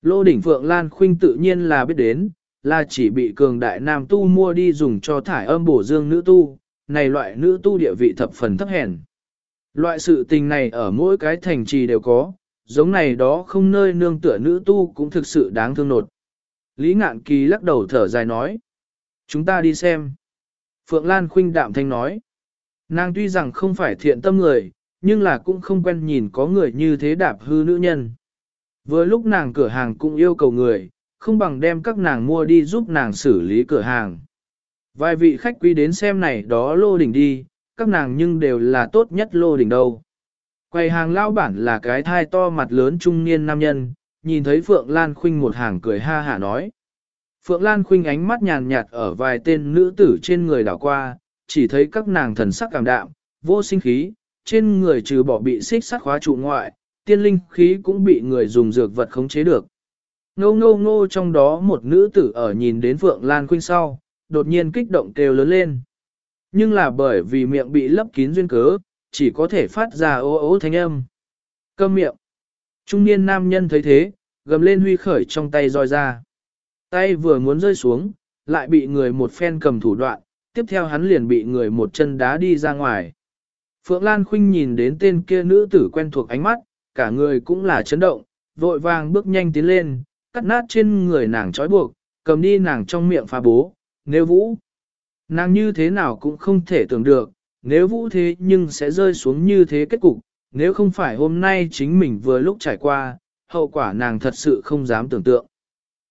Lô đỉnh Phượng Lan Khuynh tự nhiên là biết đến, là chỉ bị cường đại nam tu mua đi dùng cho thải âm bổ dương nữ tu, này loại nữ tu địa vị thập phần thấp hèn. Loại sự tình này ở mỗi cái thành trì đều có, giống này đó không nơi nương tựa nữ tu cũng thực sự đáng thương nột. Lý ngạn kỳ lắc đầu thở dài nói. Chúng ta đi xem. Phượng Lan khuynh đạm thanh nói. Nàng tuy rằng không phải thiện tâm người, nhưng là cũng không quen nhìn có người như thế đạp hư nữ nhân. Vừa lúc nàng cửa hàng cũng yêu cầu người, không bằng đem các nàng mua đi giúp nàng xử lý cửa hàng. Vài vị khách quý đến xem này đó lô đỉnh đi, các nàng nhưng đều là tốt nhất lô đỉnh đâu. Quầy hàng lao bản là cái thai to mặt lớn trung niên nam nhân, nhìn thấy Phượng Lan Khuynh một hàng cười ha hả nói. Phượng Lan Khuynh ánh mắt nhàn nhạt ở vài tên nữ tử trên người đảo qua, chỉ thấy các nàng thần sắc cảm đạm, vô sinh khí, trên người trừ bỏ bị xích sắt khóa trụ ngoại, tiên linh khí cũng bị người dùng dược vật khống chế được. Ngô ngô ngô trong đó một nữ tử ở nhìn đến Phượng Lan Khuynh sau, đột nhiên kích động kêu lớn lên. Nhưng là bởi vì miệng bị lấp kín duyên cớ, chỉ có thể phát ra ô ô thanh âm. Câm miệng. Trung niên nam nhân thấy thế, gầm lên huy khởi trong tay roi ra. Tay vừa muốn rơi xuống, lại bị người một phen cầm thủ đoạn, tiếp theo hắn liền bị người một chân đá đi ra ngoài. Phượng Lan Khuynh nhìn đến tên kia nữ tử quen thuộc ánh mắt, cả người cũng là chấn động, vội vàng bước nhanh tiến lên, cắt nát trên người nàng trói buộc, cầm đi nàng trong miệng phá bố, nếu vũ. Nàng như thế nào cũng không thể tưởng được, nếu vũ thế nhưng sẽ rơi xuống như thế kết cục, nếu không phải hôm nay chính mình vừa lúc trải qua, hậu quả nàng thật sự không dám tưởng tượng.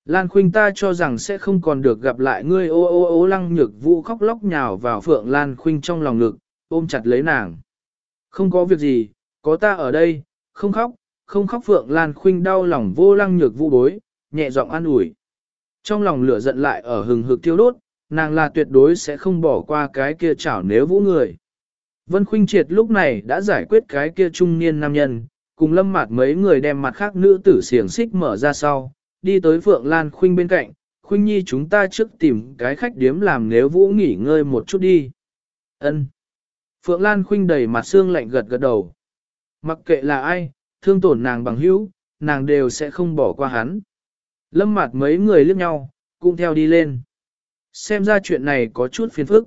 Lan Khuynh ta cho rằng sẽ không còn được gặp lại ngươi ô ô ô lăng nhược vũ khóc lóc nhào vào Phượng Lan Khuynh trong lòng ngực, ôm chặt lấy nàng. Không có việc gì, có ta ở đây, không khóc, không khóc Phượng Lan Khuynh đau lòng vô lăng nhược vũ bối, nhẹ giọng an ủi. Trong lòng lửa giận lại ở hừng hực thiêu đốt, nàng là tuyệt đối sẽ không bỏ qua cái kia chảo nếu vũ người. Vân Khuynh Triệt lúc này đã giải quyết cái kia trung niên nam nhân, cùng lâm mặt mấy người đem mặt khác nữ tử xiềng xích mở ra sau, đi tới Phượng Lan Khuynh bên cạnh, Khuynh Nhi chúng ta trước tìm cái khách điếm làm nếu vũ nghỉ ngơi một chút đi. Ân. Phượng Lan Khuynh đầy mặt xương lạnh gật gật đầu. Mặc kệ là ai, thương tổn nàng bằng hữu, nàng đều sẽ không bỏ qua hắn. Lâm mặt mấy người liếc nhau, cũng theo đi lên. Xem ra chuyện này có chút phiền phức.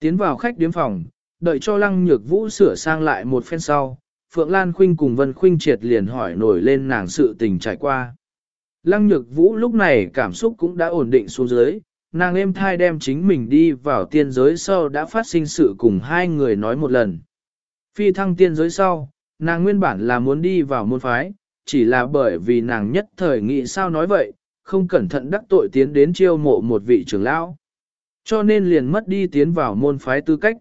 Tiến vào khách điếm phòng, đợi cho lăng nhược vũ sửa sang lại một phen sau, Phượng Lan Khuynh cùng Vân Khuynh triệt liền hỏi nổi lên nàng sự tình trải qua. Lăng nhược vũ lúc này cảm xúc cũng đã ổn định xuống dưới, nàng êm thai đem chính mình đi vào tiên giới sau đã phát sinh sự cùng hai người nói một lần. Phi thăng tiên giới sau, nàng nguyên bản là muốn đi vào môn phái, chỉ là bởi vì nàng nhất thời nghĩ sao nói vậy, không cẩn thận đắc tội tiến đến chiêu mộ một vị trưởng lão. Cho nên liền mất đi tiến vào môn phái tư cách.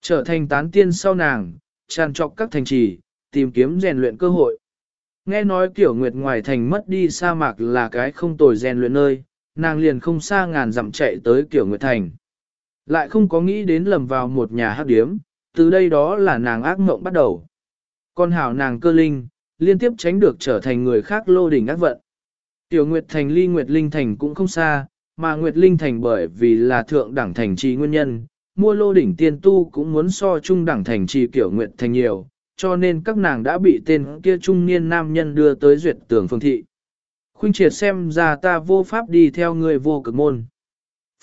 Trở thành tán tiên sau nàng, tràn trọc các thành trì, tìm kiếm rèn luyện cơ hội. Nghe nói kiểu nguyệt ngoài thành mất đi sa mạc là cái không tồi rèn luyện nơi, nàng liền không xa ngàn dặm chạy tới kiểu nguyệt thành. Lại không có nghĩ đến lầm vào một nhà hát điếm, từ đây đó là nàng ác mộng bắt đầu. Con hảo nàng cơ linh, liên tiếp tránh được trở thành người khác lô đỉnh ác vận. Tiểu Nguyệt Thành ly Nguyệt Linh Thành cũng không xa, mà Nguyệt Linh Thành bởi vì là thượng đẳng thành trì nguyên nhân, mua lô đỉnh tiên tu cũng muốn so trung đẳng thành trì kiểu Nguyệt Thành nhiều, cho nên các nàng đã bị tên kia trung niên nam nhân đưa tới duyệt tường phương thị. Khuynh triệt xem ra ta vô pháp đi theo người vô cực môn.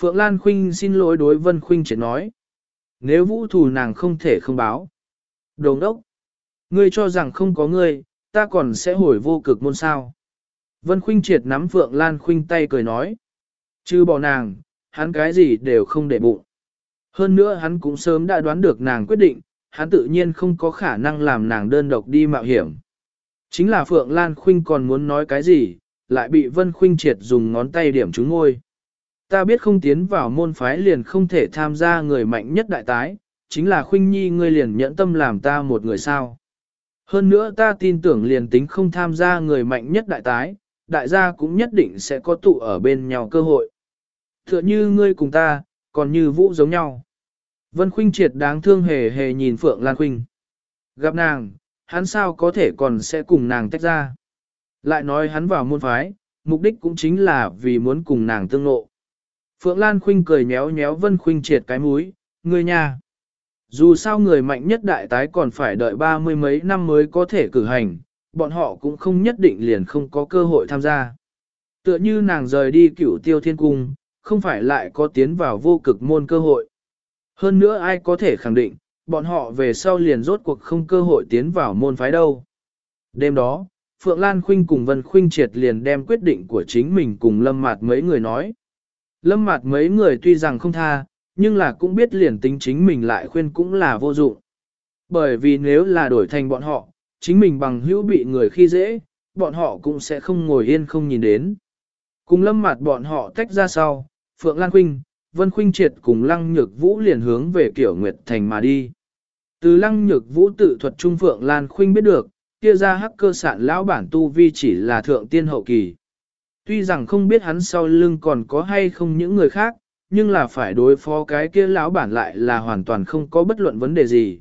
Phượng Lan Khuynh xin lỗi đối Vân Khuynh triệt nói. Nếu vũ thù nàng không thể không báo. Đồng đốc. Ngươi cho rằng không có ngươi, ta còn sẽ hồi vô cực môn sao. Vân Khuynh triệt nắm Phượng Lan Khuynh tay cười nói. Chứ bỏ nàng, hắn cái gì đều không để bụng. Hơn nữa hắn cũng sớm đã đoán được nàng quyết định, hắn tự nhiên không có khả năng làm nàng đơn độc đi mạo hiểm. Chính là Phượng Lan Khuynh còn muốn nói cái gì, lại bị Vân Khuynh triệt dùng ngón tay điểm trúng ngôi. Ta biết không tiến vào môn phái liền không thể tham gia người mạnh nhất đại tái, chính là Khuynh Nhi ngươi liền nhẫn tâm làm ta một người sao. Hơn nữa ta tin tưởng liền tính không tham gia người mạnh nhất đại tái, đại gia cũng nhất định sẽ có tụ ở bên nhau cơ hội. Tựa như ngươi cùng ta, còn như vũ giống nhau. Vân Khuynh triệt đáng thương hề hề nhìn Phượng Lan Khuynh. Gặp nàng, hắn sao có thể còn sẽ cùng nàng tách ra. Lại nói hắn vào môn phái, mục đích cũng chính là vì muốn cùng nàng tương ngộ. Phượng Lan Khuynh cười nhéo nhéo Vân Khuynh triệt cái mũi, người nhà. Dù sao người mạnh nhất đại tái còn phải đợi ba mươi mấy năm mới có thể cử hành, bọn họ cũng không nhất định liền không có cơ hội tham gia. Tựa như nàng rời đi cửu tiêu thiên cung, không phải lại có tiến vào vô cực môn cơ hội. Hơn nữa ai có thể khẳng định, bọn họ về sau liền rốt cuộc không cơ hội tiến vào môn phái đâu. Đêm đó, Phượng Lan Khuynh cùng Vân Khuynh triệt liền đem quyết định của chính mình cùng Lâm Mạt mấy người nói. Lâm Mạt mấy người tuy rằng không tha, nhưng là cũng biết liền tính chính mình lại khuyên cũng là vô dụng. Bởi vì nếu là đổi thành bọn họ, chính mình bằng hữu bị người khi dễ, bọn họ cũng sẽ không ngồi yên không nhìn đến. Cùng lâm Mạt bọn họ tách ra sau, Phượng Lan Khuynh, Vân Khuynh Triệt cùng Lăng Nhược Vũ liền hướng về Kiểu Nguyệt Thành mà đi. Từ Lăng Nhược Vũ tự thuật Trung Phượng Lan Khuynh biết được, kia ra hắc cơ lão bản tu vi chỉ là thượng tiên hậu kỳ. Tuy rằng không biết hắn sau lưng còn có hay không những người khác, nhưng là phải đối phó cái kia lão bản lại là hoàn toàn không có bất luận vấn đề gì.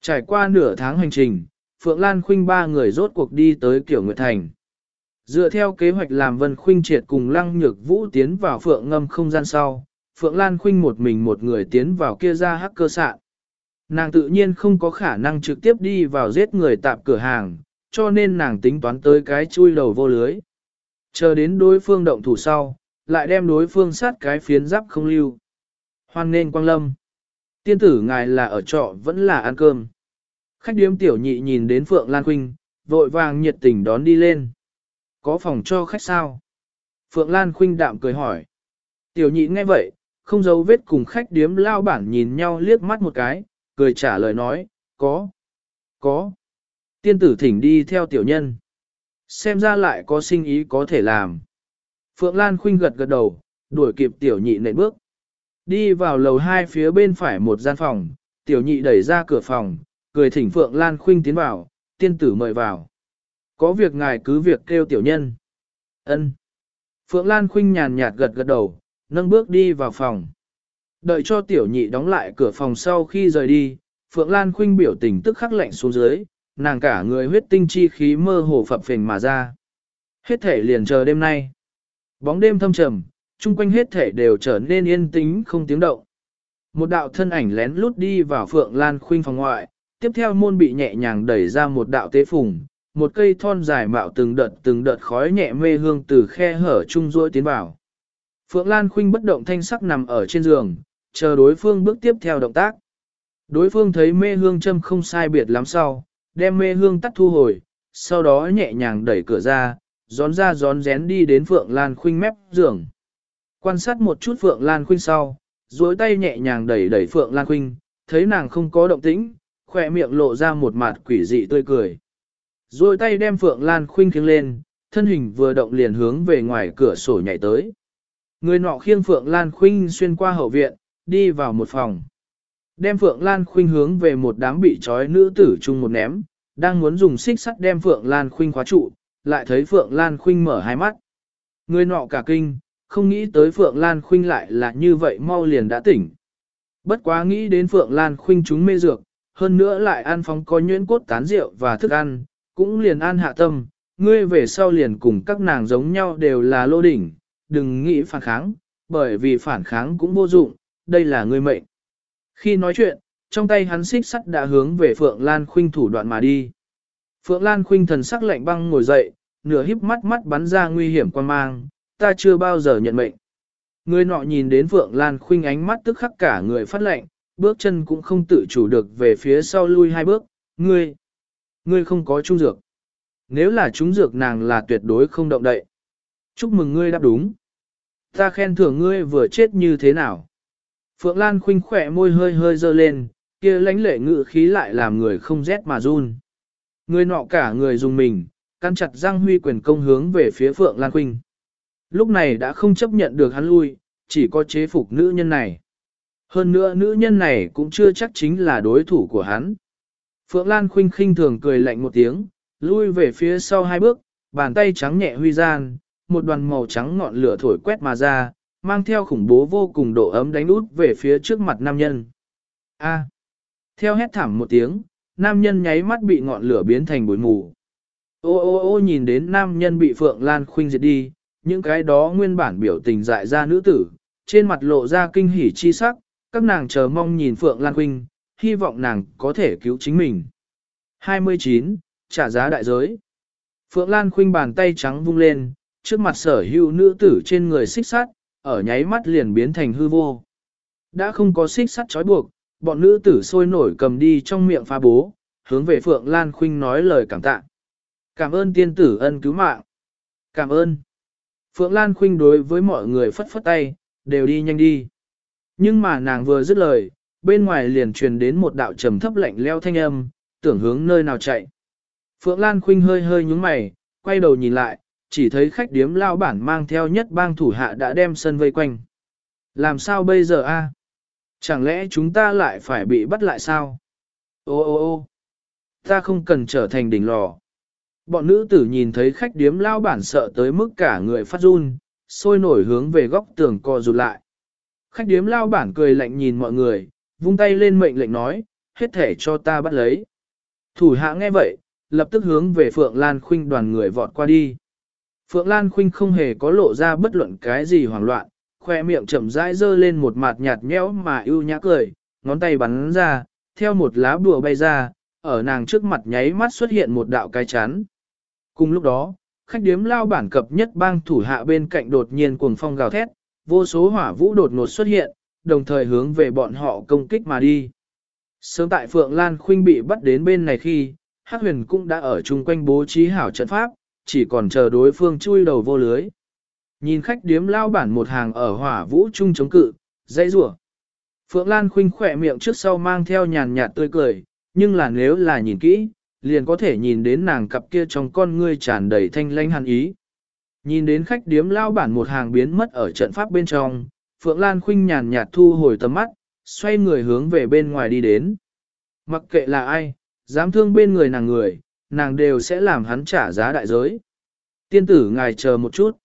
Trải qua nửa tháng hành trình, Phượng Lan Khuynh ba người rốt cuộc đi tới Kiểu Nguyệt Thành. Dựa theo kế hoạch làm Vân Khuynh triệt cùng Lăng Nhược Vũ tiến vào Phượng ngâm không gian sau, Phượng Lan Khuynh một mình một người tiến vào kia ra hắc cơ sạn. Nàng tự nhiên không có khả năng trực tiếp đi vào giết người tạp cửa hàng, cho nên nàng tính toán tới cái chui đầu vô lưới. Chờ đến đối phương động thủ sau, lại đem đối phương sát cái phiến giáp không lưu. Hoan nên quang lâm. Tiên tử ngài là ở trọ vẫn là ăn cơm. Khách điếm tiểu nhị nhìn đến Phượng Lan Khuynh, vội vàng nhiệt tình đón đi lên. Có phòng cho khách sao? Phượng Lan Khuynh đạm cười hỏi. Tiểu nhị nghe vậy, không giấu vết cùng khách điếm lao bản nhìn nhau liếc mắt một cái, cười trả lời nói, có, có. Tiên tử thỉnh đi theo tiểu nhân. Xem ra lại có sinh ý có thể làm. Phượng Lan Khuynh gật gật đầu, đuổi kịp tiểu nhị nện bước. Đi vào lầu hai phía bên phải một gian phòng, tiểu nhị đẩy ra cửa phòng, cười thỉnh Phượng Lan Khuynh tiến vào, tiên tử mời vào. Có việc ngài cứ việc kêu tiểu nhân. Ân. Phượng Lan Khuynh nhàn nhạt gật gật đầu, nâng bước đi vào phòng. Đợi cho tiểu nhị đóng lại cửa phòng sau khi rời đi, Phượng Lan Khuynh biểu tình tức khắc lạnh xuống dưới, nàng cả người huyết tinh chi khí mơ hồ phập phình mà ra. Hết thể liền chờ đêm nay. Bóng đêm thâm trầm, chung quanh hết thể đều trở nên yên tĩnh không tiếng động. Một đạo thân ảnh lén lút đi vào Phượng Lan Khuynh phòng ngoại, tiếp theo môn bị nhẹ nhàng đẩy ra một đạo tế phùng, một cây thon dài mạo từng đợt từng đợt khói nhẹ mê hương từ khe hở trung rỗi tiến vào. Phượng Lan Khuynh bất động thanh sắc nằm ở trên giường, chờ đối phương bước tiếp theo động tác. Đối phương thấy mê hương châm không sai biệt lắm sau, đem mê hương tắt thu hồi, sau đó nhẹ nhàng đẩy cửa ra, gión ra gión rén đi đến Phượng Lan Khuynh mép giường. Quan sát một chút Phượng Lan Khuynh sau, duỗi tay nhẹ nhàng đẩy đẩy Phượng Lan Khuynh, thấy nàng không có động tĩnh, khỏe miệng lộ ra một mặt quỷ dị tươi cười. Rồi tay đem Phượng Lan Khuynh khiêng lên, thân hình vừa động liền hướng về ngoài cửa sổ nhảy tới. Người nọ khiêng Phượng Lan Khuynh xuyên qua hậu viện, đi vào một phòng. Đem Phượng Lan Khuynh hướng về một đám bị trói nữ tử chung một ném, đang muốn dùng xích sắt đem Phượng Lan Khuynh khóa trụ, lại thấy Phượng Lan Khuynh mở hai mắt. Người nọ cả kinh, không nghĩ tới Phượng Lan Khuynh lại là như vậy mau liền đã tỉnh. Bất quá nghĩ đến Phượng Lan Khuynh chúng mê dược, hơn nữa lại ăn phóng có nhuyễn cốt tán rượu và thức ăn, cũng liền an hạ tâm, ngươi về sau liền cùng các nàng giống nhau đều là lô đỉnh, đừng nghĩ phản kháng, bởi vì phản kháng cũng vô dụng, đây là ngươi mệnh. Khi nói chuyện, trong tay hắn xích sắt đã hướng về Phượng Lan Khuynh thủ đoạn mà đi. Phượng Lan Khuynh thần sắc lạnh băng ngồi dậy, nửa híp mắt mắt bắn ra nguy hiểm quan mang, ta chưa bao giờ nhận mệnh. Người nọ nhìn đến Phượng Lan Khuynh ánh mắt tức khắc cả người phát lạnh, bước chân cũng không tự chủ được về phía sau lui hai bước, ngươi, ngươi không có trung dược. Nếu là trung dược nàng là tuyệt đối không động đậy. Chúc mừng ngươi đáp đúng. Ta khen thưởng ngươi vừa chết như thế nào. Phượng Lan khinh khỏe môi hơi hơi dơ lên, kia lãnh lệ ngự khí lại làm người không rét mà run. Người nọ cả người dùng mình, căn chặt răng huy quyền công hướng về phía Phượng Lan khinh. Lúc này đã không chấp nhận được hắn lui, chỉ có chế phục nữ nhân này. Hơn nữa nữ nhân này cũng chưa chắc chính là đối thủ của hắn. Phượng Lan khinh khinh thường cười lạnh một tiếng, lui về phía sau hai bước, bàn tay trắng nhẹ huy gian, một đoàn màu trắng ngọn lửa thổi quét mà ra, mang theo khủng bố vô cùng độ ấm đánh út về phía trước mặt nam nhân. A. Theo hét thảm một tiếng, nam nhân nháy mắt bị ngọn lửa biến thành bụi mù. Ô ô ô nhìn đến nam nhân bị Phượng Lan Khuynh diệt đi, những cái đó nguyên bản biểu tình dại ra nữ tử, trên mặt lộ ra kinh hỉ chi sắc, các nàng chờ mong nhìn Phượng Lan Khuynh, hy vọng nàng có thể cứu chính mình. 29. Trả giá đại giới Phượng Lan Khuynh bàn tay trắng vung lên, trước mặt sở hữu nữ tử trên người xích sắt, ở nháy mắt liền biến thành hư vô. Đã không có xích sắt trói buộc, bọn nữ tử sôi nổi cầm đi trong miệng pha bố, hướng về Phượng Lan Khuynh nói lời cảm tạ. Cảm ơn tiên tử ân cứu mạng. Cảm ơn. Phượng Lan Khuynh đối với mọi người phất phất tay, đều đi nhanh đi. Nhưng mà nàng vừa dứt lời, bên ngoài liền truyền đến một đạo trầm thấp lạnh leo thanh âm, tưởng hướng nơi nào chạy. Phượng Lan Khuynh hơi hơi nhúng mày, quay đầu nhìn lại, chỉ thấy khách điếm lao bản mang theo nhất bang thủ hạ đã đem sân vây quanh. Làm sao bây giờ a? Chẳng lẽ chúng ta lại phải bị bắt lại sao? Ô ô ô ta không cần trở thành đỉnh lò. Bọn nữ tử nhìn thấy khách điếm lao bản sợ tới mức cả người phát run, sôi nổi hướng về góc tường co rụt lại. Khách điếm lao bản cười lạnh nhìn mọi người, vung tay lên mệnh lệnh nói, hết thể cho ta bắt lấy. Thủ hạ nghe vậy, lập tức hướng về Phượng Lan Khuynh đoàn người vọt qua đi. Phượng Lan Khuynh không hề có lộ ra bất luận cái gì hoảng loạn, khoe miệng chậm rãi dơ lên một mặt nhạt nhẽo mà ưu nhã cười, ngón tay bắn ra, theo một lá bùa bay ra, ở nàng trước mặt nháy mắt xuất hiện một đạo cái chắn. Cùng lúc đó, khách điếm lao bản cập nhất bang thủ hạ bên cạnh đột nhiên cuồng phong gào thét, vô số hỏa vũ đột ngột xuất hiện, đồng thời hướng về bọn họ công kích mà đi. Sớm tại Phượng Lan Khuynh bị bắt đến bên này khi, Hắc Huyền cũng đã ở chung quanh bố trí hảo trận pháp, chỉ còn chờ đối phương chui đầu vô lưới. Nhìn khách điếm lao bản một hàng ở hỏa vũ trung chống cự, dãy rủa. Phượng Lan khinh khỏe miệng trước sau mang theo nhàn nhạt tươi cười, nhưng là nếu là nhìn kỹ, liền có thể nhìn đến nàng cặp kia trong con ngươi tràn đầy thanh lanh hàn ý. Nhìn đến khách điếm lao bản một hàng biến mất ở trận pháp bên trong, Phượng Lan khinh nhàn nhạt thu hồi tầm mắt, xoay người hướng về bên ngoài đi đến. Mặc kệ là ai, dám thương bên người nàng người, nàng đều sẽ làm hắn trả giá đại giới. Tiên tử ngài chờ một chút.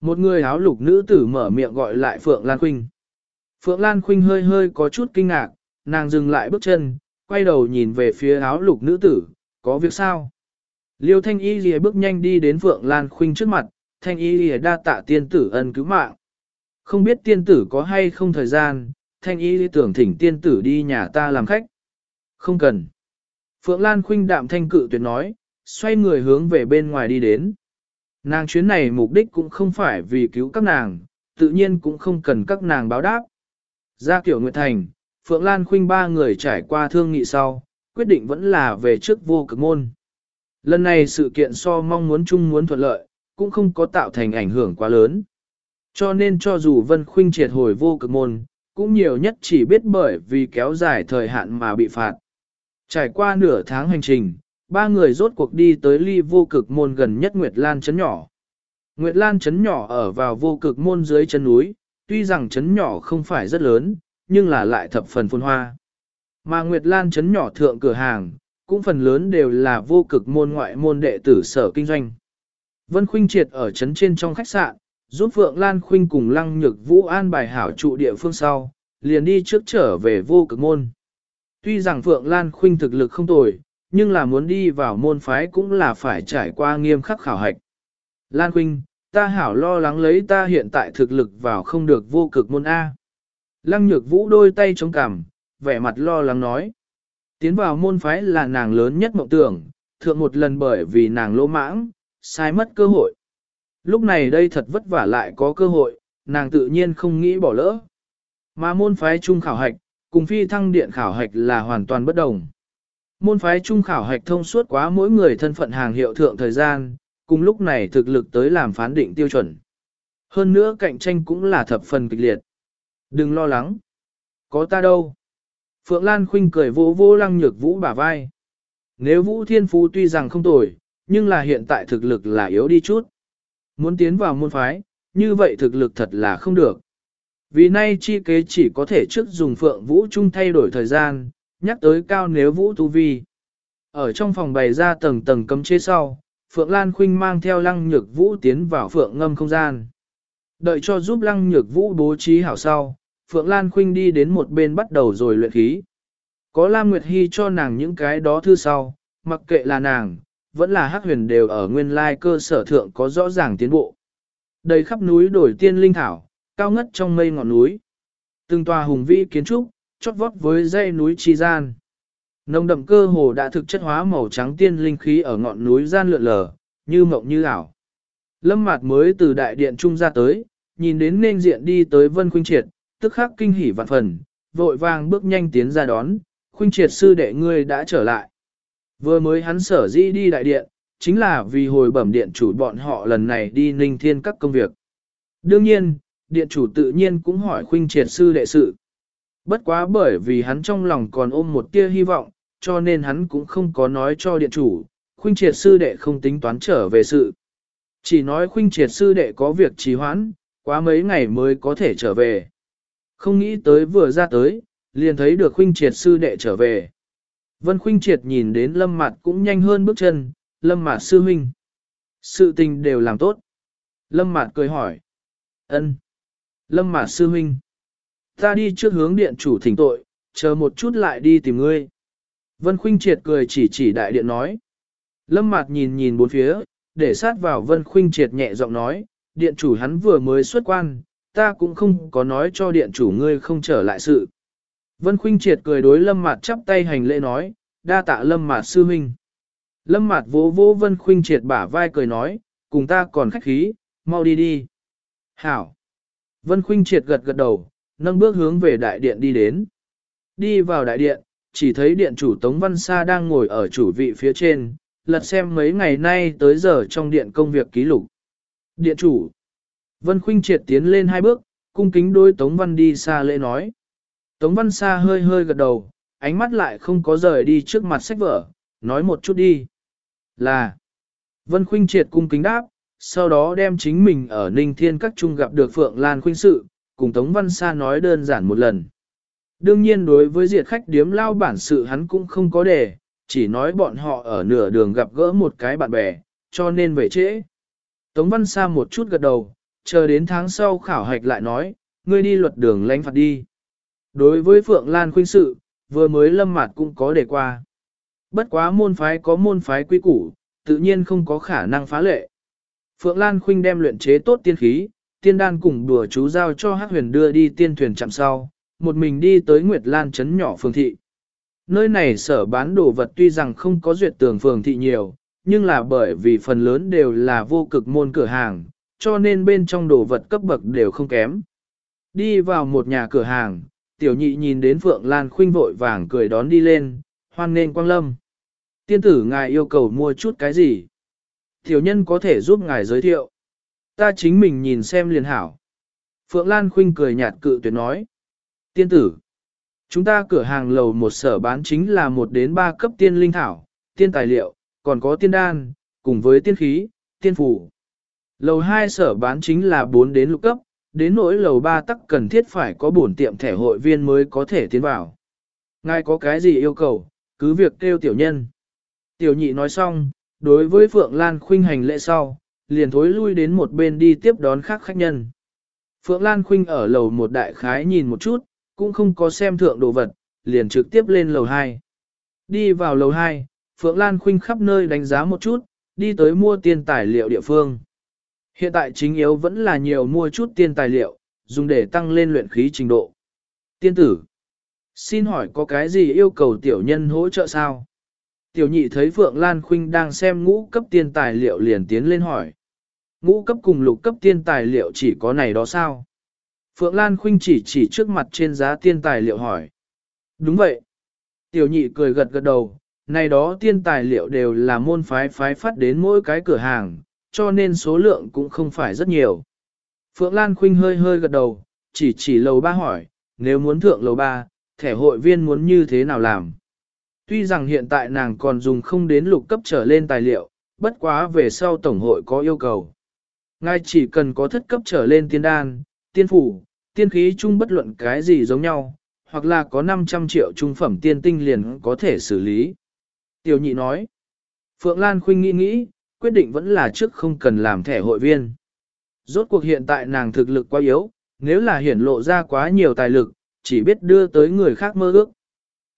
Một người áo lục nữ tử mở miệng gọi lại Phượng Lan Khuynh. Phượng Lan Khuynh hơi hơi có chút kinh ngạc, nàng dừng lại bước chân, quay đầu nhìn về phía áo lục nữ tử, có việc sao? Liêu Thanh Y lìa bước nhanh đi đến Phượng Lan Khuynh trước mặt, Thanh Y lìa đa tạ tiên tử ân cứu mạng. Không biết tiên tử có hay không thời gian, Thanh Y lìa tưởng thỉnh tiên tử đi nhà ta làm khách. Không cần. Phượng Lan Khuynh đạm thanh cự tuyệt nói, xoay người hướng về bên ngoài đi đến. Nàng chuyến này mục đích cũng không phải vì cứu các nàng, tự nhiên cũng không cần các nàng báo đáp. Ra kiểu Nguyệt Thành, Phượng Lan Khuynh ba người trải qua thương nghị sau, quyết định vẫn là về trước vô cực môn. Lần này sự kiện so mong muốn chung muốn thuận lợi, cũng không có tạo thành ảnh hưởng quá lớn. Cho nên cho dù Vân Khuynh triệt hồi vô cực môn, cũng nhiều nhất chỉ biết bởi vì kéo dài thời hạn mà bị phạt. Trải qua nửa tháng hành trình, ba người rốt cuộc đi tới ly vô cực môn gần nhất Nguyệt Lan Trấn nhỏ. Nguyệt Lan Trấn nhỏ ở vào vô cực môn dưới chân núi, tuy rằng trấn nhỏ không phải rất lớn, nhưng là lại thập phần phồn hoa. Mà Nguyệt Lan Trấn nhỏ thượng cửa hàng, cũng phần lớn đều là vô cực môn ngoại môn đệ tử sở kinh doanh. Vân Khuynh triệt ở trấn trên trong khách sạn, giúp Phượng Lan Khuynh cùng Lăng Nhược Vũ an bài hảo trụ địa phương sau, liền đi trước trở về vô cực môn. Tuy rằng Phượng Lan Khuynh thực lực không tồi, nhưng là muốn đi vào môn phái cũng là phải trải qua nghiêm khắc khảo hạch. Lan Khuynh, ta hảo lo lắng lấy ta hiện tại thực lực vào không được vô cực môn A. Lăng nhược vũ đôi tay chống cằm, vẻ mặt lo lắng nói. Tiến vào môn phái là nàng lớn nhất mộng tưởng, thượng một lần bởi vì nàng lỗ mãng, sai mất cơ hội. Lúc này đây thật vất vả lại có cơ hội, nàng tự nhiên không nghĩ bỏ lỡ. Mà môn phái trung khảo hạch, cùng phi thăng điện khảo hạch là hoàn toàn bất đồng. Môn phái trung khảo hạch thông suốt quá mỗi người thân phận hàng hiệu thượng thời gian, cùng lúc này thực lực tới làm phán định tiêu chuẩn. Hơn nữa cạnh tranh cũng là thập phần kịch liệt. Đừng lo lắng. Có ta đâu. Phượng Lan Khuynh cười vô vô lăng nhược vũ bả vai. Nếu vũ thiên phú tuy rằng không tồi, nhưng là hiện tại thực lực là yếu đi chút. Muốn tiến vào môn phái, như vậy thực lực thật là không được. Vì nay chi kế chỉ có thể trước dùng phượng vũ chung thay đổi thời gian, nhắc tới cao nếu vũ tu vi. Ở trong phòng bày ra tầng tầng cấm chế sau, Phượng Lan Khuynh mang theo lăng nhược vũ tiến vào phượng ngâm không gian. Đợi cho giúp lăng nhược vũ bố trí hảo sau, Phượng Lan Khuynh đi đến một bên bắt đầu rồi luyện khí. Có Lam Nguyệt Hy cho nàng những cái đó thư sau, mặc kệ là nàng, vẫn là hắc huyền đều ở nguyên lai cơ sở thượng có rõ ràng tiến bộ. Đầy khắp núi đổi tiên linh thảo, cao ngất trong mây ngọn núi. Từng tòa hùng vĩ kiến trúc, chót vót với dãy núi chi gian. Nồng đậm cơ hồ đã thực chất hóa màu trắng tiên linh khí ở ngọn núi gian lượn lờ, như mộng như ảo. Lâm Mạt mới từ đại điện trung ra tới, nhìn đến nên diện đi tới Vân Khuynh Triệt, tức khắc kinh hỉ vạn phần, vội vàng bước nhanh tiến ra đón, Khuynh Triệt sư đệ ngươi đã trở lại. Vừa mới hắn sở di đi đại điện, chính là vì hồi bẩm điện chủ bọn họ lần này đi ninh thiên các công việc. Đương nhiên, điện chủ tự nhiên cũng hỏi Khuynh Triệt sư đệ sự. Bất quá bởi vì hắn trong lòng còn ôm một tia hy vọng, cho nên hắn cũng không có nói cho điện chủ, Khuynh Triệt sư đệ không tính toán trở về sự. Chỉ nói Khuynh Triệt sư đệ có việc trì hoãn, quá mấy ngày mới có thể trở về. Không nghĩ tới vừa ra tới, liền thấy được Khuynh Triệt sư đệ trở về. Vân Khuynh Triệt nhìn đến Lâm mặt cũng nhanh hơn bước chân, Lâm mặt sư huynh. Sự tình đều làm tốt. Lâm mặt cười hỏi. Ân. Lâm Mạt sư huynh. Ta đi trước hướng điện chủ thỉnh tội, chờ một chút lại đi tìm ngươi. Vân Khuynh Triệt cười chỉ chỉ đại điện nói. Lâm Mạt nhìn nhìn bốn phía, để sát vào Vân Khuynh Triệt nhẹ giọng nói, điện chủ hắn vừa mới xuất quan, ta cũng không có nói cho điện chủ ngươi không trở lại sự. Vân Khuynh Triệt cười đối Lâm Mạt chắp tay hành lễ nói, đa tạ Lâm Mạt sư huynh. Lâm Mạt vỗ vỗ Vân Khuynh Triệt bả vai cười nói, cùng ta còn khách khí, mau đi đi. Hảo. Vân Khuynh Triệt gật gật đầu, nâng bước hướng về đại điện đi đến. Đi vào đại điện, chỉ thấy điện chủ Tống Văn Sa đang ngồi ở chủ vị phía trên, lật xem mấy ngày nay tới giờ trong điện công việc ký lục. Điện chủ. Vân Khuynh Triệt tiến lên hai bước, cung kính đối Tống Văn đi xa lễ nói. Tống Văn Sa hơi hơi gật đầu, ánh mắt lại không có rời đi trước mặt sách vở, nói một chút đi. Là. Vân Khuynh Triệt cung kính đáp, sau đó đem chính mình ở Ninh Thiên các trung gặp được Phượng Lan Khuynh sự, cùng Tống Văn Sa nói đơn giản một lần. Đương nhiên đối với diệt khách điếm lao bản sự hắn cũng không có đề, chỉ nói bọn họ ở nửa đường gặp gỡ một cái bạn bè, cho nên về trễ. Tống Văn Sa một chút gật đầu, chờ đến tháng sau khảo hạch lại nói, ngươi đi luật đường lãnh phạt đi. Đối với Phượng Lan Khuynh sự, vừa mới lâm mặt cũng có đề qua. Bất quá môn phái có môn phái quy củ, tự nhiên không có khả năng phá lệ. Phượng Lan Khuynh đem luyện chế tốt tiên khí, tiên đan cùng đùa chú giao cho Hắc Huyền đưa đi tiên thuyền chạm sau, một mình đi tới Nguyệt Lan trấn nhỏ phường thị. Nơi này sở bán đồ vật tuy rằng không có duyệt tường phường thị nhiều, nhưng là bởi vì phần lớn đều là vô cực môn cửa hàng, cho nên bên trong đồ vật cấp bậc đều không kém. Đi vào một nhà cửa hàng, tiểu nhị nhìn đến Phượng Lan Khuynh vội vàng cười đón đi lên, hoan nên quang lâm. Tiên tử ngài yêu cầu mua chút cái gì? Tiểu nhân có thể giúp ngài giới thiệu. Ta chính mình nhìn xem liền hảo. Phượng Lan Khuynh cười nhạt cự tuyệt nói. Tiên tử, chúng ta cửa hàng lầu một sở bán chính là một đến ba cấp tiên linh thảo, tiên tài liệu, còn có tiên đan, cùng với tiên khí, tiên phủ. Lầu 2 sở bán chính là 4 đến lục cấp, đến nỗi lầu 3 tắc cần thiết phải có bổn tiệm thẻ hội viên mới có thể tiến vào. Ngài có cái gì yêu cầu, cứ việc kêu tiểu nhân. Tiểu nhị nói xong, đối với Phượng Lan Khuynh hành lễ sau, liền thối lui đến một bên đi tiếp đón khác khách nhân. Phượng Lan Khuynh ở lầu một đại khái nhìn một chút, cũng không có xem thượng đồ vật, liền trực tiếp lên lầu 2. Đi vào lầu 2, Phượng Lan Khuynh khắp nơi đánh giá một chút, đi tới mua tiền tài liệu địa phương. Hiện tại chính yếu vẫn là nhiều mua chút tiên tài liệu, dùng để tăng lên luyện khí trình độ. Tiên tử, xin hỏi có cái gì yêu cầu tiểu nhân hỗ trợ sao? Tiểu nhị thấy Phượng Lan Khuynh đang xem ngũ cấp tiên tài liệu liền tiến lên hỏi. Ngũ cấp cùng lục cấp tiên tài liệu chỉ có này đó sao? Phượng Lan Khuynh chỉ chỉ trước mặt trên giá tiên tài liệu hỏi. Đúng vậy. Tiểu nhị cười gật gật đầu, này đó tiên tài liệu đều là môn phái phái phát đến mỗi cái cửa hàng, cho nên số lượng cũng không phải rất nhiều. Phượng Lan Khuynh hơi hơi gật đầu, chỉ chỉ lầu ba hỏi, nếu muốn thượng lầu ba, thẻ hội viên muốn như thế nào làm? Tuy rằng hiện tại nàng còn dùng không đến lục cấp trở lên tài liệu, bất quá về sau tổng hội có yêu cầu. Ngài chỉ cần có thất cấp trở lên tiên đan, tiên phủ, tiên khí chung bất luận cái gì giống nhau, hoặc là có 500 triệu trung phẩm tiên tinh liền có thể xử lý. Tiểu nhị nói, Phượng Lan Khuynh nghĩ nghĩ, quyết định vẫn là trước không cần làm thẻ hội viên. Rốt cuộc hiện tại nàng thực lực quá yếu, nếu là hiển lộ ra quá nhiều tài lực, chỉ biết đưa tới người khác mơ ước.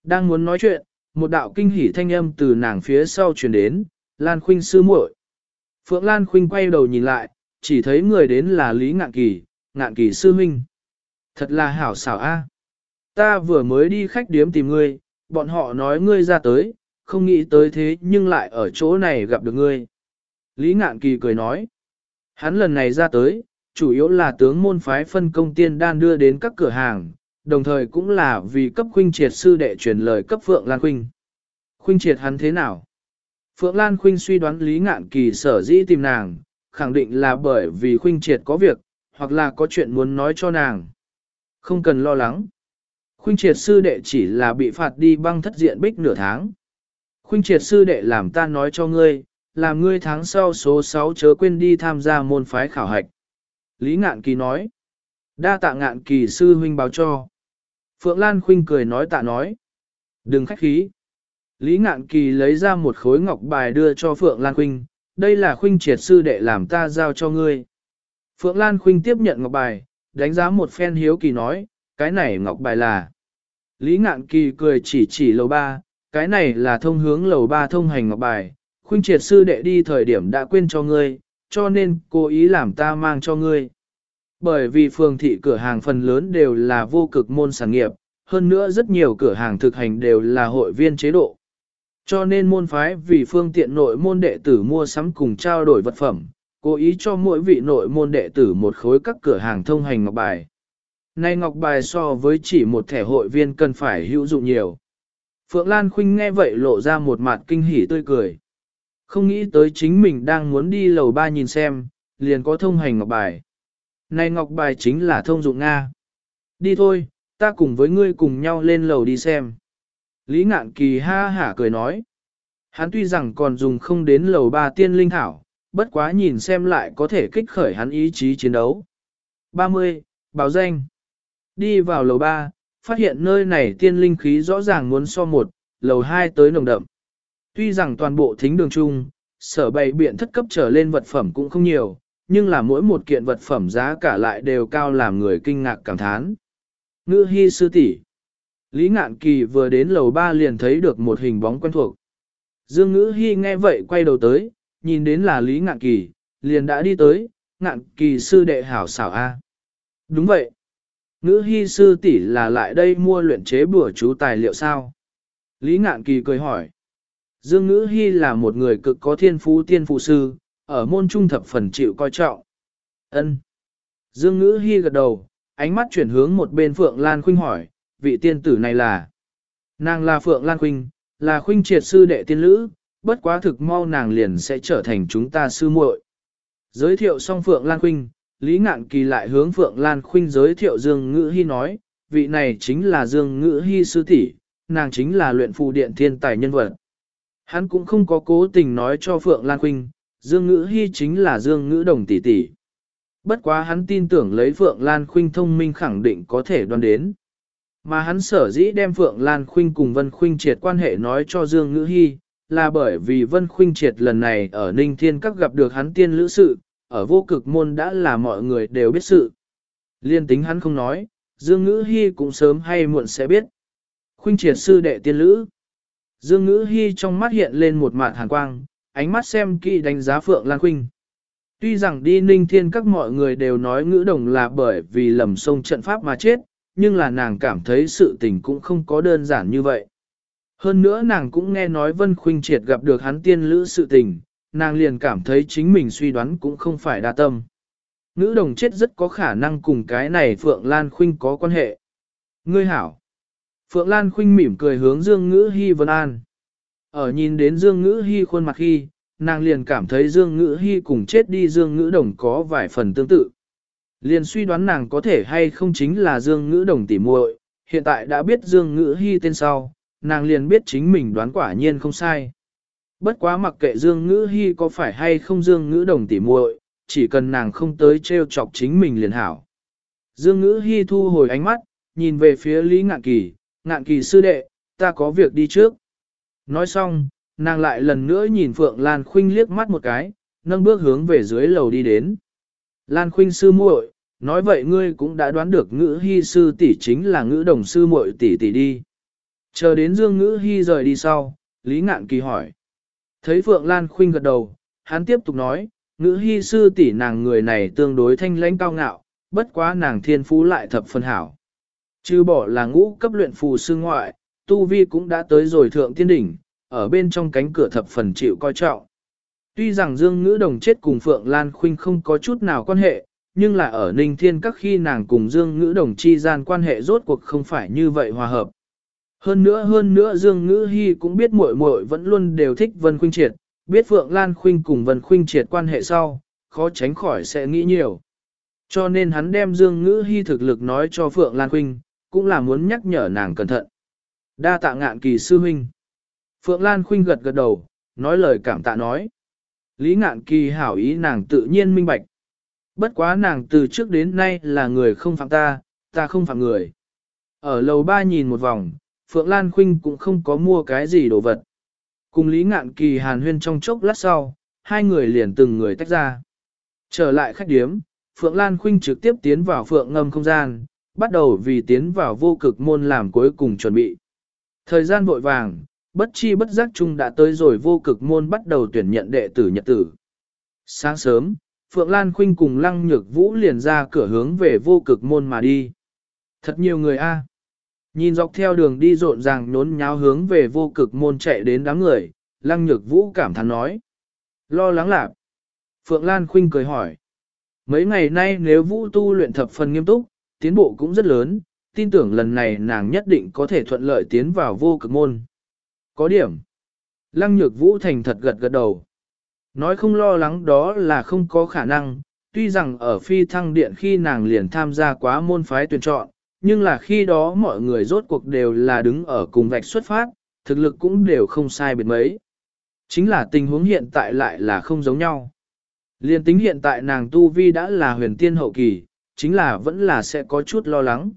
Đang muốn nói chuyện, một đạo kinh hỉ thanh âm từ nàng phía sau truyền đến, Lan Khuynh sư muội. Phượng Lan Khuynh quay đầu nhìn lại, chỉ thấy người đến là Lý Ngạn Kỳ, Ngạn Kỳ sư huynh. Thật là hảo xảo a. Ta vừa mới đi khách điếm tìm ngươi, bọn họ nói ngươi ra tới, không nghĩ tới thế nhưng lại ở chỗ này gặp được ngươi. Lý Ngạn Kỳ cười nói. Hắn lần này ra tới, chủ yếu là tướng môn phái phân công tiên đan đưa đến các cửa hàng, đồng thời cũng là vì cấp khuynh triệt sư đệ truyền lời cấp Phượng Lan Khuynh. Khuynh triệt hắn thế nào? Phượng Lan Khuynh suy đoán Lý Ngạn Kỳ sở dĩ tìm nàng, khẳng định là bởi vì khuynh triệt có việc, hoặc là có chuyện muốn nói cho nàng. Không cần lo lắng. Khuynh triệt sư đệ chỉ là bị phạt đi băng thất diện bích nửa tháng. Khuynh triệt sư đệ làm ta nói cho ngươi, làm ngươi tháng sau số 6 chớ quên đi tham gia môn phái khảo hạch. Lý Ngạn Kỳ nói. Đa tạ Ngạn Kỳ sư huynh báo cho. Phượng Lan Khuynh cười nói tạ nói. Đừng khách khí. Lý Ngạn Kỳ lấy ra một khối ngọc bài đưa cho Phượng Lan Khuynh, đây là Khuynh triệt sư đệ làm ta giao cho ngươi. Phượng Lan Khuynh tiếp nhận ngọc bài, đánh giá một phen hiếu kỳ nói, cái này ngọc bài là. Lý Ngạn Kỳ cười chỉ chỉ lầu ba, cái này là thông hướng lầu ba thông hành ngọc bài, Khuynh triệt sư đệ đi thời điểm đã quên cho ngươi, cho nên cố ý làm ta mang cho ngươi. Bởi vì phường thị cửa hàng phần lớn đều là vô cực môn sản nghiệp, hơn nữa rất nhiều cửa hàng thực hành đều là hội viên chế độ. Cho nên môn phái vì phương tiện nội môn đệ tử mua sắm cùng trao đổi vật phẩm, cố ý cho mỗi vị nội môn đệ tử một khối các cửa hàng thông hành ngọc bài. Nay ngọc bài so với chỉ một thẻ hội viên cần phải hữu dụng nhiều. Phượng Lan Khuynh nghe vậy lộ ra một mặt kinh hỉ tươi cười. Không nghĩ tới chính mình đang muốn đi lầu ba nhìn xem, liền có thông hành ngọc bài. Này ngọc bài chính là thông dụng Nga. Đi thôi, ta cùng với ngươi cùng nhau lên lầu đi xem. Lý ngạn kỳ ha hả cười nói. Hắn tuy rằng còn dùng không đến lầu ba tiên linh thảo, bất quá nhìn xem lại có thể kích khởi hắn ý chí chiến đấu. 30. Báo danh Đi vào lầu 3, phát hiện nơi này tiên linh khí rõ ràng muốn so một, lầu 2 tới nồng đậm. Tuy rằng toàn bộ thính đường chung, sở bày biện thất cấp trở lên vật phẩm cũng không nhiều, nhưng là mỗi một kiện vật phẩm giá cả lại đều cao làm người kinh ngạc cảm thán. Ngư hy sư tỷ Lý Ngạn Kỳ vừa đến lầu ba liền thấy được một hình bóng quen thuộc. Dương Ngữ Hy nghe vậy quay đầu tới, nhìn đến là Lý Ngạn Kỳ, liền đã đi tới, Ngạn Kỳ sư đệ hảo xảo A. Đúng vậy. Ngữ Hy sư tỷ là lại đây mua luyện chế bùa chú tài liệu sao? Lý Ngạn Kỳ cười hỏi. Dương Ngữ Hy là một người cực có thiên phú tiên phụ sư, ở môn trung thập phần chịu coi trọng. Ân. Dương Ngữ Hy gật đầu, ánh mắt chuyển hướng một bên Phượng Lan Khuynh hỏi, vị tiên tử này là? Nàng là Phượng Lan Khuynh, là Khuynh triệt sư đệ tiên lữ, bất quá thực mau nàng liền sẽ trở thành chúng ta sư muội. Giới thiệu xong Phượng Lan Khuynh, Lý Ngạn Kỳ lại hướng Phượng Lan Khuynh giới thiệu Dương Ngữ Hi nói, vị này chính là Dương Ngữ Hi sư tỷ, nàng chính là luyện phù điện thiên tài nhân vật. Hắn cũng không có cố tình nói cho Phượng Lan Khuynh, Dương Ngữ Hy chính là Dương Ngữ Đồng tỷ tỷ. Bất quá hắn tin tưởng lấy Phượng Lan Khuynh thông minh khẳng định có thể đoán đến. Mà hắn sở dĩ đem Phượng Lan Khuynh cùng Vân Khuynh triệt quan hệ nói cho Dương Ngữ Hy, là bởi vì Vân Khuynh triệt lần này ở Ninh Thiên Các gặp được hắn tiên lữ sự, ở vô cực môn đã là mọi người đều biết sự. Liên tính hắn không nói, Dương Ngữ Hy cũng sớm hay muộn sẽ biết. Khuynh triệt sư đệ tiên lữ. Dương ngữ hy trong mắt hiện lên một mạt hàn quang, ánh mắt xem kỹ đánh giá Phượng Lan Khuynh. Tuy rằng đi ninh thiên các mọi người đều nói ngữ đồng là bởi vì lầm sông trận pháp mà chết, nhưng là nàng cảm thấy sự tình cũng không có đơn giản như vậy. Hơn nữa nàng cũng nghe nói Vân Khuynh triệt gặp được hắn tiên lữ sự tình, nàng liền cảm thấy chính mình suy đoán cũng không phải đa tâm. Ngữ đồng chết rất có khả năng cùng cái này Phượng Lan Khuynh có quan hệ. Ngươi hảo. Phượng Lan Khuynh mỉm cười hướng Dương Ngữ Hi Vân An. Ở nhìn đến Dương Ngữ Hi khuôn mặt khi, nàng liền cảm thấy Dương Ngữ Hi cùng chết đi Dương Ngữ Đồng có vài phần tương tự. Liền suy đoán nàng có thể hay không chính là Dương Ngữ Đồng tỉ muội, hiện tại đã biết Dương Ngữ Hi tên sau, nàng liền biết chính mình đoán quả nhiên không sai. Bất quá mặc kệ Dương Ngữ Hi có phải hay không Dương Ngữ Đồng tỉ muội, chỉ cần nàng không tới treo chọc chính mình liền hảo. Dương Ngữ Hi thu hồi ánh mắt, nhìn về phía Lý Ngạn Kỳ, Ngạn Kỳ sư đệ, ta có việc đi trước. Nói xong, nàng lại lần nữa nhìn Phượng Lan Khuynh liếc mắt một cái, nâng bước hướng về dưới lầu đi đến. Lan Khuynh sư muội, nói vậy ngươi cũng đã đoán được ngữ hy sư tỷ chính là ngữ đồng sư muội tỷ tỷ đi. Chờ đến Dương ngữ hy rời đi sau, Lý Ngạn Kỳ hỏi. Thấy Phượng Lan Khuynh gật đầu, hắn tiếp tục nói, ngữ hy sư tỷ nàng người này tương đối thanh lãnh cao ngạo, bất quá nàng thiên phú lại thập phân hảo. Chứ bỏ là ngũ cấp luyện phù sư ngoại, Tu Vi cũng đã tới rồi thượng tiên đỉnh, ở bên trong cánh cửa thập phần chịu coi trọng. Tuy rằng Dương Ngữ Đồng chết cùng Phượng Lan Khuynh không có chút nào quan hệ, nhưng là ở Ninh Thiên các khi nàng cùng Dương Ngữ Đồng chi gian quan hệ rốt cuộc không phải như vậy hòa hợp. Hơn nữa hơn nữa Dương Ngữ Hi cũng biết muội muội vẫn luôn đều thích Vân Khuynh Triệt, biết Phượng Lan Khuynh cùng Vân Khuynh Triệt quan hệ sau, khó tránh khỏi sẽ nghĩ nhiều. Cho nên hắn đem Dương Ngữ Hi thực lực nói cho Phượng Lan Khuynh, cũng là muốn nhắc nhở nàng cẩn thận. Đa tạ ngạn kỳ sư huynh. Phượng Lan Khuynh gật gật đầu, nói lời cảm tạ nói. Lý ngạn kỳ hảo ý nàng tự nhiên minh bạch. Bất quá nàng từ trước đến nay là người không phạm ta, ta không phạm người. Ở lầu ba nhìn một vòng, Phượng Lan Khuynh cũng không có mua cái gì đồ vật. Cùng Lý Ngạn Kỳ hàn huyên trong chốc lát sau, hai người liền từng người tách ra. Trở lại khách điếm, Phượng Lan Khuynh trực tiếp tiến vào Phượng ngâm không gian, bắt đầu vì tiến vào vô cực môn làm cuối cùng chuẩn bị. Thời gian vội vàng, bất chi bất giác chung đã tới rồi vô cực môn bắt đầu tuyển nhận đệ tử nhật tử. Sáng sớm, Phượng Lan Khuynh cùng Lăng Nhược Vũ liền ra cửa hướng về vô cực môn mà đi. Thật nhiều người a. Nhìn dọc theo đường đi rộn ràng nhốn nháo hướng về vô cực môn chạy đến đám người, Lăng Nhược Vũ cảm thán nói. Lo lắng lạc. Phượng Lan Khuynh cười hỏi. Mấy ngày nay nếu Vũ tu luyện thập phần nghiêm túc, tiến bộ cũng rất lớn, tin tưởng lần này nàng nhất định có thể thuận lợi tiến vào vô cực môn. Có điểm. Lăng nhược vũ thành thật gật gật đầu. Nói không lo lắng đó là không có khả năng, tuy rằng ở phi thăng điện khi nàng liền tham gia quá môn phái tuyển chọn, nhưng là khi đó mọi người rốt cuộc đều là đứng ở cùng vạch xuất phát, thực lực cũng đều không sai biệt mấy. Chính là tình huống hiện tại lại là không giống nhau. Liên tính hiện tại nàng Tu Vi đã là huyền tiên hậu kỳ, chính là vẫn là sẽ có chút lo lắng.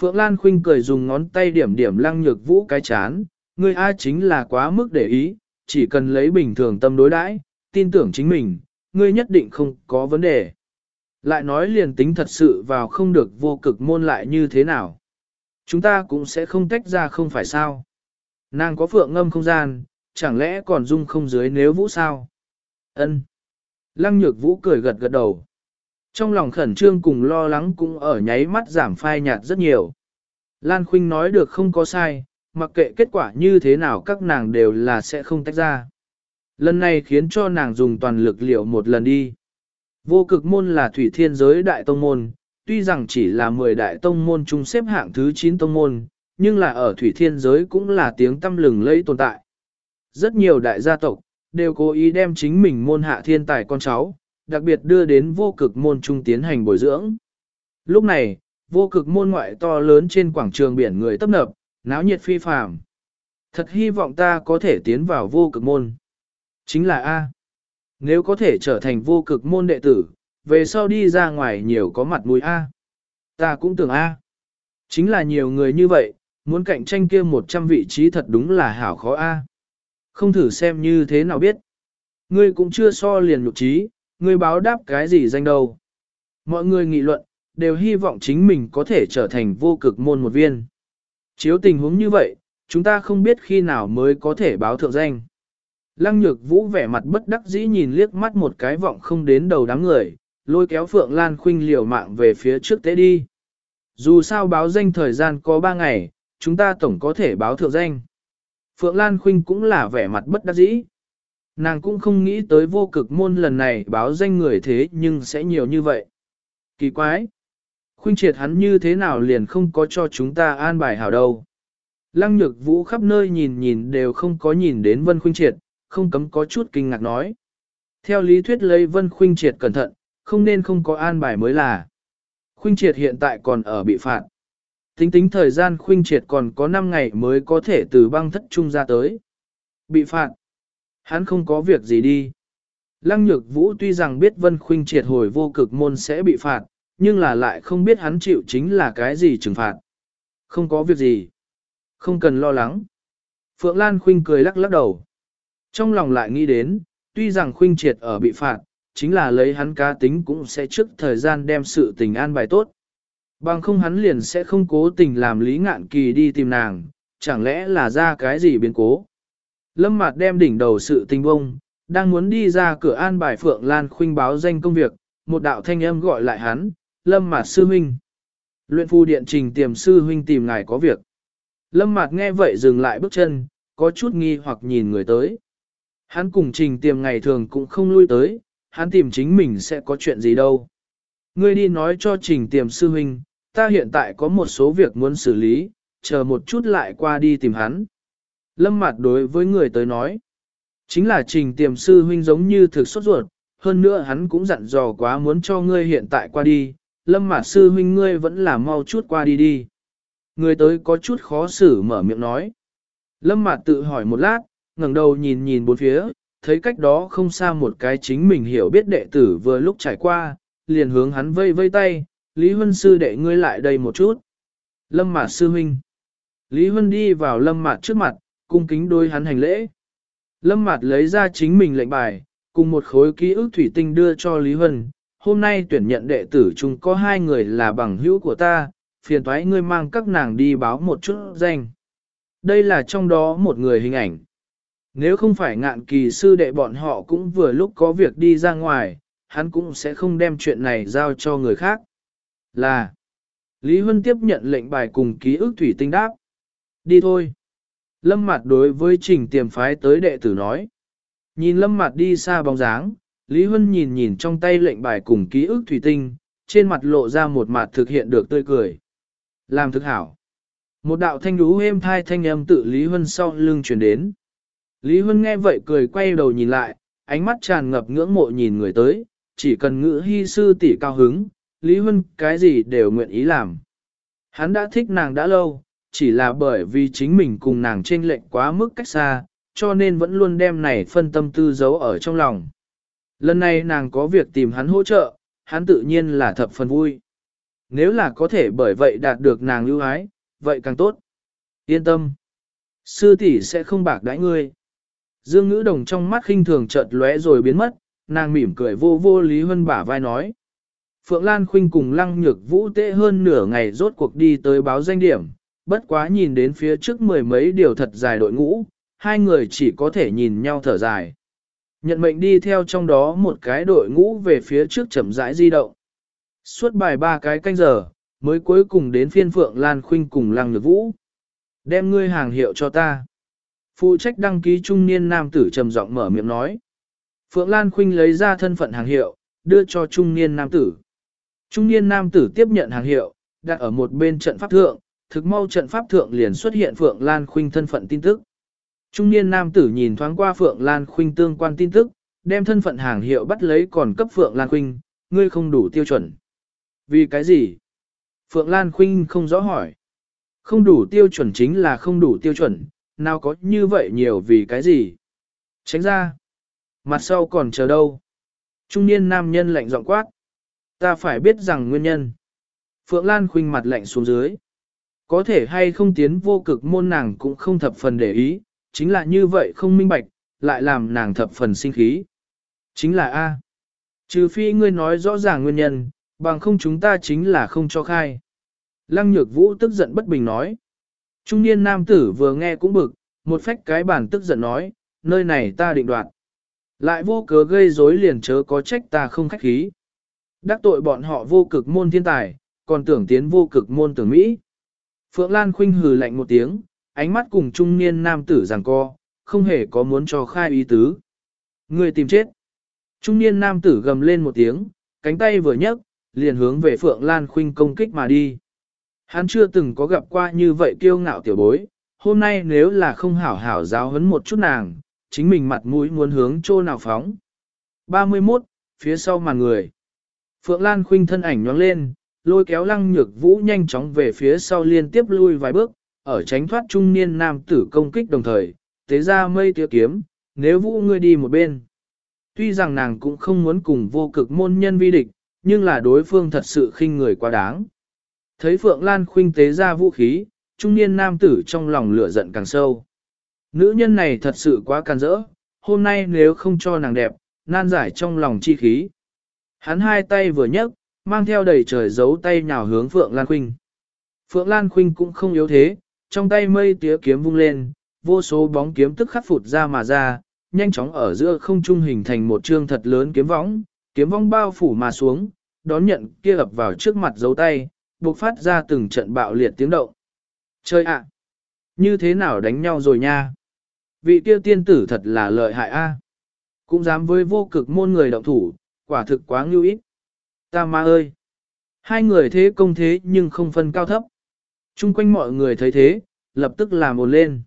Phượng Lan Khuynh cười dùng ngón tay điểm điểm lăng nhược vũ cái chán, Người A chính là quá mức để ý, chỉ cần lấy bình thường tâm đối đãi, tin tưởng chính mình, ngươi nhất định không có vấn đề. Lại nói liền tính thật sự vào không được vô cực môn lại như thế nào. Chúng ta cũng sẽ không tách ra không phải sao. Nàng có phượng ngâm không gian, chẳng lẽ còn dung không dưới nếu vũ sao? Ân. Lăng nhược vũ cười gật gật đầu. Trong lòng khẩn trương cùng lo lắng cũng ở nháy mắt giảm phai nhạt rất nhiều. Lan Khuynh nói được không có sai, mặc kệ kết quả như thế nào các nàng đều là sẽ không tách ra. Lần này khiến cho nàng dùng toàn lực liệu một lần đi. Vô cực môn là thủy thiên giới đại tông môn, tuy rằng chỉ là 10 đại tông môn chung xếp hạng thứ 9 tông môn, nhưng là ở thủy thiên giới cũng là tiếng tăm lừng lẫy tồn tại. Rất nhiều đại gia tộc, đều cố ý đem chính mình môn hạ thiên tài con cháu, đặc biệt đưa đến vô cực môn trung tiến hành bồi dưỡng. Lúc này, vô cực môn ngoại to lớn trên quảng trường biển người tấp nập, náo nhiệt phi phàm. Thật hy vọng ta có thể tiến vào vô cực môn. Chính là A. Nếu có thể trở thành vô cực môn đệ tử, về sau đi ra ngoài nhiều có mặt mũi A. Ta cũng tưởng A. Chính là nhiều người như vậy, muốn cạnh tranh kia 100 vị trí thật đúng là hảo khó A. Không thử xem như thế nào biết. Ngươi cũng chưa so liền nhục trí, ngươi báo đáp cái gì danh đâu. Mọi người nghị luận, đều hy vọng chính mình có thể trở thành vô cực môn một viên. Chiếu tình huống như vậy, Chúng ta không biết khi nào mới có thể báo thượng danh. Lăng nhược vũ vẻ mặt bất đắc dĩ nhìn liếc mắt một cái vọng không đến đầu đám người, lôi kéo Phượng Lan Khuynh liều mạng về phía trước tế đi. Dù sao báo danh thời gian có 3 ngày, chúng ta tổng có thể báo thượng danh. Phượng Lan Khuynh cũng là vẻ mặt bất đắc dĩ. Nàng cũng không nghĩ tới vô cực môn lần này báo danh người thế nhưng sẽ nhiều như vậy. Kỳ quái! Khuynh triệt hắn như thế nào liền không có cho chúng ta an bài hảo đâu. Lăng nhược vũ khắp nơi nhìn nhìn đều không có nhìn đến Vân Khuynh triệt, không cấm có chút kinh ngạc nói. Theo lý thuyết lấy Vân Khuynh triệt cẩn thận, không nên không có an bài mới là. Khuynh triệt hiện tại còn ở bị phạt. Tính tính thời gian khuynh triệt còn có 5 ngày mới có thể từ băng thất trung ra tới. Bị phạt. Hắn không có việc gì đi. Lăng nhược vũ tuy rằng biết vân khuynh triệt hồi vô cực môn sẽ bị phạt, nhưng là lại không biết hắn chịu chính là cái gì trừng phạt. Không có việc gì. Không cần lo lắng. Phượng Lan khuynh cười lắc lắc đầu. Trong lòng lại nghĩ đến, tuy rằng khuynh triệt ở bị phạt, chính là lấy hắn cá tính cũng sẽ trước thời gian đem sự tình an bài tốt. Bằng không hắn liền sẽ không cố tình làm Lý Ngạn Kỳ đi tìm nàng, chẳng lẽ là ra cái gì biến cố. Lâm Mạt đem đỉnh đầu sự tình bông, đang muốn đi ra cửa an bài Phượng Lan khuynh báo danh công việc, một đạo thanh âm gọi lại hắn, Lâm Mạt sư huynh. Luyện phu điện trình tiềm sư huynh tìm ngài có việc. Lâm Mạt nghe vậy dừng lại bước chân, có chút nghi hoặc nhìn người tới. Hắn cùng trình tiềm ngày thường cũng không lui tới, hắn tìm chính mình sẽ có chuyện gì đâu. Ngươi đi nói cho trình tiềm sư huynh, ta hiện tại có một số việc muốn xử lý, chờ một chút lại qua đi tìm hắn. Lâm mặt đối với người tới nói, chính là trình tiềm sư huynh giống như thực sốt ruột, hơn nữa hắn cũng dặn dò quá muốn cho ngươi hiện tại qua đi, lâm mặt sư huynh ngươi vẫn là mau chút qua đi đi. Người tới có chút khó xử mở miệng nói. Lâm mặt tự hỏi một lát, ngẩng đầu nhìn nhìn bốn phía, thấy cách đó không xa một cái chính mình hiểu biết đệ tử vừa lúc trải qua, liền hướng hắn vây vây tay, Lý Huân sư đệ ngươi lại đây một chút. Lâm Mạt sư huynh. Lý Huân đi vào Lâm Mạt trước mặt, cung kính đôi hắn hành lễ. Lâm Mạt lấy ra chính mình lệnh bài, cùng một khối ký ức thủy tinh đưa cho Lý Huân. Hôm nay tuyển nhận đệ tử chúng có hai người là bằng hữu của ta, phiền thoái ngươi mang các nàng đi báo một chút danh. Đây là trong đó một người hình ảnh. Nếu không phải ngạn kỳ sư đệ bọn họ cũng vừa lúc có việc đi ra ngoài, hắn cũng sẽ không đem chuyện này giao cho người khác. Là, Lý Huân tiếp nhận lệnh bài cùng ký ức thủy tinh đáp. Đi thôi. Lâm mặt đối với trình tiềm phái tới đệ tử nói. Nhìn lâm mặt đi xa bóng dáng, Lý Huân nhìn nhìn trong tay lệnh bài cùng ký ức thủy tinh, trên mặt lộ ra một mặt thực hiện được tươi cười. Làm thực hảo. Một đạo thanh đú êm thai thanh âm tự Lý Huân sau lưng chuyển đến. Lý Huân nghe vậy cười quay đầu nhìn lại, ánh mắt tràn ngập ngưỡng mộ nhìn người tới, chỉ cần ngữ hy sư tỷ cao hứng, Lý Huân cái gì đều nguyện ý làm. Hắn đã thích nàng đã lâu, chỉ là bởi vì chính mình cùng nàng trên lệnh quá mức cách xa, cho nên vẫn luôn đem này phân tâm tư giấu ở trong lòng. Lần này nàng có việc tìm hắn hỗ trợ, hắn tự nhiên là thập phần vui. Nếu là có thể bởi vậy đạt được nàng lưu ái, vậy càng tốt. Yên tâm. Sư tỷ sẽ không bạc đãi ngươi. Dương ngữ đồng trong mắt khinh thường chợt lóe rồi biến mất, nàng mỉm cười vô vô Lý Huân bả vai nói. Phượng Lan Khuynh cùng Lăng Nhược Vũ tệ hơn nửa ngày rốt cuộc đi tới báo danh điểm, bất quá nhìn đến phía trước mười mấy điều thật dài đội ngũ, hai người chỉ có thể nhìn nhau thở dài. Nhận mệnh đi theo trong đó một cái đội ngũ về phía trước chậm rãi di động. Suốt bài ba cái canh giờ, mới cuối cùng đến phiên Phượng Lan Khuynh cùng Lăng Nhược Vũ. Đem ngươi hàng hiệu cho ta. Phụ trách đăng ký trung niên nam tử trầm giọng mở miệng nói. Phượng Lan Khuynh lấy ra thân phận hàng hiệu, đưa cho trung niên nam tử. Trung niên nam tử tiếp nhận hàng hiệu, đặt ở một bên trận pháp thượng, thực mau trận pháp thượng liền xuất hiện Phượng Lan Khuynh thân phận tin tức. Trung niên nam tử nhìn thoáng qua Phượng Lan Khuynh tương quan tin tức, đem thân phận hàng hiệu bắt lấy còn cấp Phượng Lan Khuynh, ngươi không đủ tiêu chuẩn. Vì cái gì? Phượng Lan Khuynh không rõ hỏi. Không đủ tiêu chuẩn chính là không đủ tiêu chuẩn, nào có như vậy nhiều vì cái gì? Tránh ra. Mặt sau còn chờ đâu? Trung niên nam nhân lạnh giọng quát. Ta phải biết rằng nguyên nhân. Phượng Lan khuynh mặt lạnh xuống dưới. Có thể hay không tiến vô cực môn nàng cũng không thập phần để ý, chính là như vậy không minh bạch, lại làm nàng thập phần sinh khí. Chính là A. Trừ phi ngươi nói rõ ràng nguyên nhân, bằng không chúng ta chính là không cho khai. Lăng nhược vũ tức giận bất bình nói. Trung niên nam tử vừa nghe cũng bực, một phách cái bản tức giận nói, nơi này ta định đoạt. Lại vô cớ gây rối liền chớ có trách ta không khách khí. Đắc tội bọn họ vô cực môn thiên tài, còn tưởng tiến vô cực môn tưởng Mỹ. Phượng Lan khinh hừ lạnh một tiếng, ánh mắt cùng trung niên nam tử giằng co, không hề có muốn cho khai ý tứ. Người tìm chết. Trung niên nam tử gầm lên một tiếng, cánh tay vừa nhấc, liền hướng về Phượng Lan khinh công kích mà đi. Hắn chưa từng có gặp qua như vậy kiêu ngạo tiểu bối, hôm nay nếu là không hảo hảo giáo huấn một chút nàng, chính mình mặt mũi muốn hướng chỗ nào phóng. 31. Phía sau màn người. Phượng Lan khinh thân ảnh nhóng lên, lôi kéo lăng nhược vũ nhanh chóng về phía sau liên tiếp lui vài bước, ở tránh thoát trung niên nam tử công kích đồng thời, tế ra mây tía kiếm, nếu vũ ngươi đi một bên. Tuy rằng nàng cũng không muốn cùng vô cực môn nhân vi địch, nhưng là đối phương thật sự khinh người quá đáng. Thấy Phượng Lan khuynh tế ra vũ khí, trung niên nam tử trong lòng lửa giận càng sâu. Nữ nhân này thật sự quá can rỡ, hôm nay nếu không cho nàng đẹp, nan giải trong lòng chi khí. Hắn hai tay vừa nhấc, mang theo đầy trời giấu tay nhào hướng Phượng Lan Khuynh. Phượng Lan Khuynh cũng không yếu thế, trong tay mây tía kiếm vung lên, vô số bóng kiếm tức khắc phụt ra mà ra, nhanh chóng ở giữa không trung hình thành một trương thật lớn kiếm võng, kiếm võng bao phủ mà xuống, đón nhận kia ập vào trước mặt dấu tay, buộc phát ra từng trận bạo liệt tiếng động. Chơi ạ! như thế nào đánh nhau rồi nha? Vị Tiêu tiên tử thật là lợi hại a. Cũng dám với vô cực môn người động thủ, quả thực quá ngưu ít. Ta ma ơi! Hai người thế công thế nhưng không phân cao thấp. Trung quanh mọi người thấy thế, lập tức làm ồn lên.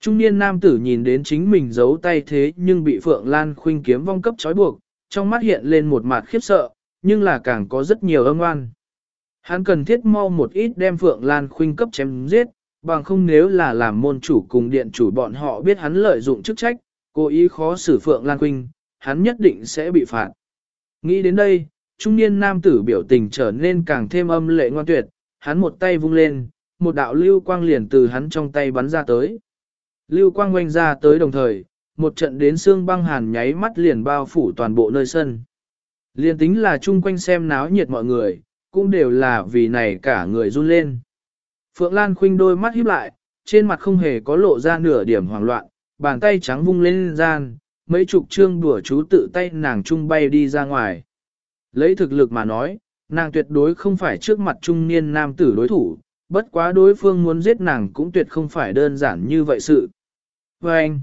Trung niên nam tử nhìn đến chính mình giấu tay thế nhưng bị Phượng Lan khuynh kiếm vong cấp trói buộc, trong mắt hiện lên một mặt khiếp sợ, nhưng là càng có rất nhiều âm oan. Hắn cần thiết mau một ít đem Phượng Lan khuynh cấp chém giết, bằng không nếu là làm môn chủ cùng điện chủ bọn họ biết hắn lợi dụng chức trách, cố ý khó xử Phượng Lan khuynh, hắn nhất định sẽ bị phạt. Nghĩ đến đây, trung niên nam tử biểu tình trở nên càng thêm âm lệ ngoan tuyệt, hắn một tay vung lên, một đạo lưu quang liền từ hắn trong tay bắn ra tới. Lưu quang oanh ra tới đồng thời, một trận đến xương băng hàn nháy mắt liền bao phủ toàn bộ nơi sân. Liên tính là chung quanh xem náo nhiệt mọi người, cũng đều là vì này cả người run lên. Phượng Lan khinh đôi mắt híp lại, trên mặt không hề có lộ ra nửa điểm hoảng loạn, bàn tay trắng vung lên gian, mấy chục trương đùa chú tự tay nàng trung bay đi ra ngoài. Lấy thực lực mà nói, nàng tuyệt đối không phải trước mặt trung niên nam tử đối thủ, bất quá đối phương muốn giết nàng cũng tuyệt không phải đơn giản như vậy sự. Và anh,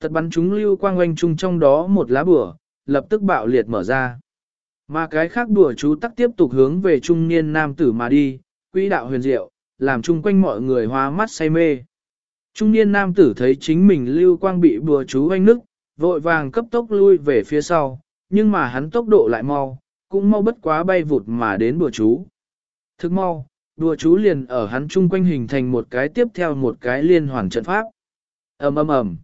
tật bắn chúng lưu quang oanh trung trong đó một lá bùa, lập tức bạo liệt mở ra. Mà cái khác bùa chú tắc tiếp tục hướng về trung niên nam tử mà đi, quỹ đạo huyền diệu, làm chung quanh mọi người hóa mắt say mê. Trung niên nam tử thấy chính mình lưu quang bị bùa chú oanh nức, vội vàng cấp tốc lui về phía sau, nhưng mà hắn tốc độ lại mau, cũng mau bất quá bay vụt mà đến bùa chú. Thức mau, đùa chú liền ở hắn chung quanh hình thành một cái tiếp theo một cái liên hoàn trận pháp. ầm ầm ầm,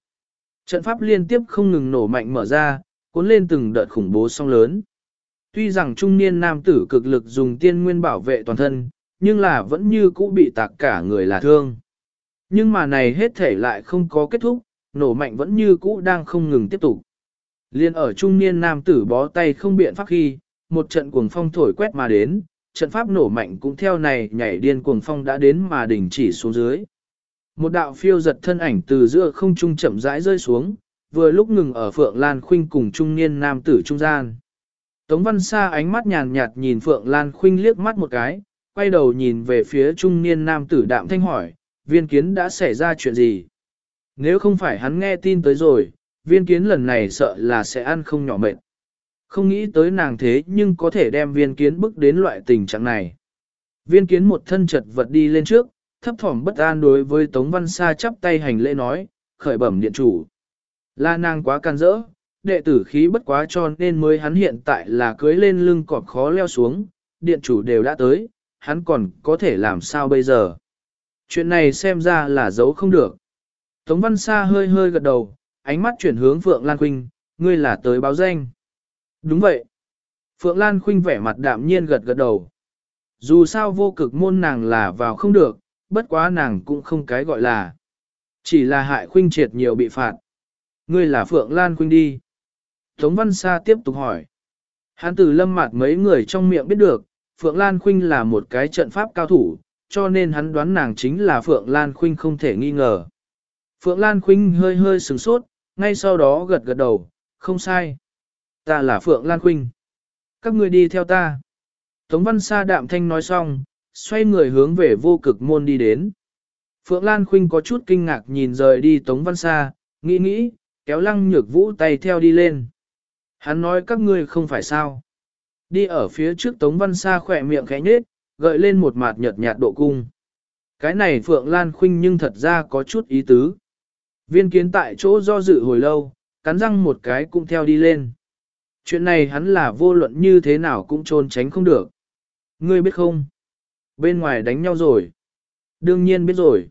Trận pháp liên tiếp không ngừng nổ mạnh mở ra, cuốn lên từng đợt khủng bố song lớn. Tuy rằng trung niên nam tử cực lực dùng tiên nguyên bảo vệ toàn thân, nhưng là vẫn như cũ bị tạc cả người là thương. Nhưng mà này hết thể lại không có kết thúc, nổ mạnh vẫn như cũ đang không ngừng tiếp tục. Liên ở trung niên nam tử bó tay không biện pháp khi, một trận cuồng phong thổi quét mà đến, trận pháp nổ mạnh cũng theo này nhảy điên cuồng phong đã đến mà đình chỉ xuống dưới. Một đạo phiêu giật thân ảnh từ giữa không trung chậm rãi rơi xuống, vừa lúc ngừng ở Phượng Lan Khuynh cùng trung niên nam tử trung gian. Tống Văn Sa ánh mắt nhàn nhạt nhìn Phượng Lan Khuynh liếc mắt một cái, quay đầu nhìn về phía trung niên nam tử đạm thanh hỏi, viên kiến đã xảy ra chuyện gì? Nếu không phải hắn nghe tin tới rồi, viên kiến lần này sợ là sẽ ăn không nhỏ mệt. Không nghĩ tới nàng thế nhưng có thể đem viên kiến bức đến loại tình trạng này. Viên kiến một thân chật vật đi lên trước, thấp thỏm bất an đối với Tống Văn Sa chắp tay hành lễ nói, khởi bẩm điện chủ. Là nàng quá can rỡ, đệ tử khí bất quá cho nên mới hắn hiện tại là cưới lên lưng cọp khó leo xuống, điện chủ đều đã tới, hắn còn có thể làm sao bây giờ. Chuyện này xem ra là giấu không được. Tống Văn Sa hơi hơi gật đầu, ánh mắt chuyển hướng Phượng Lan Quynh, ngươi là tới báo danh. Đúng vậy. Phượng Lan Khuynh vẻ mặt đạm nhiên gật gật đầu. Dù sao vô cực môn nàng là vào không được, bất quá nàng cũng không cái gọi là. Chỉ là hại Khuynh triệt nhiều bị phạt. Ngươi là Phượng Lan Khuynh đi. Tống Văn Sa tiếp tục hỏi. Hắn từ lâm mặt mấy người trong miệng biết được, Phượng Lan Khuynh là một cái trận pháp cao thủ, cho nên hắn đoán nàng chính là Phượng Lan Khuynh không thể nghi ngờ. Phượng Lan Khuynh hơi hơi sừng sốt, ngay sau đó gật gật đầu, không sai. Ta là Phượng Lan Khuynh. Các ngươi đi theo ta. Tống Văn Sa đạm thanh nói xong, xoay người hướng về vô cực môn đi đến. Phượng Lan Khuynh có chút kinh ngạc nhìn rời đi Tống Văn Sa, nghĩ nghĩ, kéo lăng nhược vũ tay theo đi lên. Hắn nói các ngươi không phải sao. Đi ở phía trước Tống Văn Sa khỏe miệng khẽ nhết, gợi lên một mặt nhợt nhạt độ cung. Cái này Phượng Lan Khuynh nhưng thật ra có chút ý tứ. Viên kiến tại chỗ do dự hồi lâu, cắn răng một cái cũng theo đi lên. Chuyện này hắn là vô luận như thế nào cũng trốn tránh không được. Ngươi biết không? Bên ngoài đánh nhau rồi. Đương nhiên biết rồi.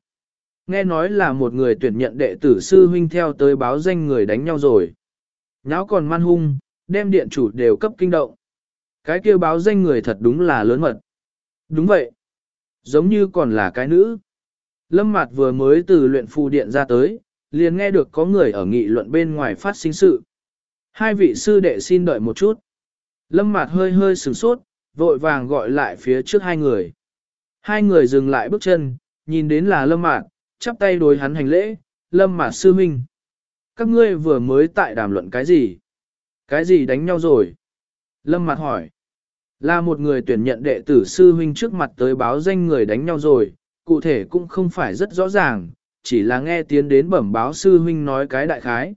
Nghe nói là một người tuyển nhận đệ tử sư huynh theo tới báo danh người đánh nhau rồi. Nháo còn man hung, đem điện chủ đều cấp kinh động. Cái kia báo danh người thật đúng là lớn mật. Đúng vậy. Giống như còn là cái nữ. Lâm Mạt vừa mới từ luyện phù điện ra tới, liền nghe được có người ở nghị luận bên ngoài phát sinh sự. Hai vị sư đệ xin đợi một chút. Lâm Mạt hơi hơi sửng sốt, vội vàng gọi lại phía trước hai người. Hai người dừng lại bước chân, nhìn đến là Lâm Mạt, chắp tay đối hắn hành lễ, Lâm Mạt sư huynh. Các ngươi vừa mới tại đàm luận cái gì? Cái gì đánh nhau rồi? Lâm Mạt hỏi. Là một người tuyển nhận đệ tử sư huynh trước mặt tới báo danh người đánh nhau rồi, cụ thể cũng không phải rất rõ ràng, chỉ là nghe tiến đến bẩm báo sư huynh nói cái đại khái.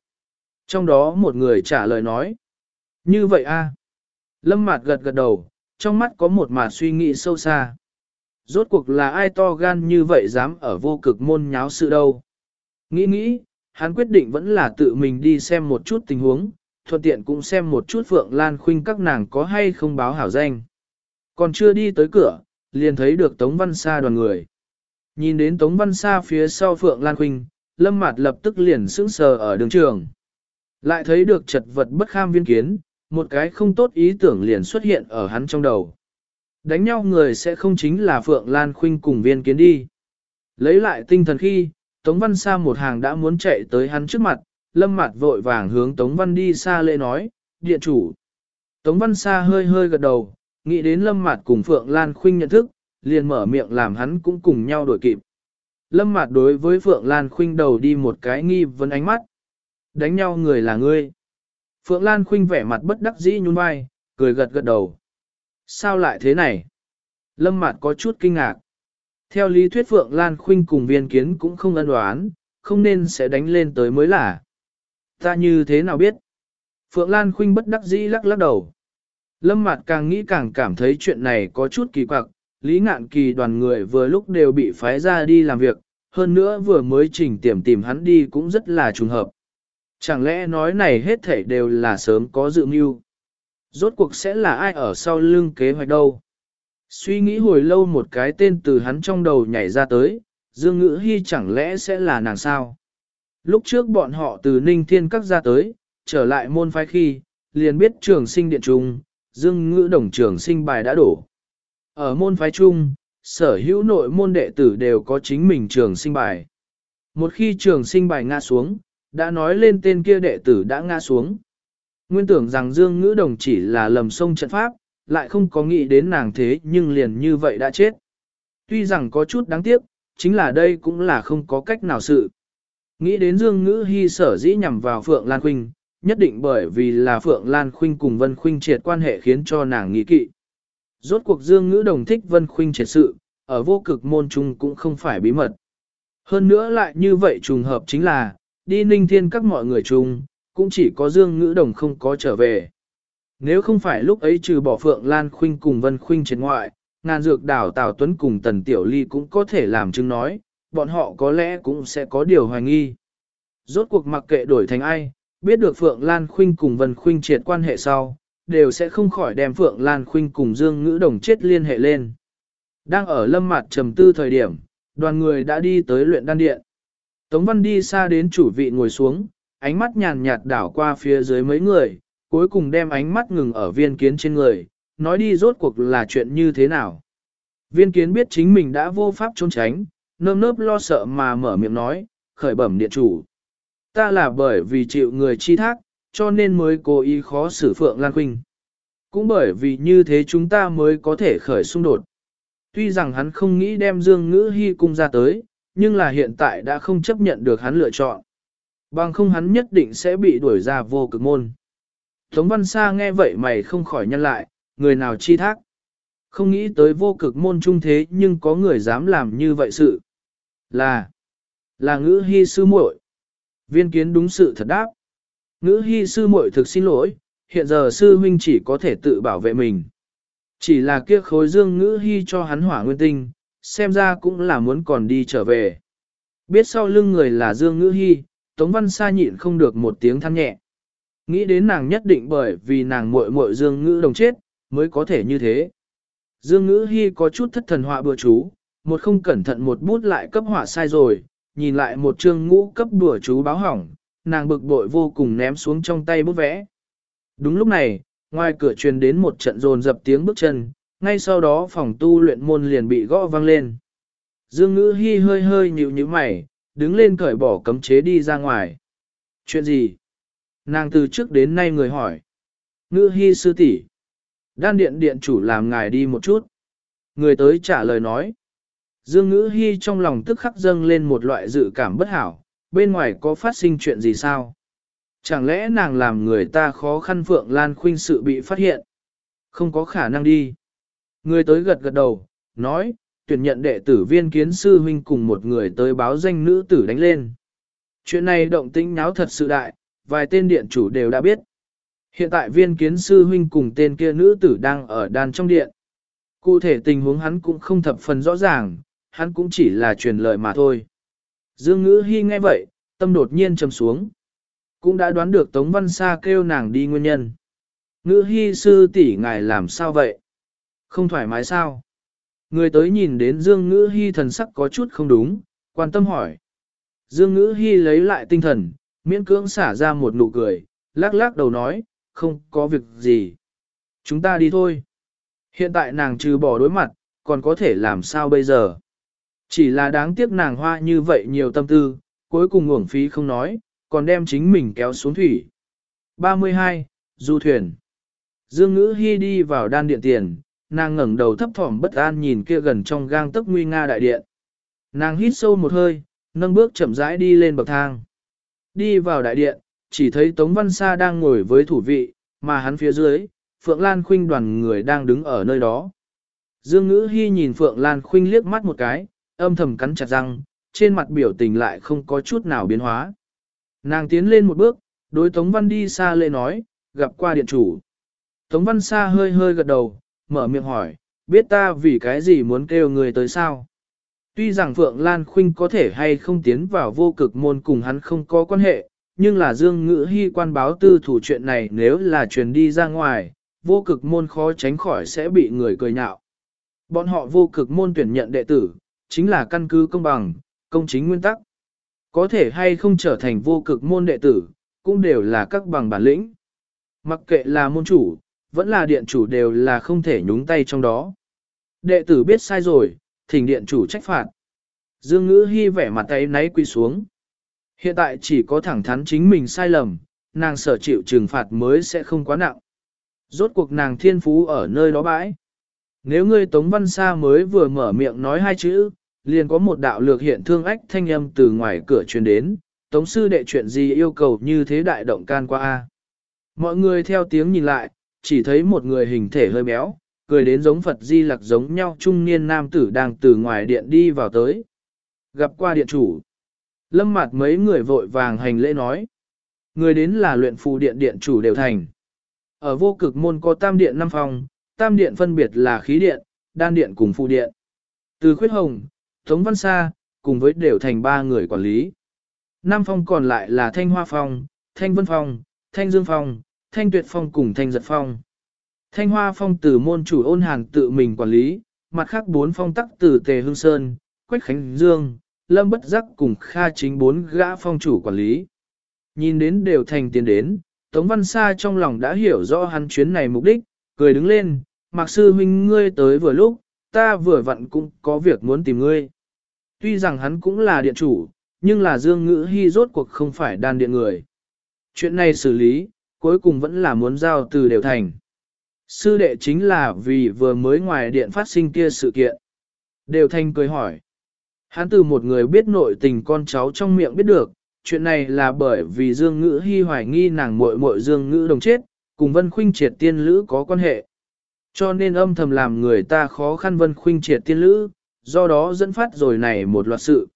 Trong đó một người trả lời nói. Như vậy a Lâm Mạt gật gật đầu, trong mắt có một mạt suy nghĩ sâu xa. Rốt cuộc là ai to gan như vậy dám ở vô cực môn nháo sự đâu. Nghĩ nghĩ, hắn quyết định vẫn là tự mình đi xem một chút tình huống, thuận tiện cũng xem một chút Phượng Lan Khuynh các nàng có hay không báo hảo danh. Còn chưa đi tới cửa, liền thấy được Tống Văn Sa đoàn người. Nhìn đến Tống Văn Sa phía sau Phượng Lan Khuynh, Lâm Mạt lập tức liền sững sờ ở đường trường. Lại thấy được chật vật bất kham viên kiến, một cái không tốt ý tưởng liền xuất hiện ở hắn trong đầu. Đánh nhau người sẽ không chính là Phượng Lan Khuynh cùng viên kiến đi. Lấy lại tinh thần khi, Tống Văn Sa một hàng đã muốn chạy tới hắn trước mặt, lâm mặt vội vàng hướng Tống Văn đi xa lễ nói, điện chủ. Tống Văn Sa hơi hơi gật đầu, nghĩ đến lâm mặt cùng Phượng Lan Khuynh nhận thức, liền mở miệng làm hắn cũng cùng nhau đổi kịp. Lâm mặt đối với Phượng Lan Khuynh đầu đi một cái nghi vấn ánh mắt. Đánh nhau người là ngươi. Phượng Lan Khuynh vẻ mặt bất đắc dĩ nhún vai, cười gật gật đầu. Sao lại thế này? Lâm mạt có chút kinh ngạc. Theo lý thuyết Phượng Lan Khuynh cùng viên kiến cũng không ân đoán, không nên sẽ đánh lên tới mới là. Ta như thế nào biết? Phượng Lan Khuynh bất đắc dĩ lắc lắc đầu. Lâm Mạt càng nghĩ càng cảm thấy chuyện này có chút kỳ quặc, Lý Ngạn Kỳ đoàn người vừa lúc đều bị phái ra đi làm việc, hơn nữa vừa mới chỉnh tiềm tìm hắn đi cũng rất là trùng hợp. Chẳng lẽ nói này hết thảy đều là sớm có dự mưu? Rốt cuộc sẽ là ai ở sau lưng kế hoạch đâu? Suy nghĩ hồi lâu một cái tên từ hắn trong đầu nhảy ra tới, Dương Ngữ Hy chẳng lẽ sẽ là nàng sao? Lúc trước bọn họ từ Ninh Thiên Các ra tới, trở lại môn phái khi, liền biết trường sinh điện trung, Dương Ngữ đồng trường sinh bài đã đổ. Ở môn phái trung, sở hữu nội môn đệ tử đều có chính mình trường sinh bài. Một khi trường sinh bài ngã xuống, đã nói lên tên kia đệ tử đã ngã xuống. Nguyên tưởng rằng Dương Ngữ Đồng chỉ là lầm sông trận pháp, lại không có nghĩ đến nàng thế nhưng liền như vậy đã chết. Tuy rằng có chút đáng tiếc, chính là đây cũng là không có cách nào sự. Nghĩ đến Dương Ngữ Hy sở dĩ nhằm vào Phượng Lan Khuynh, nhất định bởi vì là Phượng Lan Khuynh cùng Vân Khuynh triệt quan hệ khiến cho nàng nghĩ kỵ. Rốt cuộc Dương Ngữ đồng thích Vân Khuynh triệt sự, ở vô cực môn trung cũng không phải bí mật. Hơn nữa lại như vậy trùng hợp chính là, đi ninh thiên các mọi người chung, cũng chỉ có Dương Ngữ Đồng không có trở về. Nếu không phải lúc ấy trừ bỏ Phượng Lan Khuynh cùng Vân Khuynh trên ngoại, ngàn dược đảo Tào Tuấn cùng Tần Tiểu Ly cũng có thể làm chứng nói, bọn họ có lẽ cũng sẽ có điều hoài nghi. Rốt cuộc mặc kệ đổi thành ai, biết được Phượng Lan Khuynh cùng Vân Khuynh triệt quan hệ sau, đều sẽ không khỏi đem Phượng Lan Khuynh cùng Dương Ngữ Đồng chết liên hệ lên. Đang ở lâm mặt trầm tư thời điểm, đoàn người đã đi tới luyện đan điện. Tống Văn đi xa đến chủ vị ngồi xuống, ánh mắt nhàn nhạt đảo qua phía dưới mấy người, cuối cùng đem ánh mắt ngừng ở viên kiến trên người, nói đi rốt cuộc là chuyện như thế nào. Viên kiến biết chính mình đã vô pháp trốn tránh, nơm nớp lo sợ mà mở miệng nói, khởi bẩm điện chủ. Ta là bởi vì chịu người chi thác, cho nên mới cố ý khó xử Phượng Lan Quynh. Cũng bởi vì như thế chúng ta mới có thể khởi xung đột. Tuy rằng hắn không nghĩ đem Dương Ngữ Hy cung ra tới, nhưng là hiện tại đã không chấp nhận được hắn lựa chọn. Bằng không hắn nhất định sẽ bị đuổi ra vô cực môn. Tống Văn Sa nghe vậy mày không khỏi nhân lại, người nào chi thác. Không nghĩ tới vô cực môn trung thế nhưng có người dám làm như vậy sự. Là, là ngữ hy sư muội. Viên kiến đúng sự thật đáp. Ngữ hy sư muội thực xin lỗi, hiện giờ sư huynh chỉ có thể tự bảo vệ mình. Chỉ là kia khối dương ngữ hy cho hắn hỏa nguyên tinh, xem ra cũng là muốn còn đi trở về. Biết sau lưng người là dương ngữ hy, Tống Văn Sa nhịn không được một tiếng than nhẹ. Nghĩ đến nàng nhất định bởi vì nàng muội muội dương ngữ đồng chết, mới có thể như thế. Dương ngữ hy có chút thất thần họa bừa chú, một không cẩn thận một bút lại cấp họa sai rồi, nhìn lại một chương ngũ cấp bừa chú báo hỏng, nàng bực bội vô cùng ném xuống trong tay bút vẽ. Đúng lúc này, ngoài cửa truyền đến một trận rồn dập tiếng bước chân, ngay sau đó phòng tu luyện môn liền bị gõ vang lên. Dương ngữ hy hơi hơi nhíu nhíu mày, đứng lên cởi bỏ cấm chế đi ra ngoài. Chuyện gì? Nàng từ trước đến nay người hỏi. Ngữ hy sư tỷ, Đan điện điện chủ làm ngài đi một chút. Người tới trả lời nói. Dương ngữ hy trong lòng tức khắc dâng lên một loại dự cảm bất hảo, bên ngoài có phát sinh chuyện gì sao? Chẳng lẽ nàng làm người ta khó khăn Phượng Lan Khuynh sự bị phát hiện? Không có khả năng đi. Người tới gật gật đầu, nói, tuyển nhận đệ tử viên kiến sư huynh cùng một người tới báo danh nữ tử đánh lên. Chuyện này động tĩnh náo thật sự đại, vài tên điện chủ đều đã biết. Hiện tại viên kiến sư huynh cùng tên kia nữ tử đang ở đàn trong điện. Cụ thể tình huống hắn cũng không thập phần rõ ràng, hắn cũng chỉ là truyền lời mà thôi. Dương ngữ hy nghe vậy, tâm đột nhiên trầm xuống. Cũng đã đoán được Tống Văn Sa kêu nàng đi nguyên nhân. Ngữ hy sư tỷ ngài làm sao vậy? Không thoải mái sao? Người tới nhìn đến Dương Ngữ Hy thần sắc có chút không đúng, quan tâm hỏi. Dương Ngữ Hy lấy lại tinh thần, miễn cưỡng xả ra một nụ cười, lắc lắc đầu nói, không có việc gì. Chúng ta đi thôi. Hiện tại nàng trừ bỏ đối mặt, còn có thể làm sao bây giờ? Chỉ là đáng tiếc nàng hoa như vậy nhiều tâm tư, cuối cùng uổng phí không nói, còn đem chính mình kéo xuống thủy. 32. Du thuyền Dương Ngữ Hy đi vào đan điện tiền, nàng ngẩng đầu thấp thỏm bất an nhìn kia gần trong gang tấc nguy nga đại điện. Nàng hít sâu một hơi, nâng bước chậm rãi đi lên bậc thang. Đi vào đại điện, chỉ thấy Tống Văn Sa đang ngồi với thủ vị, mà hắn phía dưới, Phượng Lan Khuynh đoàn người đang đứng ở nơi đó. Dương Ngữ Hy nhìn Phượng Lan Khuynh liếc mắt một cái, âm thầm cắn chặt răng, trên mặt biểu tình lại không có chút nào biến hóa. Nàng tiến lên một bước, đối Tống Văn đi xa lê nói, gặp qua điện chủ. Tống Văn Sa hơi hơi gật đầu, mở miệng hỏi, biết ta vì cái gì muốn kêu người tới sao? Tuy rằng Phượng Lan Khuynh có thể hay không tiến vào vô cực môn cùng hắn không có quan hệ, nhưng là Dương Ngữ Hy quan báo tư thủ chuyện này nếu là truyền đi ra ngoài, vô cực môn khó tránh khỏi sẽ bị người cười nhạo. Bọn họ vô cực môn tuyển nhận đệ tử, chính là căn cứ công bằng, công chính nguyên tắc. Có thể hay không trở thành vô cực môn đệ tử, cũng đều là các bằng bản lĩnh. Mặc kệ là môn chủ, vẫn là điện chủ đều là không thể nhúng tay trong đó. Đệ tử biết sai rồi, thỉnh điện chủ trách phạt. Dương ngữ hy vẻ mặt tay náy quy xuống. Hiện tại chỉ có thẳng thắn chính mình sai lầm, nàng sở chịu trừng phạt mới sẽ không quá nặng. Rốt cuộc nàng thiên phú ở nơi đó bãi. Nếu ngươi Tống Văn Sa mới vừa mở miệng nói hai chữ, liền có một đạo lược hiện thương ách thanh âm từ ngoài cửa truyền đến, Tống sư đệ chuyện gì yêu cầu như thế đại động can qua a Mọi người theo tiếng nhìn lại, chỉ thấy một người hình thể hơi béo, cười đến giống Phật Di Lặc giống nhau trung niên nam tử đang từ ngoài điện đi vào tới. Gặp qua điện chủ. Lâm mặt mấy người vội vàng hành lễ nói. Người đến là luyện phù điện điện chủ đều thành. Ở vô cực môn có tam điện năm phòng, tam điện phân biệt là khí điện, đan điện cùng phù điện. Từ khuyết hồng, Tống Văn Sa, cùng với đều thành ba người quản lý. Năm phong còn lại là Thanh Hoa Phong, Thanh Vân Phong, Thanh Dương Phong, Thanh Tuyệt Phong cùng Thanh Giật Phong. Thanh Hoa Phong từ môn chủ ôn hàng tự mình quản lý, mặt khác bốn phong tắc từ Tề Hương Sơn, Quách Khánh Dương, Lâm Bất Giác cùng Kha chính bốn gã phong chủ quản lý. Nhìn đến đều thành tiền đến, Tống Văn Sa trong lòng đã hiểu rõ hắn chuyến này mục đích, cười đứng lên, Mạc Sư Huynh ngươi tới vừa lúc, ta vừa vặn cũng có việc muốn tìm ngươi. Tuy rằng hắn cũng là điện chủ, nhưng là Dương Ngữ Hy rốt cuộc không phải đan điện người. Chuyện này xử lý, cuối cùng vẫn là muốn giao từ đều thành. Sư đệ chính là vì vừa mới ngoài điện phát sinh kia sự kiện. Đều thanh cười hỏi. Hắn từ một người biết nội tình con cháu trong miệng biết được, chuyện này là bởi vì Dương Ngữ Hy hoài nghi nàng muội muội Dương Ngữ đồng chết, cùng Vân Khuynh triệt tiên lữ có quan hệ. Cho nên âm thầm làm người ta khó khăn Vân Khuynh triệt tiên lữ, do đó dẫn phát rồi này một loạt sự.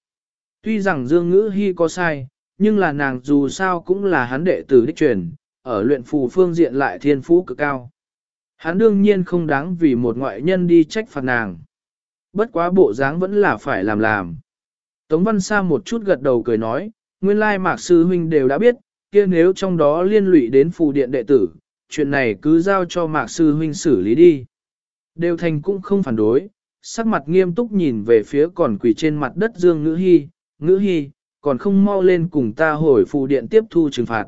Tuy rằng Dương Ngữ Hy có sai, nhưng là nàng dù sao cũng là hắn đệ tử đích truyền, ở luyện phù phương diện lại thiên phú cực cao. Hắn đương nhiên không đáng vì một ngoại nhân đi trách phạt nàng. Bất quá bộ dáng vẫn là phải làm làm. Tống Văn Sa một chút gật đầu cười nói, nguyên lai mạc sư huynh đều đã biết, kia nếu trong đó liên lụy đến phù điện đệ tử, chuyện này cứ giao cho mạc sư huynh xử lý đi. Đều thành cũng không phản đối, sắc mặt nghiêm túc nhìn về phía còn quỳ trên mặt đất Dương Ngữ Hy, Ngữ Hy, còn không mau lên cùng ta hồi phù điện tiếp thu trừng phạt.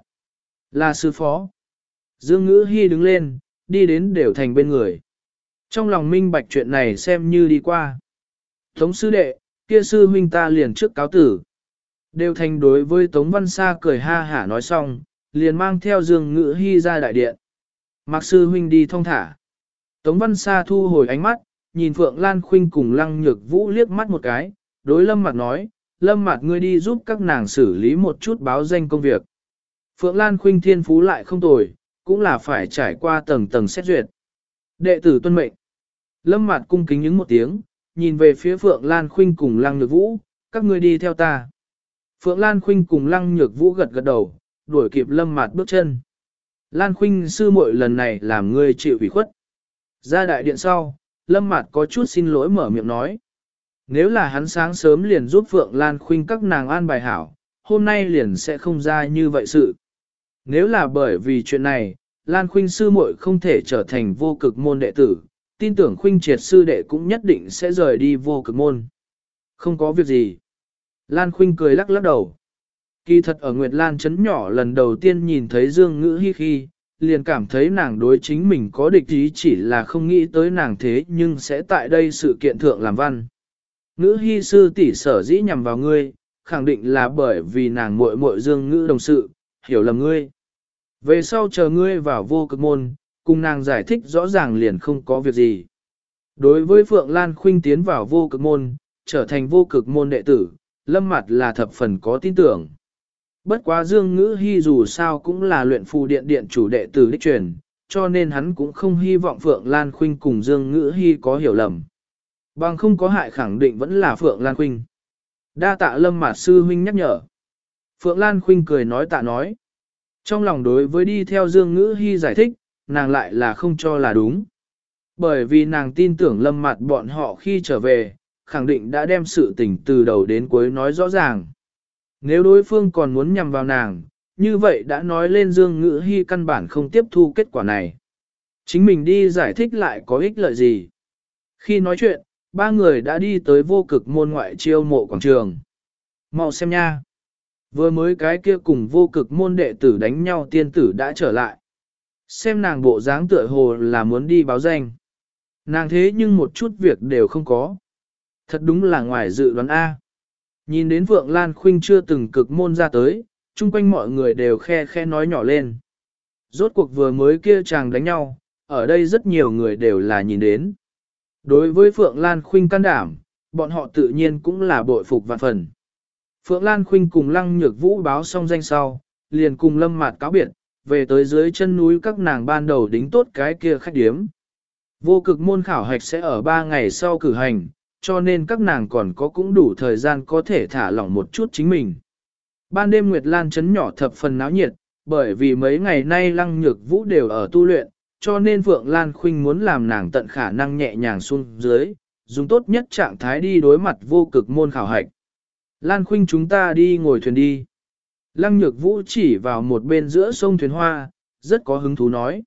Là sư phó. Dương Ngữ Hy đứng lên, đi đến đều thành bên người. Trong lòng minh bạch chuyện này xem như đi qua. Tống sư đệ, kia sư huynh ta liền trước cáo tử. Đều thành đối với Tống Văn Sa cười ha hả nói xong, liền mang theo Dương Ngữ Hy ra đại điện. Mạc sư huynh đi thong thả. Tống Văn Sa thu hồi ánh mắt, nhìn Phượng Lan Khuynh cùng Lăng Nhược Vũ liếc mắt một cái, đối Lâm Mạt nói, Lâm Mạt ngươi đi giúp các nàng xử lý một chút báo danh công việc. Phượng Lan Khuynh thiên phú lại không tồi, cũng là phải trải qua tầng tầng xét duyệt. Đệ tử tuân mệnh. Lâm Mạt cung kính những một tiếng, nhìn về phía Phượng Lan Khuynh cùng Lăng Nhược Vũ, các ngươi đi theo ta. Phượng Lan Khuynh cùng Lăng Nhược Vũ gật gật đầu, đuổi kịp Lâm Mạt bước chân. Lan Khuynh sư muội lần này làm ngươi chịu ủy khuất. Ra đại điện sau, Lâm Mạt có chút xin lỗi mở miệng nói. Nếu là hắn sáng sớm liền giúp Phượng Lan Khuynh các nàng an bài hảo, hôm nay liền sẽ không ra như vậy sự. Nếu là bởi vì chuyện này, Lan Khuynh sư muội không thể trở thành vô cực môn đệ tử, tin tưởng Khuynh triệt sư đệ cũng nhất định sẽ rời đi vô cực môn. Không có việc gì. Lan Khuynh cười lắc lắc đầu. Kỳ thật ở Nguyệt Lan chấn nhỏ lần đầu tiên nhìn thấy Dương Ngữ Hi khi, liền cảm thấy nàng đối chính mình có địch ý chỉ là không nghĩ tới nàng thế nhưng sẽ tại đây sự kiện thượng làm văn. Ngữ Hi sư tỷ sở dĩ nhằm vào ngươi, khẳng định là bởi vì nàng muội muội Dương Ngữ đồng sự, hiểu lầm ngươi. Về sau chờ ngươi vào vô cực môn, cùng nàng giải thích rõ ràng liền không có việc gì. Đối với Phượng Lan Khuynh tiến vào vô cực môn, trở thành vô cực môn đệ tử, lâm mặt là thập phần có tin tưởng. Bất quá Dương Ngữ Hy dù sao cũng là luyện phù điện điện chủ đệ tử đích truyền, cho nên hắn cũng không hy vọng Phượng Lan Khuynh cùng Dương Ngữ Hy có hiểu lầm. Bằng không có hại khẳng định vẫn là Phượng Lan Khuynh. Đa tạ lâm mặt sư huynh nhắc nhở. Phượng Lan Khuynh cười nói tạ nói. Trong lòng đối với đi theo Dương Ngữ Hy giải thích, nàng lại là không cho là đúng. Bởi vì nàng tin tưởng lâm mặt bọn họ khi trở về, khẳng định đã đem sự tình từ đầu đến cuối nói rõ ràng. Nếu đối phương còn muốn nhằm vào nàng, như vậy đã nói lên Dương Ngữ Hy căn bản không tiếp thu kết quả này. Chính mình đi giải thích lại có ích lợi gì. Khi nói chuyện, ba người đã đi tới vô cực môn ngoại chiêu mộ quảng trường. Mau xem nha. Vừa mới cái kia cùng vô cực môn đệ tử đánh nhau tiên tử đã trở lại. Xem nàng bộ dáng tựa hồ là muốn đi báo danh. Nàng thế nhưng một chút việc đều không có. Thật đúng là ngoài dự đoán A. Nhìn đến Vượng Lan Khuynh chưa từng cực môn ra tới, chung quanh mọi người đều khe khe nói nhỏ lên. Rốt cuộc vừa mới kia chàng đánh nhau, ở đây rất nhiều người đều là nhìn đến. Đối với Phượng Lan Khuynh can đảm, bọn họ tự nhiên cũng là bội phục vạn phần. Phượng Lan Khuynh cùng Lăng Nhược Vũ báo xong danh sau, liền cùng Lâm Mạt cáo biệt, về tới dưới chân núi các nàng ban đầu đính tốt cái kia khách điếm. Vô cực môn khảo hạch sẽ ở 3 ngày sau cử hành, cho nên các nàng còn có cũng đủ thời gian có thể thả lỏng một chút chính mình. Ban đêm Nguyệt Lan chấn nhỏ thập phần náo nhiệt, bởi vì mấy ngày nay Lăng Nhược Vũ đều ở tu luyện, cho nên Phượng Lan Khuynh muốn làm nàng tận khả năng nhẹ nhàng xuống dưới, dùng tốt nhất trạng thái đi đối mặt vô cực môn khảo hạch. Lan Khuynh chúng ta đi ngồi thuyền đi. Lăng Nhược Vũ chỉ vào một bên giữa sông thuyền hoa, rất có hứng thú nói.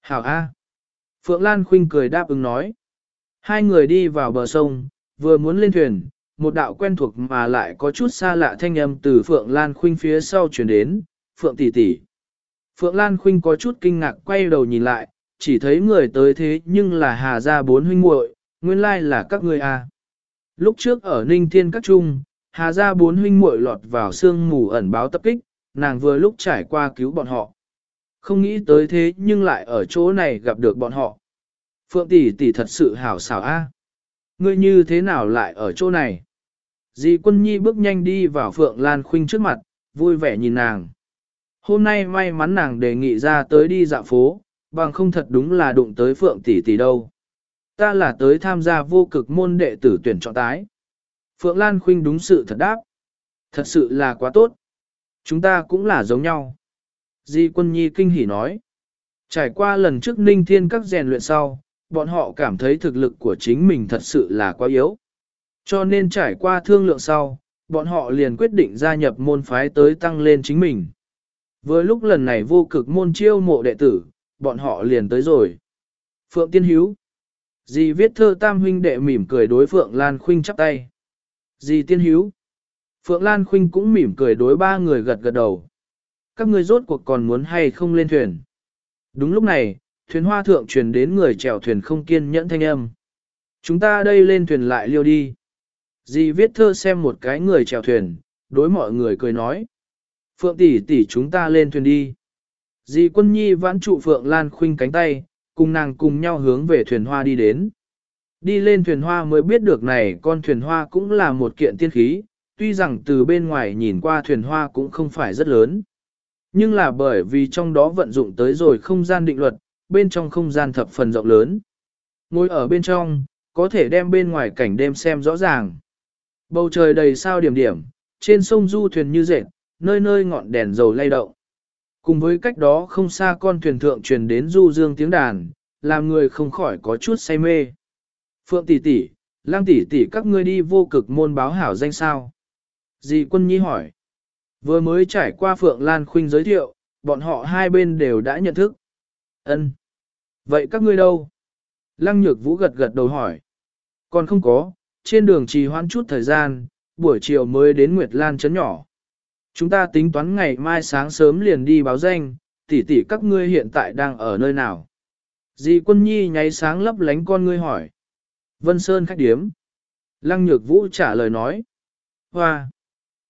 Hảo A. Phượng Lan Khuynh cười đáp ứng nói. Hai người đi vào bờ sông, vừa muốn lên thuyền, một đạo quen thuộc mà lại có chút xa lạ thanh âm từ Phượng Lan Khuynh phía sau chuyển đến, Phượng tỷ tỷ. Phượng Lan Khuynh có chút kinh ngạc quay đầu nhìn lại, chỉ thấy người tới thế nhưng là Hà gia bốn huynh muội, nguyên lai là các ngươi a. Lúc trước ở Ninh Thiên các trung, Hà gia bốn huynh muội lọt vào sương mù ẩn báo tập kích, nàng vừa lúc trải qua cứu bọn họ. Không nghĩ tới thế nhưng lại ở chỗ này gặp được bọn họ. Phượng tỷ tỷ thật sự hảo xảo a. Ngươi như thế nào lại ở chỗ này? Di quân nhi bước nhanh đi vào Phượng Lan Khuynh trước mặt, vui vẻ nhìn nàng. Hôm nay may mắn nàng đề nghị ra tới đi dạo phố, bằng không thật đúng là đụng tới Phượng tỷ tỷ đâu. Ta là tới tham gia vô cực môn đệ tử tuyển chọn tái. Phượng Lan Khuynh đúng sự thật đáp. Thật sự là quá tốt. Chúng ta cũng là giống nhau. Di quân nhi kinh hỉ nói. Trải qua lần trước ninh thiên các rèn luyện sau, bọn họ cảm thấy thực lực của chính mình thật sự là quá yếu. Cho nên trải qua thương lượng sau, bọn họ liền quyết định gia nhập môn phái tới tăng lên chính mình. Với lúc lần này vô cực môn chiêu mộ đệ tử, bọn họ liền tới rồi. Phượng Tiên Hiếu. Dì viết thơ tam huynh đệ mỉm cười đối Phượng Lan Khuynh chắp tay. Dì Tiên Hiếu. Phượng Lan Khuynh cũng mỉm cười đối ba người gật gật đầu. Các người rốt cuộc còn muốn hay không lên thuyền. Đúng lúc này, thuyền hoa thượng truyền đến người chèo thuyền không kiên nhẫn thanh âm. Chúng ta đây lên thuyền lại liêu đi. Dì viết thơ xem một cái người chèo thuyền, đối mọi người cười nói. Phượng tỷ tỷ chúng ta lên thuyền đi. Dì quân nhi vãn trụ Phượng Lan Khuynh cánh tay, cùng nàng cùng nhau hướng về thuyền hoa đi đến. Đi lên thuyền hoa mới biết được này con thuyền hoa cũng là một kiện tiên khí, tuy rằng từ bên ngoài nhìn qua thuyền hoa cũng không phải rất lớn. Nhưng là bởi vì trong đó vận dụng tới rồi không gian định luật, bên trong không gian thập phần rộng lớn. Ngồi ở bên trong, có thể đem bên ngoài cảnh đêm xem rõ ràng. Bầu trời đầy sao điểm điểm, trên sông du thuyền như rệt nơi nơi ngọn đèn dầu lay động. Cùng với cách đó không xa con thuyền thượng truyền đến du dương tiếng đàn, làm người không khỏi có chút say mê. Phượng tỷ tỷ, lang tỷ tỷ các ngươi đi vô cực môn báo hảo danh sao? Dì quân nhi hỏi. Vừa mới trải qua Phượng Lan Khuynh giới thiệu, bọn họ hai bên đều đã nhận thức. Ân. Vậy các ngươi đâu? Lăng nhược vũ gật gật đầu hỏi. Còn không có, trên đường trì hoãn chút thời gian, buổi chiều mới đến Nguyệt Lan chấn nhỏ. Chúng ta tính toán ngày mai sáng sớm liền đi báo danh, tỷ tỷ các ngươi hiện tại đang ở nơi nào? Dì quân nhi nháy sáng lấp lánh con ngươi hỏi. Vân Sơn khách điếm. Lăng nhược vũ trả lời nói. Hoa!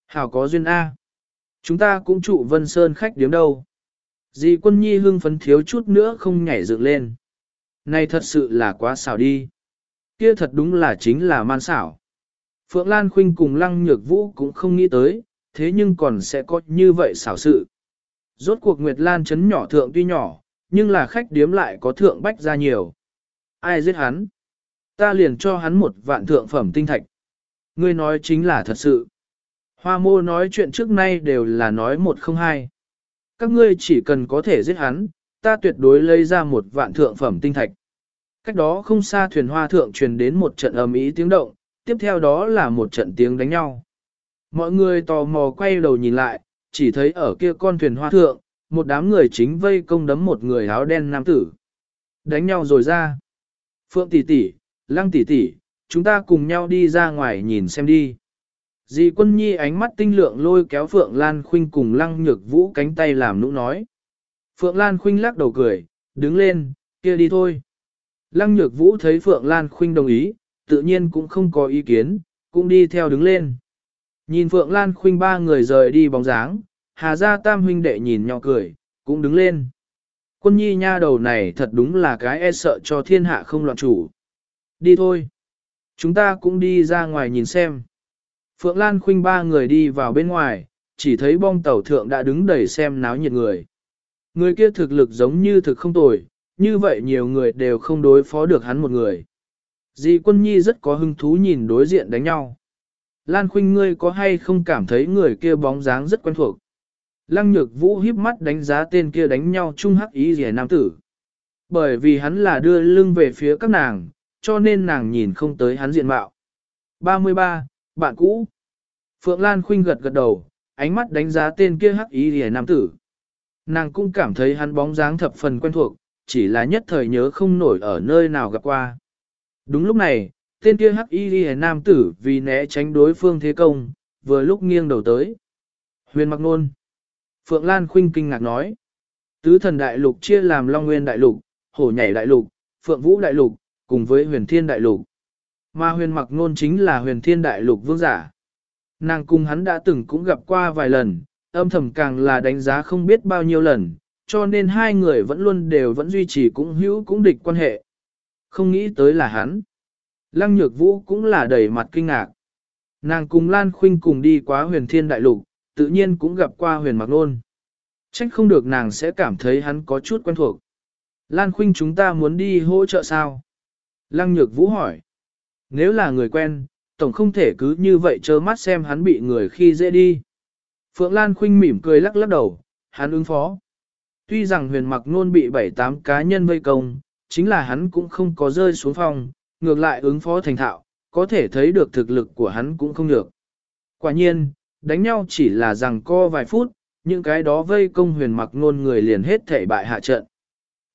Hảo có duyên A. Chúng ta cũng trụ Vân Sơn khách điếm đâu. Dì quân nhi hưng phấn thiếu chút nữa không nhảy dựng lên. Này thật sự là quá xảo đi. Kia thật đúng là chính là man xảo. Phượng Lan Khuynh cùng Lăng Nhược Vũ cũng không nghĩ tới, thế nhưng còn sẽ có như vậy xảo sự. Rốt cuộc Nguyệt Lan chấn nhỏ thượng tuy nhỏ, nhưng là khách điếm lại có thượng bách ra nhiều. Ai giết hắn? Ta liền cho hắn một vạn thượng phẩm tinh thạch. Ngươi nói chính là thật sự. Hoa mô nói chuyện trước nay đều là nói một không hai. Các ngươi chỉ cần có thể giết hắn, ta tuyệt đối lấy ra một vạn thượng phẩm tinh thạch. Cách đó không xa thuyền hoa thượng truyền đến một trận ầm ý tiếng động, tiếp theo đó là một trận tiếng đánh nhau. Mọi người tò mò quay đầu nhìn lại, chỉ thấy ở kia con thuyền hoa thượng, một đám người chính vây công đấm một người áo đen nam tử. Đánh nhau rồi ra. Phượng tỷ tỷ, lăng tỷ tỷ, chúng ta cùng nhau đi ra ngoài nhìn xem đi. Dì quân nhi ánh mắt tinh lượng lôi kéo Phượng Lan Khuynh cùng lăng nhược vũ cánh tay làm nũng nói. Phượng Lan Khuynh lắc đầu cười, đứng lên, kia đi thôi. Lăng nhược vũ thấy Phượng Lan Khuynh đồng ý, tự nhiên cũng không có ý kiến, cũng đi theo đứng lên. Nhìn Phượng Lan Khuynh ba người rời đi bóng dáng, Hà Gia Tam huynh đệ nhìn nhỏ cười, cũng đứng lên. Quân nhi nha đầu này thật đúng là cái e sợ cho thiên hạ không loạn chủ. Đi thôi. Chúng ta cũng đi ra ngoài nhìn xem. Phượng Lan Khuynh ba người đi vào bên ngoài, chỉ thấy bong tàu thượng đã đứng đầy xem náo nhiệt người. Người kia thực lực giống như thực không tồi, như vậy nhiều người đều không đối phó được hắn một người. Di quân nhi rất có hứng thú nhìn đối diện đánh nhau. Lan Khuynh ngươi có hay không cảm thấy người kia bóng dáng rất quen thuộc. Lăng nhược vũ híp mắt đánh giá tên kia đánh nhau chung hắc ý rẻ nam tử. Bởi vì hắn là đưa lưng về phía các nàng, cho nên nàng nhìn không tới hắn diện mạo. 33. Bạn cũ. Phượng Lan Khuynh gật gật đầu, ánh mắt đánh giá tên kia hắc ý rẻ nam tử. Nàng cũng cảm thấy hắn bóng dáng thập phần quen thuộc, chỉ là nhất thời nhớ không nổi ở nơi nào gặp qua. Đúng lúc này, tên kia hắc y ghi nam tử vì né tránh đối phương thế công, vừa lúc nghiêng đầu tới. Huyền mặc nôn. Phượng Lan Khuynh kinh ngạc nói. Tứ thần đại lục chia làm Long Nguyên đại lục, Hổ nhảy đại lục, Phượng Vũ đại lục, cùng với huyền thiên đại lục. Mà huyền mặc nôn chính là huyền thiên đại lục vương giả. Nàng cùng hắn đã từng cũng gặp qua vài lần, âm thầm càng là đánh giá không biết bao nhiêu lần, cho nên hai người vẫn luôn đều vẫn duy trì cũng hữu cũng địch quan hệ. Không nghĩ tới là hắn. Lăng nhược vũ cũng là đầy mặt kinh ngạc. Nàng cùng Lan Khuynh cùng đi qua huyền thiên đại lục, tự nhiên cũng gặp qua huyền mặc nôn. Trách không được nàng sẽ cảm thấy hắn có chút quen thuộc. Lan Khuynh chúng ta muốn đi hỗ trợ sao? Lăng nhược vũ hỏi. Nếu là người quen, tổng không thể cứ như vậy trơ mắt xem hắn bị người khi dễ đi. Phượng Lan khinh mỉm cười lắc lắc đầu, hắn ứng phó. Tuy rằng huyền mặc nôn bị bảy tám cá nhân vây công, chính là hắn cũng không có rơi xuống phòng, ngược lại ứng phó thành thạo, có thể thấy được thực lực của hắn cũng không được. Quả nhiên, đánh nhau chỉ là rằng co vài phút, những cái đó vây công huyền mặc nôn người liền hết thể bại hạ trận.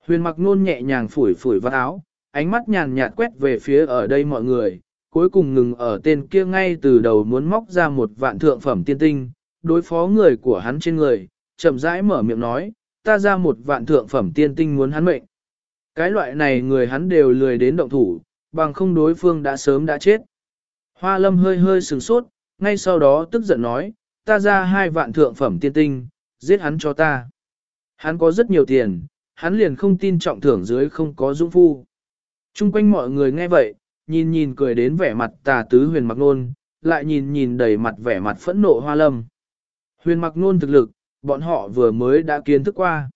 Huyền mặc nôn nhẹ nhàng phủi phủi vắt áo, ánh mắt nhàn nhạt quét về phía ở đây mọi người, cuối cùng ngừng ở tên kia ngay từ đầu muốn móc ra một vạn thượng phẩm tiên tinh, đối phó người của hắn trên người, chậm rãi mở miệng nói, ta ra một vạn thượng phẩm tiên tinh muốn hắn mệnh. Cái loại này người hắn đều lười đến động thủ, bằng không đối phương đã sớm đã chết. Hoa lâm hơi hơi sừng sốt, ngay sau đó tức giận nói, ta ra hai vạn thượng phẩm tiên tinh, giết hắn cho ta. Hắn có rất nhiều tiền, hắn liền không tin trọng thưởng dưới không có dũng phu. Trung quanh mọi người nghe vậy, nhìn nhìn cười đến vẻ mặt tà tứ huyền mặc nôn, lại nhìn nhìn đầy mặt vẻ mặt phẫn nộ hoa lâm. Huyền mặc nôn thực lực, bọn họ vừa mới đã kiến thức qua.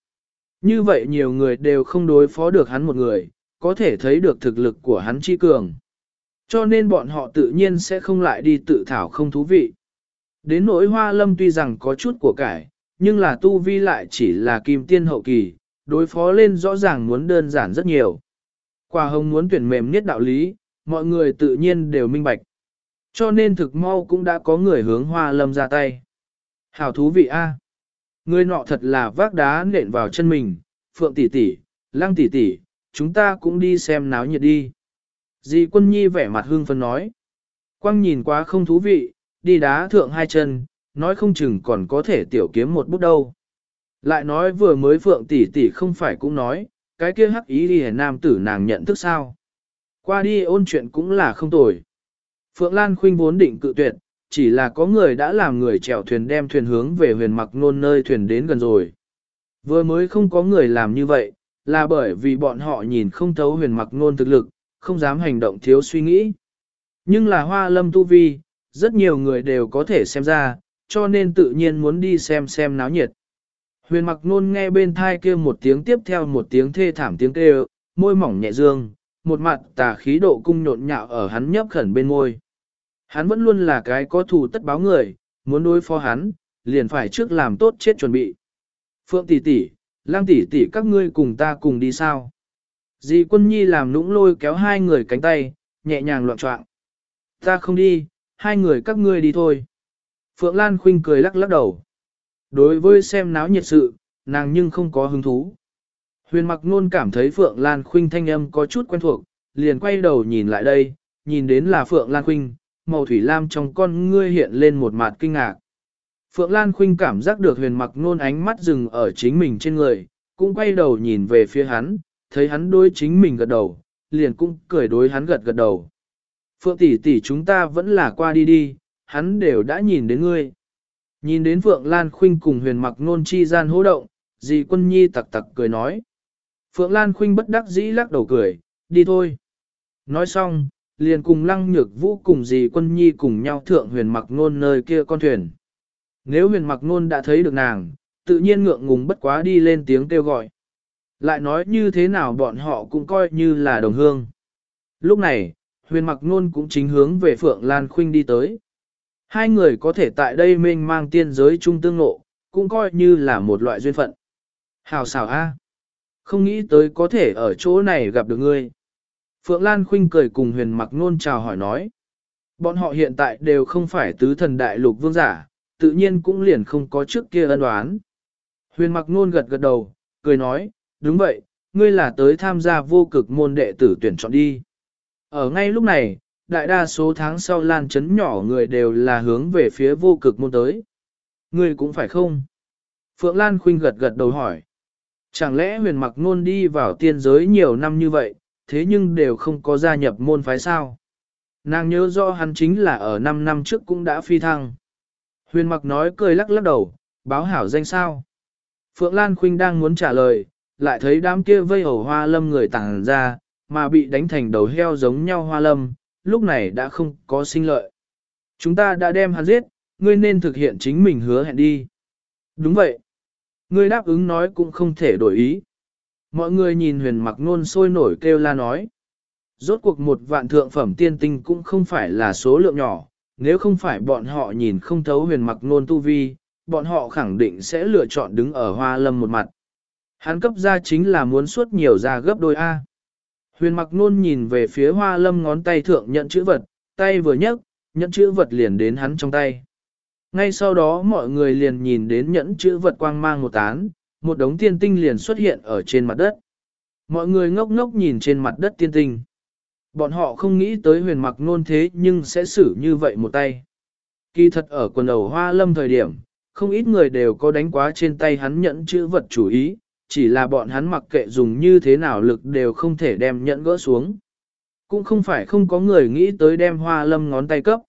Như vậy nhiều người đều không đối phó được hắn một người, có thể thấy được thực lực của hắn chi cường. Cho nên bọn họ tự nhiên sẽ không lại đi tự thảo không thú vị. Đến nỗi hoa lâm tuy rằng có chút của cải, nhưng là tu vi lại chỉ là kim tiên hậu kỳ, đối phó lên rõ ràng muốn đơn giản rất nhiều. Quả hồng muốn tuyển mềm nhất đạo lý, mọi người tự nhiên đều minh bạch. Cho nên thực mau cũng đã có người hướng hoa lâm ra tay. Hảo thú vị a. Người nọ thật là vác đá nện vào chân mình, phượng tỷ tỷ, lăng tỷ tỷ, chúng ta cũng đi xem náo nhiệt đi. Dì quân nhi vẻ mặt hương phân nói. Quang nhìn quá không thú vị, đi đá thượng hai chân, nói không chừng còn có thể tiểu kiếm một bút đâu. Lại nói vừa mới phượng tỷ tỷ không phải cũng nói, cái kia hắc ý đi nam tử nàng nhận thức sao. Qua đi ôn chuyện cũng là không tồi. Phượng Lan khuynh vốn định cự tuyệt, chỉ là có người đã làm người chèo thuyền đem thuyền hướng về huyền mặc nôn nơi thuyền đến gần rồi. Vừa mới không có người làm như vậy, là bởi vì bọn họ nhìn không thấu huyền mặc nôn thực lực, không dám hành động thiếu suy nghĩ. Nhưng là hoa lâm tu vi, rất nhiều người đều có thể xem ra, cho nên tự nhiên muốn đi xem xem náo nhiệt. Huyền mặc nôn nghe bên thai kia một tiếng tiếp theo một tiếng thê thảm tiếng kêu, môi mỏng nhẹ dương, một mặt tà khí độ cung nhộn nhạo ở hắn nhấp khẩn bên môi. Hắn vẫn luôn là cái có thù tất báo người, muốn đối phó hắn, liền phải trước làm tốt chết chuẩn bị. Phượng tỷ tỷ, lang tỷ tỷ các ngươi cùng ta cùng đi sao? Dì quân nhi làm nũng lôi kéo hai người cánh tay, nhẹ nhàng loạn trọng. Ta không đi, hai người các ngươi đi thôi. Phượng Lan Khuynh cười lắc lắc đầu. Đối với xem náo nhiệt sự, nàng nhưng không có hứng thú. Huyền mặc nôn cảm thấy Phượng Lan Khuynh thanh âm có chút quen thuộc, liền quay đầu nhìn lại đây, nhìn đến là Phượng Lan Khuynh, màu thủy lam trong con ngươi hiện lên một mặt kinh ngạc. Phượng Lan Khuynh cảm giác được huyền mặc nôn ánh mắt dừng ở chính mình trên người, cũng quay đầu nhìn về phía hắn, thấy hắn đối chính mình gật đầu, liền cũng cười đối hắn gật gật đầu. Phượng tỷ tỷ chúng ta vẫn là qua đi đi, hắn đều đã nhìn đến ngươi. Nhìn đến Phượng Lan Khuynh cùng huyền mặc nôn chi gian hỗ động, dì quân nhi tặc tặc cười nói. Phượng Lan Khuynh bất đắc dĩ lắc đầu cười, đi thôi. Nói xong, liền cùng lăng nhược vũ cùng dì quân nhi cùng nhau thượng huyền mặc nôn nơi kia con thuyền. Nếu huyền mặc nôn đã thấy được nàng, tự nhiên ngượng ngùng bất quá đi lên tiếng kêu gọi. Lại nói như thế nào bọn họ cũng coi như là đồng hương. Lúc này, huyền mặc nôn cũng chính hướng về Phượng Lan Khuynh đi tới. Hai người có thể tại đây mênh mang tiên giới chung tương ngộ, cũng coi như là một loại duyên phận. Hào xảo a, Không nghĩ tới có thể ở chỗ này gặp được ngươi. Phượng Lan Khuynh cười cùng huyền mặc nôn chào hỏi nói. Bọn họ hiện tại đều không phải tứ thần đại lục vương giả, tự nhiên cũng liền không có trước kia ân đoán. Huyền mặc nôn gật gật đầu, cười nói, đúng vậy, ngươi là tới tham gia vô cực môn đệ tử tuyển chọn đi. Ở ngay lúc này, đại đa số tháng sau lan chấn nhỏ người đều là hướng về phía vô cực môn tới. người cũng phải không? Phượng Lan Khuynh gật gật đầu hỏi. Chẳng lẽ huyền mặc ngôn đi vào tiên giới nhiều năm như vậy, thế nhưng đều không có gia nhập môn phái sao? Nàng nhớ rõ hắn chính là ở 5 năm trước cũng đã phi thăng. Huyền mặc nói cười lắc lắc đầu, báo hảo danh sao. Phượng Lan Khuynh đang muốn trả lời, lại thấy đám kia vây hầu hoa lâm người tàng ra, mà bị đánh thành đầu heo giống nhau hoa lâm, lúc này đã không có sinh lợi. Chúng ta đã đem hắn giết, ngươi nên thực hiện chính mình hứa hẹn đi. Đúng vậy. Ngươi đáp ứng nói cũng không thể đổi ý. Mọi người nhìn huyền mặc nôn sôi nổi kêu la nói. Rốt cuộc một vạn thượng phẩm tiên tinh cũng không phải là số lượng nhỏ, nếu không phải bọn họ nhìn không thấu huyền mặc nôn tu vi, bọn họ khẳng định sẽ lựa chọn đứng ở hoa lâm một mặt. Hắn cấp ra chính là muốn suốt nhiều ra gấp đôi A. Huyền mặc nôn nhìn về phía hoa lâm ngón tay thượng nhận chữ vật, tay vừa nhấc, nhận chữ vật liền đến hắn trong tay. Ngay sau đó mọi người liền nhìn đến nhẫn chữ vật quang mang một tán, một đống tiên tinh liền xuất hiện ở trên mặt đất. Mọi người ngốc ngốc nhìn trên mặt đất tiên tinh. Bọn họ không nghĩ tới huyền mặc nôn thế nhưng sẽ xử như vậy một tay. Kỳ thật ở quần đầu hoa lâm thời điểm, không ít người đều có đánh quá trên tay hắn nhẫn chữ vật chủ ý, chỉ là bọn hắn mặc kệ dùng như thế nào lực đều không thể đem nhẫn gỡ xuống. Cũng không phải không có người nghĩ tới đem hoa lâm ngón tay cấp.